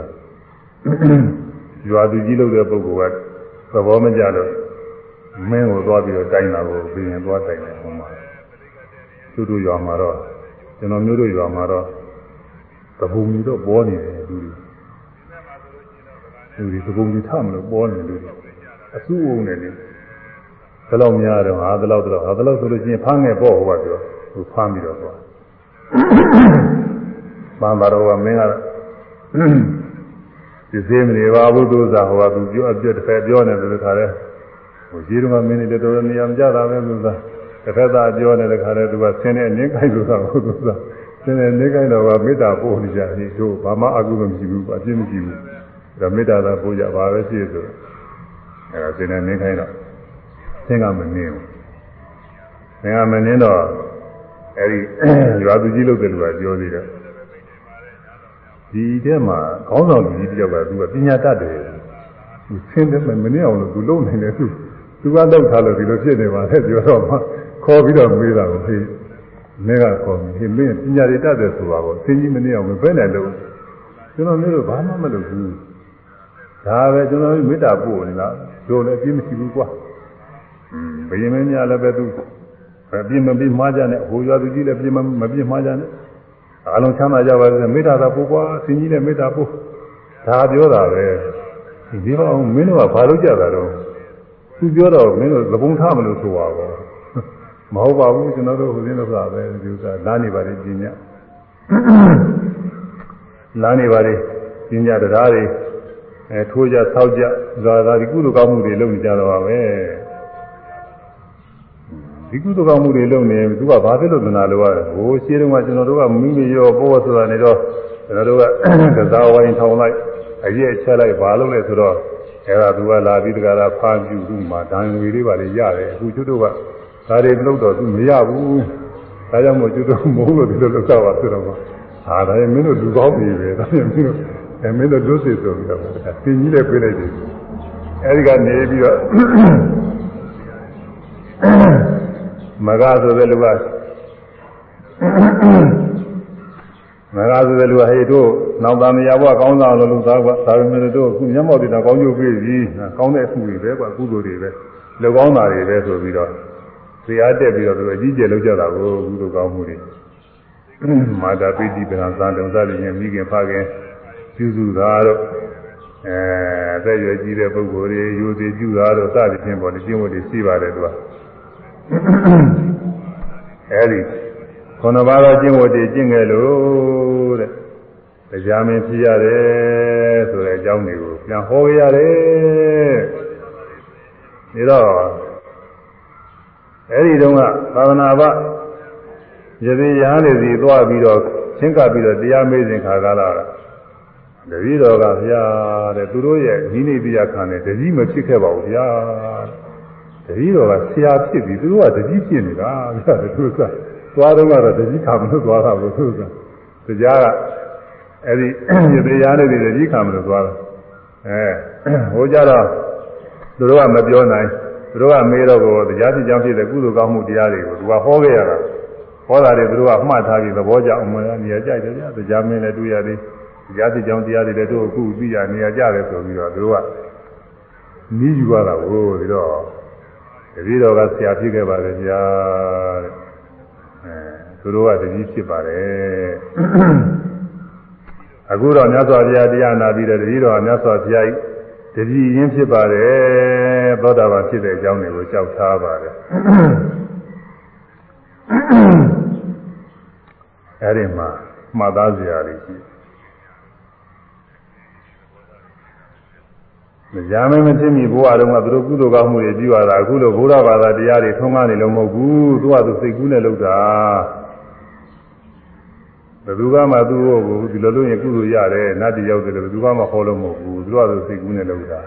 ရွာသူကြီးလောက်တဲ့ပုဂ္ဂိုလ်ကသဘောမကျတော့မင်းကိုသွားပြီးတော့တိုင်တာကိုပြင်ရင်သွားတိုင်တယ်ဟိုမှာသူတို့ရွာမှာတော့ကျွန်တော်မျိုးတို့ရွာမှာတော့သဘုံကြီးတော့ပေါ်နေတယ်လူတွေလူတွေသဘုံကြီးထမလို့ပေါ်နေလူတွေအဆူအုံနေတယ်ဘယ်လောက်များတော့ဟာဘယ်လောက်တော့ဟာဘယ်လောက်ဆိုလို့ချင်းဖမ်းငယ်ပေါ့ဟိုကပြောသူဖမ်းပြီးတော့သွားမှန်ပါတော့ကမင်းက ဒီစင်းမနေပါဘူးသူစားဟိုကသူပြောအပြတ်တစ်ဖက်ပြောနေတယ်တခါလဲဟိုရှိတော့မင်းနေတော်တော်နေရာမကြတာပဲသူစားတစ်ဖက်သားပြောနေတဲ့ခါလဲသူကဆင်းနေနေခိုက်လို့သာဟိုသူစားဆင်းနေနေခိုက်တော့ကမေတ္တာပို့နေကြတယ်တို့ဘာမှအကုသိုလ်မရှိဘူးအပြစ်မရှိဘူးဒါမေတ္တာသာပို့ကြပါပဲရှိဆိုအဲဒါဆင်းနေနေခိုက်တော့ဆင်းကမနေဘူးဆင်းကမနေတော့အဲဒီရွာသူကြီးလုပ်တယ်လို့ကပြောသေးတယ် ဒီထဲမှာခေါင်းဆောင်ကြီးတယောက်ကသူကပညာတတ်တယ်သူဆင်းတယ်မနေအောင်လို့သူလုံနေတယ်သူသူကလောက်ထားလို့ဒီလိုဖြစ်နေပါလေပြောတော့မှခေါ်ပြီးတော့မေးတာကိုဟေးမင်းကခေါ်ပြီးဟေးမင်းပညာတွေတတ်တယ်ဆိုပါတော့ဆင်းကြီးမနေအောင်မပဲနဲ့လို့ကျွန်တော်မျိုးတော့ဘာမှမလုပ်ဘူးဒါပဲကျွန်တော်မေတ္တာပို့နေလားတို့လည်းအပြစ်မရှိဘူးကွာอืมဘယင်မင်းများလည်းပဲသူအပြစ်မပြစ်မှားကြနဲ့ဟိုရွာသူကြီးလည်းပြစ်မမပြစ်မှားကြနဲ့ အလုံးချမ်းသာကြပါစေမေတ္တာသာပို့ကွာဆင်းကြီးနဲ့မေတ္တာပို့ဒါပြောတာပဲဒီဘောင်မင်းတို့ကဘာလို့ကြတာတော့သူပြောတော့မင်းတို့သဘုံထားမလို့ဆိုပါဘောမဟုတ်ပါဘူးကျွန်တော်တို့ဟိုစင်းလို့ဆိုတာပဲဒီဥစ္စာလာနေပါလေပညာလာနေပါလေပညာတရားတွေအဲထိုးကြဆောက်ကြဇာတာဒီကုသိုလ်ကောင်းမှုတွေလုပ်နေကြတော့ပါပဲ ဒီကုသိုလ်ကောင်းမှုတွေလုပ်နေသူကဘာဖြစ်လို့သနာလို့ရတယ်ဟိုရှင်းတော့ကကျွန်တော်တို့ကမိမိရောပေါ်ဆိုတာနေတော့ကျွန်တော်တို့ကကစားဝိုင်းထောင်လိုက်အရေးချက်လိုက်ဘာလုပ်လဲဆိုတော့အဲဒါသူကလာပြီးတကလားဖားပြူသူ့မှာဒဏ်ငွေလေးပါလေရတယ်အခုကျွတ်တို့ကဒါတွေလုပ်တော့သူမရဘူးဒါကြောင့်မို့ကျွတ်တို့မဟုတ်လို့ဒီလိုလုပ်တော့ပါဆိုတော့ဟာဒါရင်မင်းတို့လူကောင်းပြီပဲဒါရင်မင်းတို့အဲမင်းတို့လွတ်စီဆိုပြီးတော့သင်ကြီးလည်းပြေးလိုက်တယ်အဲဒီကနေပြီးတော့ မဂါဆိုတဲ့လူကမဂါဆိုတဲ့လူကဟေးတို့နောက်သားမယာဘွားကောင်းစားလို့လူသားကဒါပေမဲ့တို့အခုမျက်မှောက်တင်တာကောင်းကျိုးပြေးပြီကောင်းတဲ့အမှုတွေပဲကွာကုသိုလ်တွေပဲလူကောင်းတာတွေပဲဆိုပြီးတော့ဇေယျတက်ပြီးတော့သူအကြီးကျယ်လုပ်ကြတာကိုကုသိုလ်ကောင်းမှုတွေမာတာပိဋိပဏ္ဍာသံတုံစသည်ဖြင့်မိခင်ဖခင်ပြုစုတာတော့အဲအသက်ရွယ်ကြီးတဲ့ပုဂ္ဂိုလ်တွေယူသေးပြုတာတော့စသည်ဖြင့်ပေါ်နေကျင့်ဝတ်တွေရှိပါတယ်သူက အဲဒီခုနပါးသောကျင့်ဝတ်တွေကျင့်ခဲ့လို့တဲ့တရားမင်းဖြစ်ရတယ်ဆိုတဲ့အကြောင်းတွေကိုပြန်ဟောရတယ်ဒီတော့အဲဒီတုန်းကသာသနာ့ဘယသိရဟန်းတွေစီသွားပြီးတော့ချင်းကပ်ပြီးတော့တရားမေးစဉ်ခါကားလာတာတတိတော်ကဗျာတဲ့သူတို့ရဲ့ဤနေတရားခံတယ်တတိမဖြစ်ခဲ့ပါဘူးဗျာ တတိတော်ကဆရာဖြစ်ပြီးသူတို့ကတတိဖြစ်နေတာဗျာသူကသွားတော့ကတော့တတိခံမလို့သွားတာဘူးသူကတရားကအဲ့ဒီယတရားနဲ့ဒီတတိခံမလို့သွားတာအဲဟိုကြတော့သူတို့ကမပြောနိုင်သူတို့ကမေးတော့ကိုတရားဖြစ်ကြောင်းဖြစ်တဲ့ကုသိုလ်ကောင်းမှုတရားတွေကိုသူကဟောခဲ့ရတာဟောတာတွေသူတို့ကမှတ်ထားပြီးသဘောကျအောင်မနေရာကြိုက်တယ်ဗျာတရားမင်းလည်းတွေ့ရတယ်တရားစစ်ကြောင်းတရားတွေလည်းတို့အခုသိရနေရာကြတယ်ဆိုပြီးတော့သူတို့ကနီးယူရတာကိုဒီတော့ တတိတော်ကဆရာဖြစ်ခဲ့ပါတယ်ဗျာတဲ့အဲသူတို့ကတတိဖြစ်ပါတယ်အခုတော့မြတ်စွာဘုရားတရားနာပြီးတဲ့တတိတော်ကမြတ်စွာဘုရားတတိရင်းဖြစ်ပါတယ်သောတာပန်ဖြစ်တဲ့အကြောင်းတွေကိုကြောက်ထားပါတယ်အဲဒီမှာမှတ်သားစရာတွေရှိ မကြမ်းမသိမိဘဝတုန်းကသူတို့ကုသိုလ်ကောင်းမှုတွေပြုရတာအခုလိုဘုရားဘာသာတရားတွေထုံးကားနေလို့မဟုတ်ဘူးသူကသူစိတ်ကူးနဲ့လုပ်တာဘယ်သူကမှသူ့ကိုဒီလိုလုပ်ရင်ကုသိုလ်ရတယ်နတ်တယောက်တယ်လို့ဘယ်သူကမှခေါ်လို့မဟုတ်ဘူးသူကသူစိတ်ကူးနဲ့လုပ်တာ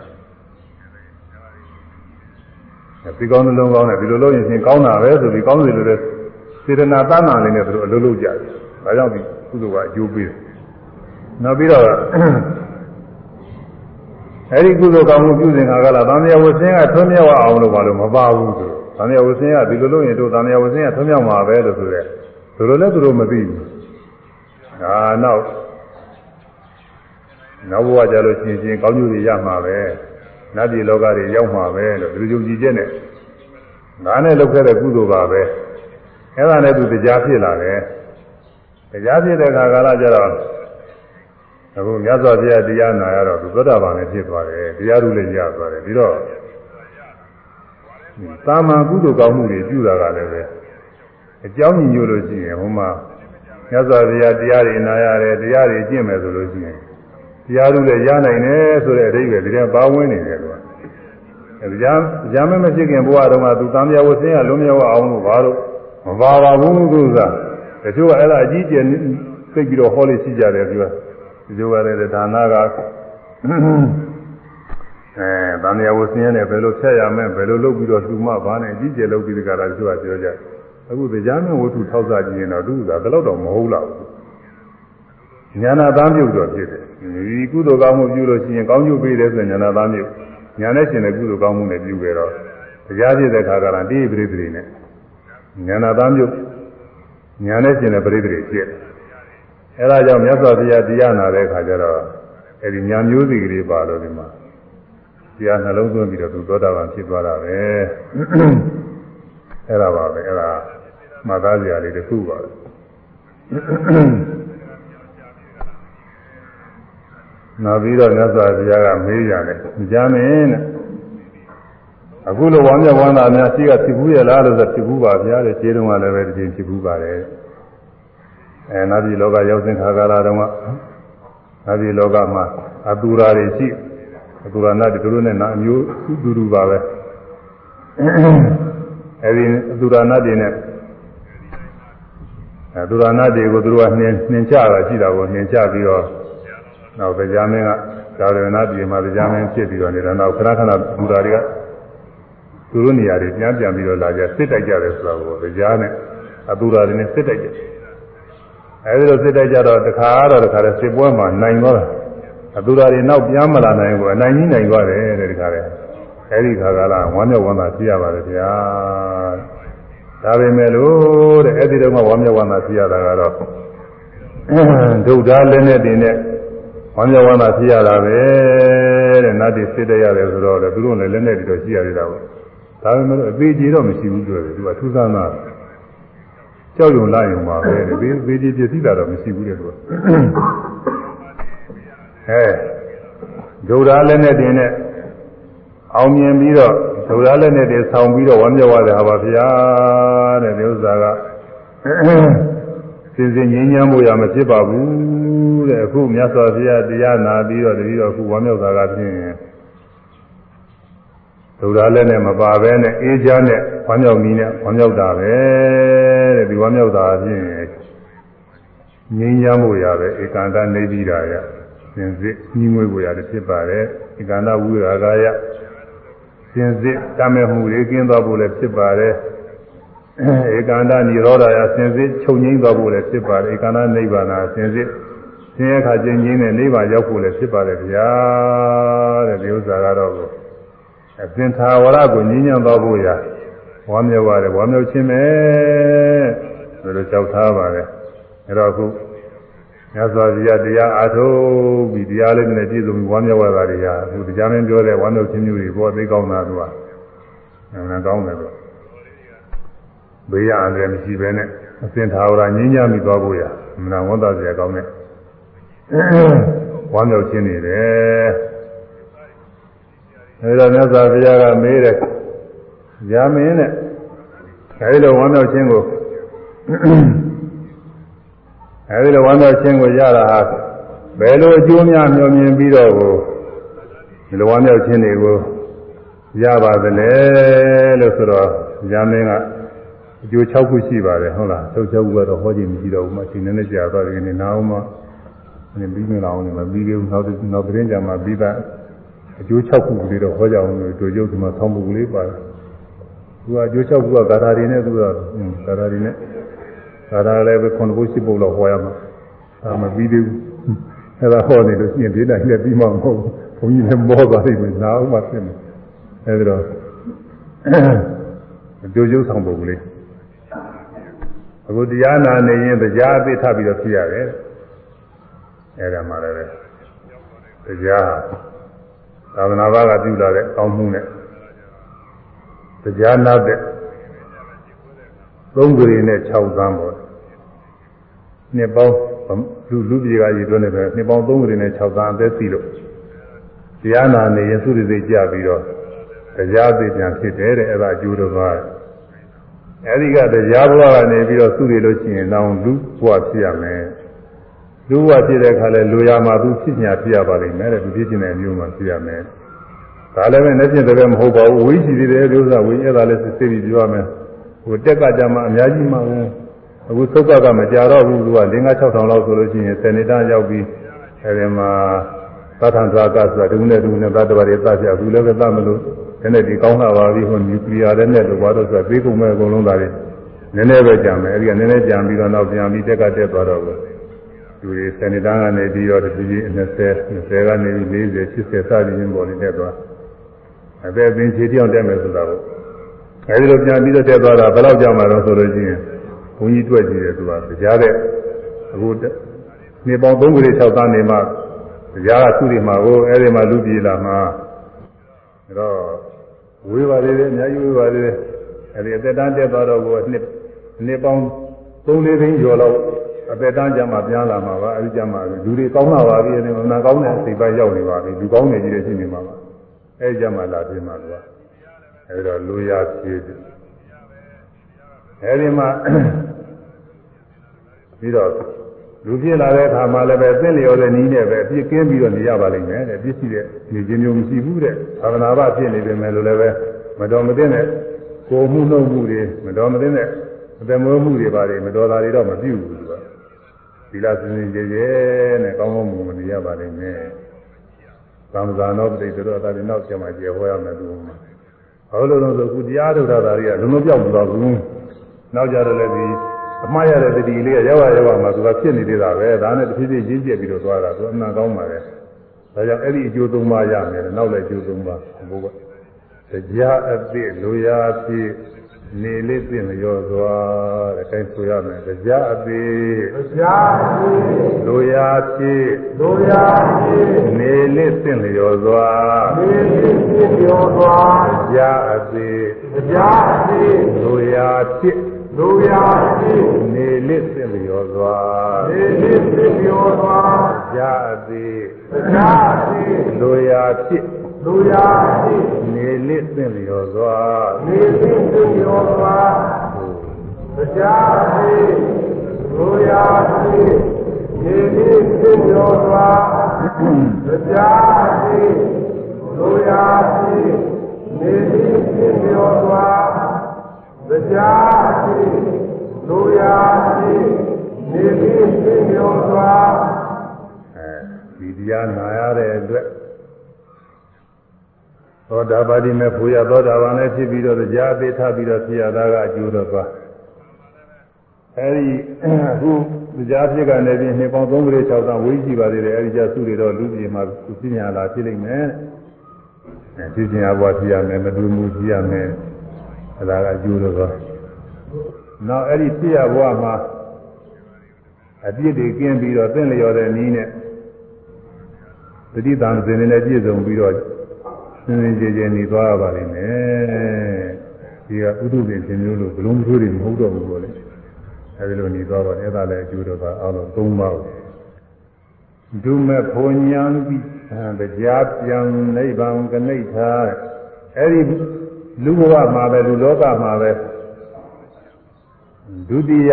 ဒီကောင်းနှလုံးကောင်းတယ်ဒီလိုလုပ်ရင်ရှင်ကောင်းတာပဲဆိုပြီးကောင်းတယ်လို့လည်းစေတနာတဏ္ဍာလေးနဲ့သူတို့အလုပ်လုပ်ကြတယ်ဒါကြောင့်ဒီကုသိုလ်ကအကျိုးပေးတယ်နောက်ပြီးတော့ အဲဒီကုသိုလ်ကောင်းမှုပြုစဉ်ခါကလာသံဃာဝဆင်းကထွန်းမြောက်အောင်လို့ဘာလို့မပါဘူးဆိုသံဃာဝဆင်းကဒီလိုလုပ်ရင်တို့သံဃာဝဆင်းကထွံ့မြောက်မှာပဲလို့ဆိုရဲသူတို့လည်းသူတို့မသိဘူးဒါနောက်နောက်ဘဝကြလို့ရှိရင်ကောင်းကျိုးတွေရမှာပဲနတ်ပြည်လောကတွေရောက်မှာပဲလို့ဒီလိုယုံကြည်ချက်နဲ့ငါနဲ့လုပ်ခဲ့တဲ့ကုသိုလ်ပါပဲအဲ့ဒါနဲ့သူတရားဖြစ်လာတယ်တရားဖြစ်တဲ့အခါကာလကျတော့ အခုမြတ်စွာဘုရားတရားနာရတော့သူသောတာပန်လည်းဖြစ်သွားတယ်တရားဓုလည်းရသွားတယ်ပြီးတော့သာမန်ကုသိုလ်ကောင်းမှုတွေပြုတာကလည်းပဲအကြောင်းညီညွတ်လို့ရှိရင်ဟိုမှာမြတ်စွာဘုရားတရားတွေနာရတယ်တရားတွေကျင့်မယ်ဆိုလို့ရှိရင်တရားဓုလည်းရနိုင်တယ်ဆိုတဲ့အဓိပ္ပာယ်ဒီထဲပါဝင်နေတယ်ကွာအဲကြာကြာမမဖြစ်ခင်ဘဝတုန်းကသူတန်မြဝဆင်းရလုံးမြောက်အောင်လို့ဘာလို့မပါပါဘူးသူကတချို့ကအဲ့ဒါအကြီးကျယ်သိပြီးတော့ဟောလို့ရှိကြတယ်သူက ဒီလိုကလည်းဒါနကအဲတန်မြဝဆင်းရနဲ့ဘယ်လိုဖြတ်ရမလဲဘယ်လိုလုပ်ပြီးတော့သူမဘာနဲ့အကြီးကျယ်လုပ်ပြီးတကလားတချို့ကပြောကြအခုတရားမဝတ္ထုထောက်စားကြည့်ရင်တော့သူကဘယ်တော့တော့မဟုတ်တော့ဘူးညာနာသားမြုပ်တော့ဖြစ်တယ်ဒီကုသိုလ်ကောင်းမှုပြုလို့ရှိရင်ကောင်းကျိုးပေးတယ်ဆိုရင်ညာနာသားမြုပ်ညာနဲ့ရှင်တဲ့ကုသိုလ်ကောင်းမှုနဲ့ပြုခဲ့တော့တရားဖြစ်တဲ့ခါကလာတိပိဋိပိနဲ့ညာနာသားမြုပ်ညာနဲ့ရှင်တဲ့ပိဋိပိဖြစ် အဲဒါကြောင့်မြတ်စွာဘုရားတရားနာတဲ့ခါကျတော့အဲဒီညာမျိုးစီကလေးပါလို့ဒီမှာတရားနှလုံးသွင်းပြီးတော့သူသောတာပန်ဖြစ်သွားတာပဲအဲဒါပါပဲအဲဒါမှတ်သားစရာလေးတစ်ခုပါပဲနောက်ပြီးတော့မြတ်စွာဘုရားကမေးရတယ်မကြမ်းမင်းတဲ့အခုလိုဝမ်းမြောက်ဝမ်းသာများရှိကဖြစ်ဘူးရဲ့လားလို့ဆိုဖြစ်ဘူးပါဗျာတဲ့ခြေတုံးကလည်းပဲဒီချိန်ဖြစ်ဘူးပါတယ် အဲနတ်ပြည်လောကရောက်စဉ်ခါကာလတုန်းကနတ်ပြည်လောကမှာအတူရာတွေရှိအတူရာနတ်တွေတို့နဲ့နာအမျိုးတူတူပါပဲအဲဒီအတူရာနတ်တွေနဲ့အတူရာနတ်တွေကိုသူတို့ကနှင်နှင်ချတာရှိတာကိုနှင်ချပြီးတော့နောက်တရားမင်းကသာရဏပြည်မှာတရားမင်းဖြစ်ပြီးတော့နေတာနောက်ခဏခဏဘူတာတွေကသူတို့နေရာတွေပြန်ပြန်ပြီးတော့လာကြစစ်တိုက်ကြတယ်ဆိုတာကိုတရားနဲ့အတူတာတွေနဲ့စစ်တိုက်ကြ အဲဒီလိုစစ်တိုက်ကြတော့တခါတော့တခါလဲစစ်ပွဲမှာနိုင်သွားတာအတူတာတွေနောက်ပြန်မလာနိုင်ဘူးအနိုင်ကြီးနိုင်သွားတယ်တဲ့တခါလဲအဲဒီခါကလာဝမ်းမြောက်ဝမ်းသာဖြစ်ရပါတယ်ဗျာဒါပေမဲ့လို့တဲ့အဲ့ဒီတော့မှဝမ်းမြောက်ဝမ်းသာဖြစ်ရတာကတော့ဒုဒ္ဓလည်းနဲ့တင်တဲ့ဝမ်းမြောက်ဝမ်းသာဖြစ်ရတာပဲတဲ့နတ်တွေစစ်တဲ့ရတယ်ဆိုတော့လေသူတို့လည်းလက်နဲ့တွေတော့ရှိရသေးတာပေါ့ဒါပေမဲ့အသေးကြီးတော့မရှိဘူးပြောတယ်သူကထူးဆန်းတာ ကြောက်ရွံလာရင်ပါပဲတဲ့သေးသေးကြီးပြည့်စည်တာတော့မရှိဘူးတဲ့သူကအဲဒုရာလည်းနဲ့တင်တဲ့အောင်မြင်ပြီးတော့ဒုရာလည်းနဲ့တင်ဆောင်ပြီးတော့ဝမ်းမြောက်ရတယ်ဟာပါဗျာတဲ့ဒီဥစ္စာကစင်စင်ငြိမ်းချမ်းမှုရမဖြစ်ပါဘူးတဲ့အခုမြတ်စွာဘုရားတရားနာပြီးတော့တတိတော့အခုဝမ်းမြောက်တာကဖြင့်ဒုရာလည်းနဲ့မပါဘဲနဲ့အေးချမ်းနဲ့ဝမ်းမြောက်နည်းနဲ့ဝမ်းမြောက်တာပဲ တဲ့ဒီဝမ်းမြောက်တာဖြင့်ငြိမ်းချမ်းမှုရပဲဧကန္တနေပြီးတာရစင်စစ်ညီငွေကိုရတယ်ဖြစ်ပါတယ်ဧကန္တဝိရာဂယစင်စစ်တမဲ့မှုတွေကင်းသွားဖို့လည်းဖြစ်ပါတယ်ဧကန္တនិရောဓယဆင်စစ်ချုပ်ငိမ့်သွားဖို့လည်းဖြစ်ပါတယ်ဧကန္တနိဗ္ဗာန်ဆင်စစ်ဆင်းရဲခါကျင်းခြင်းနဲ့နိဗ္ဗာန်ရောက်ဖို့လည်းဖြစ်ပါတယ်ဗျာတဲ့ဒီဥစ္စာကတော့အသင်္သာဝရကိုညဉ့်ညံ့သွားဖို့ရ ဝမ်းမြောက်ရတယ်ဝမ်းမြောက်ခြင်းပဲဒါလိုကြောက်ထားပါတယ်အဲတော့အခုမြတ်စွာဘုရားတရားအားထုတ်ပြီးတရားလေးနဲ့ပြည့်စုံပြီးဝမ်းမြောက်ရတာတွေဟာအခုတရားမင်းပြောတဲ့ဝမ်းမြောက်ခြင်းမျိုးတွေဘောသိကောင်းတာသူကအဲကောင်းတယ်တော့ဘေးရအန္တရာယ်မရှိဘဲနဲ့အစင်သာဝရငြင်းကြမိသွားဖို့ရမနာဝန်သားစရာကောင်းတဲ့ဝမ်းမြောက်ခြင်းနေတယ်အဲဒါမြတ်စွာဘုရားကမေးတ ယ်။ယာမင်းနဲ့အဲဒီလိုဝမ်းမြောက်ခြင်းကိုအဲဒီလိုဝမ်းမြောက်ခြင်းကိုရတာဟာဘယ်လိုအကျိုးများမျှော်မြင်ပြီးတော့ကိုဒီလိုဝမ်းမြောက်ခြင်းတွေကိုရပါသလဲလို့ဆိုတော့ယာမင်းကအကျိုး6ခုရှိပါတယ်ဟုတ်လားထုတ်6ခုကတော့ဟောခြင်းမရှိတော့ဘူးမှအချိန်နည်းနည်းကြာသွားတယ်ဒီနေ့နောက်မှဒီပြီးမလာအောင်လည်းမပြီးသေးဘူးနောက်နောက်သတင်းကြမှာပြီးသားအကျိုး6ခုကလေးတော့ဟောကြအောင်လို့တို့ရုပ်ဒီမှာဆောင်းပုဂ္ဂလေးပါတယ် သူကအကျိုး6ခုကဂါထာတွေနဲ့သူကဂါထာတွေနဲ့ဂါထာလည်းပဲ9ခု10ပုဒ်လောက်ဟောရမှာဒါမပြီးသေးဘူးအဲ့ဒါဟောနေလို့ပြင်ပြတိုင်းလည်းပြီးမှမဟုတ်ဘူးဘုန်းကြီးလည်းမောသွားလိမ့်မယ်နားအောင်မှဖြစ်မယ်အဲ့ဒါတော့ကြိုးကျုပ်ဆောင်ပုံကလေးအခုတရားနာနေရင်တရားအသိထပြီးတော့ဖြစ်ရတယ်အဲ့ဒါမှလည်းတရားသာသနာ့ဘာကပြုလာတဲ့ကောင်းမှုနဲ့ တရားနာတဲ့သုံးကြိမ်နဲ့6သန်းပေါ့နှစ်ပေါင်းလူလူပြေကရည်တွန်းနေတယ်နှစ်ပေါင်း3ကြိမ်နဲ့6သန်းအသက်စီလို့တရားနာနေရင်သုရိစိတ်ကြပြီးတော့တရားသိပြန်ဖြစ်တယ်တဲ့အဲ့ဒါအကျိုးတော်ကအဲဒီကတရားဘဝကနေပြီးတော့သုရိလို့ရှိရင်တော့လူဘဝဖြစ်ရမယ်လူဘဝဖြစ်တဲ့အခါလဲလူရမှာသူဖြစ်ညာဖြစ်ရပါလိမ့်မယ်တဲ့သူဖြစ်ခြင်းတဲ့အမျိုးမှာဖြစ်ရမယ် ဒါလည်းပဲလက်ဖြစ်တဲ့မဟုတ်ပါဘူးဝိရှိသေးတယ်လို့ဆိုတာဝိအဲ့ဒါလည်းစစ်စစ်ပြီးပြောရမယ်ဟိုတက်ကကြမှာအများကြီးမှာဘူးအခုသုတ်ကကမကြတော့ဘူးသူက5 6 6 000လောက်ဆိုလို့ရှိရင်7နှစ်တန်းရောက်ပြီးအဲဒီမှာသတ္ထံသာကဆိုတာဒုနဲ့ဒုနဲ့သတ္တဝါတွေသတ်ပြအခုလည်းပဲသတ်မလို့ဒီနေ့ဒီကောင်းတာပါပြီဟိုနျူကလ িয়ার တဲ့နဲ့တော့ဘာလို့ဆိုတာသိကုန်မဲ့အကုန်လုံးသားတွေနည်းနည်းပဲကြံမယ်အဲဒီကနည်းနည်းကြံပြီးတော့နောက်ပြန်ပြီးတက်ကတက်သွားတော့ဘူးသူတွေ7နှစ်တန်းကနေပြီးတော့ဒီကြီး20 20ကနေပြီး40 80စသည်ချင်းပေါ်နေတဲ့သွား အသက်ပင်ခြေတောင်တက်မယ်ဆိုတာကိုအဲဒီလိုပြန်ပြီးတော့တက်သွားတာဘယ်လောက်ကြာမှတော့ဆိုလို့ရှိရင်ဘုန်းကြီးတွေ့ကြည့်တယ်သူကကြားတဲ့အခုနေပေါင်း3ကလေး6သန်းနေမှကြားကသူ့ဒီမှာကိုအဲဒီမှာလူပြေလာမှာအဲတော့ဝေးပါသေးတယ်အများကြီးဝေးပါသေးတယ်အဲဒီအသက်တန်းတက်သွားတော့ကိုနှစ်နှစ်ပေါင်း3လေးသိန်းကျော်လောက်အသက်တန်းကြမှာပြန်လာမှာပါအဲဒီကြမှာလူတွေကောင်းလာပါပြီအဲဒီမှာနာကောင်းတဲ့အစိပ်ပိုင်းရောက်နေပါပြီလူကောင်းနေကြီးတွေရှိနေမှာပါ အဲဒီကြမှာလာပြင်မှာသူကအဲဒီတော့လူရဖြည့်အဲဒီမှာပြီးတော့လူပြည့်လာတဲ့အခါမှာလည်းပဲသင်လျော်တဲ့နည်းနဲ့ပဲပြည့်ကင်းပြီးတော့နေရပါလိမ့်မယ်တဲ့ပြည့်ရှိတဲ့နေခြင်းမျိုးမရှိဘူးတဲ့သာသနာ့ဘဖြစ်နေပေမဲ့လို့လည်းပဲမတော်မသင့်တဲ့ကိုမှုနှုတ်မှုတွေမတော်မသင့်တဲ့အသက်မွေးမှုတွေပါတယ်မတော်တာတွေတော့မပြုဘူးသူကဒီလားစင်စင်ကြဲကြဲနဲ့ကောင်းကောင်းမွန်မွန်နေရပါလိမ့်မယ် သံဃာနောပတိတို့အတားတွေနောက်ကျမှကျေဟောရမယ်သူမှာဘာလို့လဲဆိုခုတရားထုတ်တာတွေကလုံးလုံးပြောက်မသွားဘူးနောက်ကြတော့လည်းဒီအမှားရတဲ့တတိလေးကရောက်ရရောက်မှသူကဖြစ်နေသေးတာပဲဒါနဲ့တစ်ဖြည်းဖြည်းရင်းကျက်ပြီးတော့သွားတာသူအမှန်ကောင်းပါလေဒါကြောင့်အဲ့ဒီအကျိုးသုံးပါးရမယ်နောက်လည်းအကျိုးသုံးပါးဘုရားတရားအသည့်လူရာဖြစ် နေလေးသိမရောစွာတဲ့အဲဆိုရမယ်တရားအသေးတရားအသေးလူရာဖြစ်လူရာဖြစ်နေလေးသိမရောစွာနေလေးသိမရောစွာတရားအသေးတရားအသေးလူရာဖြစ်လူရာဖြစ်နေလေးသိမရောစွာနေလေးသိမရောစွာတရားအသေးတရားအသေးလူရာဖြစ် လူရာရှိနေလစ်သင့်လျော်စွာနေလစ်သင့်လျော်စွာတရားရှိလူရာရှိနေလစ်သင့်လျော်စွာတရားရှိလူရာရှိနေလစ်သင့်လျော်စွာတရားရှိလူရာရှိနေလစ်သင့်လျော်စွာအဲဒီတရားနာရတဲ့အတွက် သောတာပတိမေဖူရသောတာပန်လည်းဖြစ်ပြီးတော့ကြားအသေးထပြီးတော့ဖြစ်ရတာကအကျိုးတော့ပါအဲဒီအခုကြားဖြစ်ကနေပြီးနှစ်ပေါင်း3ကလေး6သောင်းဝေးကြည့်ပါသေးတယ်အဲဒီကြားစုတွေတော့လူပြည်မှာသူပြညာလာဖြစ်လိမ့်မယ်အဲဖြစ်ခြင်းအဘွားဖြစ်ရမယ်မတူမှုဖြစ်ရမယ်အဲဒါကအကျိုးတော့ပါနောက်အဲ့ဒီဖြစ်ရဘွားမှာအပြစ်တွေကင်းပြီးတော့သင်လျော်တဲ့နည်းနဲ့တတိတံစင်နဲ့ပြည့်စုံပြီးတော့ စင်စင်ကြယ်ကြယ်နေသွားရပါလိမ့်မယ်ဒီကဥဒုပင်ရှင်မျိုးလို့ဘလုံးမျိုးတွေမဟုတ်တော့ဘူးပေါ့လေအဲဒီလိုနေသွားတော့အဲ့ဒါလည်းအကျိုးတော့အားလုံး၃ပါးဒုမေဖို့ညာပိတရားပြန်နိဗ္ဗာန်ကနေထာအဲ့ဒီလူဘဝမှာပဲလူလောကမှာပဲဒုတိယ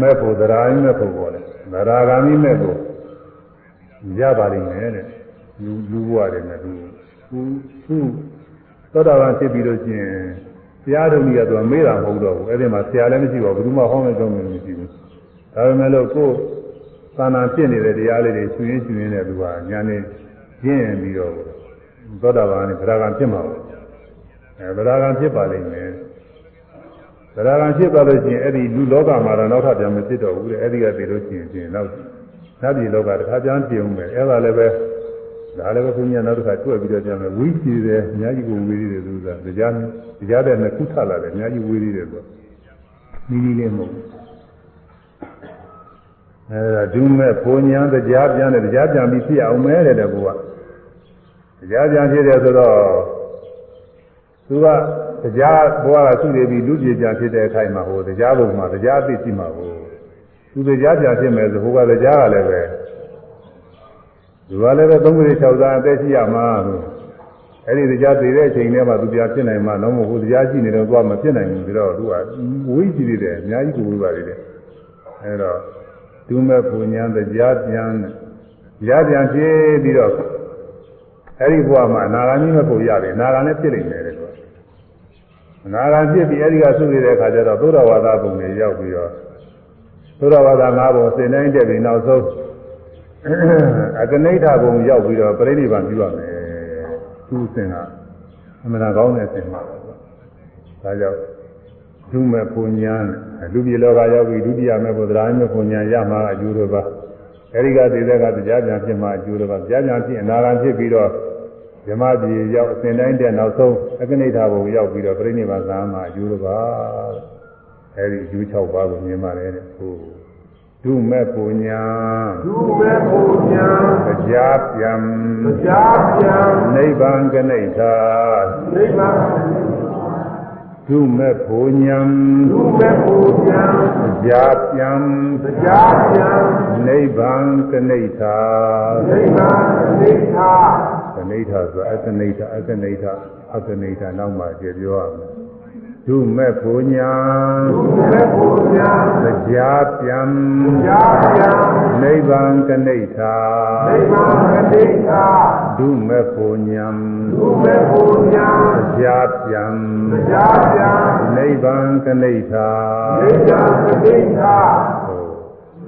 မဲ့ဖို့သရာယမဲ့ဖို့ပေါ်တယ်သရာဂာမိမဲ့ဖို့ရပါလိမ့်မယ်တဲ့လူလူဘဝတွေနဲ့လူ သူသူသောတာပန်ဖြစ်ပြီးလို့ရှိရင်တရားတော်ကြီးကသူကမေးတာမဟုတ်တော့ဘူးအဲ့ဒီမှာဆရာလည်းမရှိပါဘူးဘယ်သူမှဟောင်းနေကြောင်းမရှိဘူးဒါပေမဲ့လို့ကိုယ်သာနာဖြစ်နေတဲ့တရားလေးတွေရှင်ရင်းရှင်ရင်းနဲ့သူကညာနေကျင့်ပြီးတော့သောတာပန်နဲ့ဗရာဂံဖြစ်မှာပေါ့အဲဗရာဂံဖြစ်ပါလိမ့်မယ်ဗရာဂံဖြစ်သွားလို့ရှိရင်အဲ့ဒီလူလောကမှာတော့နောက်ထပ်ပြန်မဖြစ်တော့ဘူးတဲ့အဲ့ဒီကသိလို့ရှိရင်နောက်နတ်ပြည်လောကတစ်ခါပြန်ပြင်ဦးမယ်အဲ့ဒါလည်းပဲ ဒါလည်းပဲဘုရားနောက်တစ်ခါတွေ့ပြီးတော့ပြန်မယ်ဝိကြည့်တယ်အများကြီးကိုဝေးသေးတယ်သူကတရားတရားတဲ့နှစ်ခုထလာတယ်အများကြီးဝေးသေးတယ်ဆိုနီးနီးလေးမဟုတ်ဘူးအဲဒါဒုမဲ့ဘုံညာတရားပြန်တယ်တရားပြန်ပြီးဖြစ်အောင်မဲတယ်တဲ့ဘုရားတရားပြန်ဖြစ်တယ်ဆိုတော့သူကတရားဘုရားကသူ့နေပြီးလူပြေပြန်ဖြစ်တဲ့အခိုက်မှာဟိုတရားဘုံမှာတရားသိရှိမှာဟိုသူတရားပြန်ဖြစ်မယ်ဆိုဟိုကတရားကလည်းပဲ သူကလည်းပဲသုံးခု၆သာအသက်ရှိရမှာလို့အဲ့ဒီတရားသိတဲ့အချိန်ထဲမှာသူပြဖြစ်နိုင်မှာတော့မဟုတ်ဘူးတရားရှိနေတော့သူကမဖြစ်နိုင်ဘူးပြီးတော့သူကဝိကြည့်နေတယ်အများကြီးကိုဝိပါနေတယ်အဲ့တော့ဒုမဲ့ပူညာတရားပြန်တရားပြန်ဖြစ်ပြီးတော့အဲ့ဒီဘဝမှာအနာဂါမိမဲ့ပုံရတယ်အနာဂါနဲ့ဖြစ်နေတယ်ကွာအနာဂါဖြစ်ပြီးအဲ့ဒီကဆုနေတဲ့အခါကျတော့သုဒ္ဓဝါဒပုံတွေရောက်ပြီးတော့သုဒ္ဓဝါဒ၅ပုံစင်တိုင်းတက်ပြီးနောက်ဆုံး အကနိဋ္ဌဘုံရောက်ပြီးတော့ပြိဋိဘံပြုရမယ်သူ့အစဉ်ကအမှန်ကောင်းတဲ့အစဉ်ပါဒါကြောင့်ဒုမဲ့ပုံညာလူပြည်လောကရောက်ပြီးဒုတိယမဲ့ဘုရားမဲ့ပုံညာရမှာအကျိုးတော်ပါအဲဒီကသေတဲ့ကတရားပြန်ဖြစ်မှာအကျိုးတော်ပါတရားပြန်ဖြစ်အနာဂံဖြစ်ပြီးတော့ဓမ္မပြည်ရောက်အစဉ်တိုင်းတဲ့နောက်ဆုံးအကနိဋ္ဌဘုံရောက်ပြီးတော့ပြိဋိဘံသာမှာအကျိုးတော်ပါအဲဒီအကျိုး6ပါးကိုမြင်ပါတယ်တဲ့ဟုတ် ဒုမဲ့ပူညာဒုမဲ့ပူညာတရားပြန်တရားပြန်နိဗ္ဗာန်ကနိဋ္ဌာနိဗ္ဗာန်ဒုမဲ့ပူညာဒုမဲ့ပူညာတရားပြန်တရားပြန်နိဗ္ဗာန်ကနိဋ္ဌာနိဗ္ဗာန်နိဋ္ဌာကနိဋ္ဌာဆိုအကနိဋ္ဌာအကနိဋ္ဌာအကနိဋ္ဌာနောက်မှကျေပြောရမယ် ဒုမဲ့ပူညာဒုမဲ့ပူညာတရားပြန်တရားပြန်နိဗ္ဗာန်ကနိဋ္ဌာနိဗ္ဗာန်နိဋ္ဌာဒုမဲ့ပူညာဒုမဲ့ပူညာတရားပြန်တရားပြန်နိဗ္ဗာန်ကနိဋ္ဌာနိဗ္ဗာန်နိဋ္ဌာ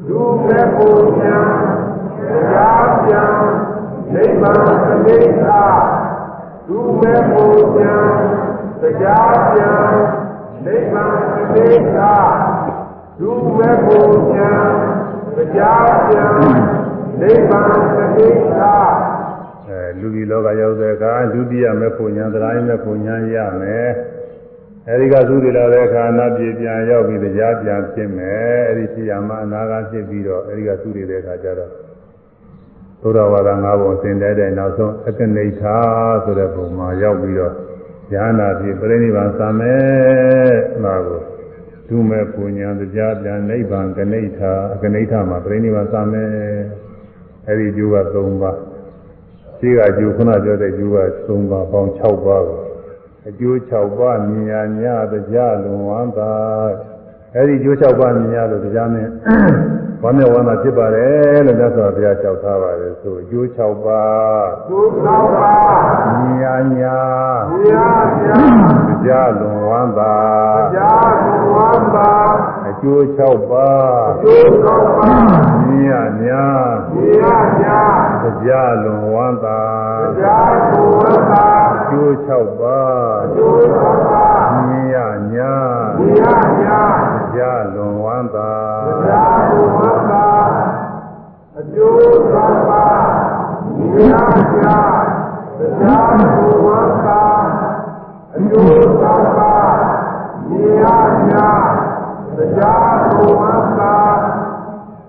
ဒုမဲ့ပူညာတရားပြန်နိဗ္ဗာန်နိဋ္ဌာဒုမဲ့ပူညာ တရားပြန်နိဗ္ဗာန်နိဋ္ဌာဒုမဲ့ပူညာတရားပြန်နိဗ္ဗာန်နိဋ္ဌာအဲလူကြီးလောကရောက်တဲ့အခါဒုတိယမေဖို့ညာသရိုင်းမေဖို့ညာရမယ်အဲဒီကသုတိလာတဲ့အခါအနာပြေပြန်ရောက်ပြီးတရားပြန်ဖြစ်မယ်အဲဒီဖြစ်ရမှာအနာကဖြစ်ပြီးတော့အဲဒီကသုတိတဲ့အခါကျတော့သုဒ္ဓဝါဒ၅ပုံသင်တဲ့တဲ့နောက်ဆုံးအကနိဋ္ဌာဆိုတဲ့ပုံမှာရောက်ပြီးတော့ ဉာဏ်နာဖြစ်ပြိဋိဘံသမယ်မှာကိုဒုမေပူညာတရားပြန်နိဗ္ဗာန်ကနိဋ္ဌာအကနိဋ္ဌာမှာပြိဋိဘံသမယ်အဲဒီကျိုးက၃ပါးရှိကကျိုးခုနပြောတဲ့ကျိုးက၃ပါးပေါင်း6ပါးကိုအကျိုး6ပါးမြညာညတရားလွန်ဝမ်းသာ အဲဒီကျိုး6ပါးမြညာလို့တရားနဲ့ဝမ်းမြောက်ဝမ်းသာဖြစ်ပါတယ်လို့မြတ်စွာဘုရားကြောက်ထားပါတယ်ဆိုအကျိုး6ပါးဒုသောပါမြညာညတရားပြန်တရားလွန်ဝမ်းသာတရားဝမ်းသာအကျိုး6ပါးဒုသောပါမြညာညတရားပြန်တရားလွန်ဝမ်းသာတရားဝမ်းသာအကျိုး6ပါးဒုသောပါမြညာညတ ရားပြန်တရားလွန်ဝမ်းသာတရားဝမ်းသာအကျိုးသောပါတရားပြန်တရားဝမ်းသာအကျိုးသောပါတရားပြန်တရားဝမ်းသာ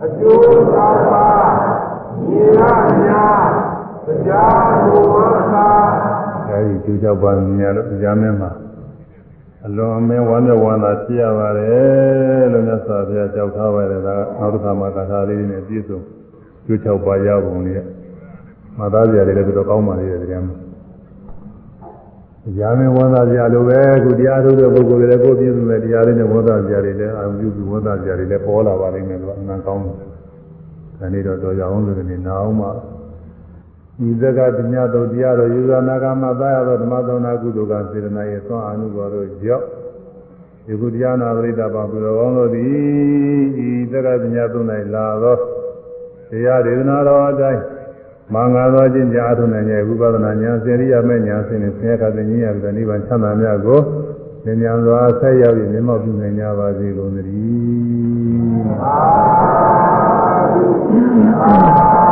အကျိုးသောပါတရားပြန်တရားဝမ်းသာအဲဒီကျိုးကြောက်ပါမြညာလို့ကြားမင်းမှာ အလွန်အမင်းဝမ်းမြောက်ဝမ်းသာဖြစ်ရပါတယ်လို့မြတ်စွာဘုရားကြောက်ထားပါတယ်ဒါကနောက်တစ်ခါမှကာထာလေးတွေနဲ့ပြည့်စုံကျိုးကြောက်ပါရပုံလေးမသားစရာတွေလည်းတော်တော်ကောင်းပါလေတဲ့တရားမှာကြားမင်းဝမ်းသာစရာလိုပဲခုတရားထုတ်တဲ့ပုဂ္ဂိုလ်တွေလည်းကိုယ်ပြည့်စုံတဲ့တရားလေးနဲ့ဝမ်းသာစရာတွေလည်းအာရုံပြုပြီးဝမ်းသာစရာတွေလည်းပေါ်လာပါလိမ့်မယ်လို့အမှန်ကောင်းတယ်ဒါနေ့တော့တော်ကြအောင်လို့ဒီနာအောင်မှာ ဤသက္ကပညာတော်တရားတော်ယူဇာနာကမသာရသောဓမ္မသောနာကုသိုလ်ကစေတနာရဲ့သွန်အာနုဘော်တို့ကြောင့်ဒီကုတရားနာပရိသတ်ပါဘုရားကောင်းတို့သည်ဤသက္ကပညာသုံး၌လာသောတရားဒေသနာတော်အတိုင်းမင်္ဂလာသောခြင်းကြားအထုံးနိုင်ရဲ့ဝိပဿနာဉာဏ်စေရိယမဲ့ဉာဏ်စဉ်နဲ့ဆင်းရဲခတဲ့ဉာဏ်ရတဲ့နိဗ္ဗာန်ချမ်းသာမြတ်ကိုဉာဏ်ဉာဏ်စွာဆက်ရောက်ပြီးမြတ်မောက်ပြုနိုင်ကြပါစေကုန်သတည်း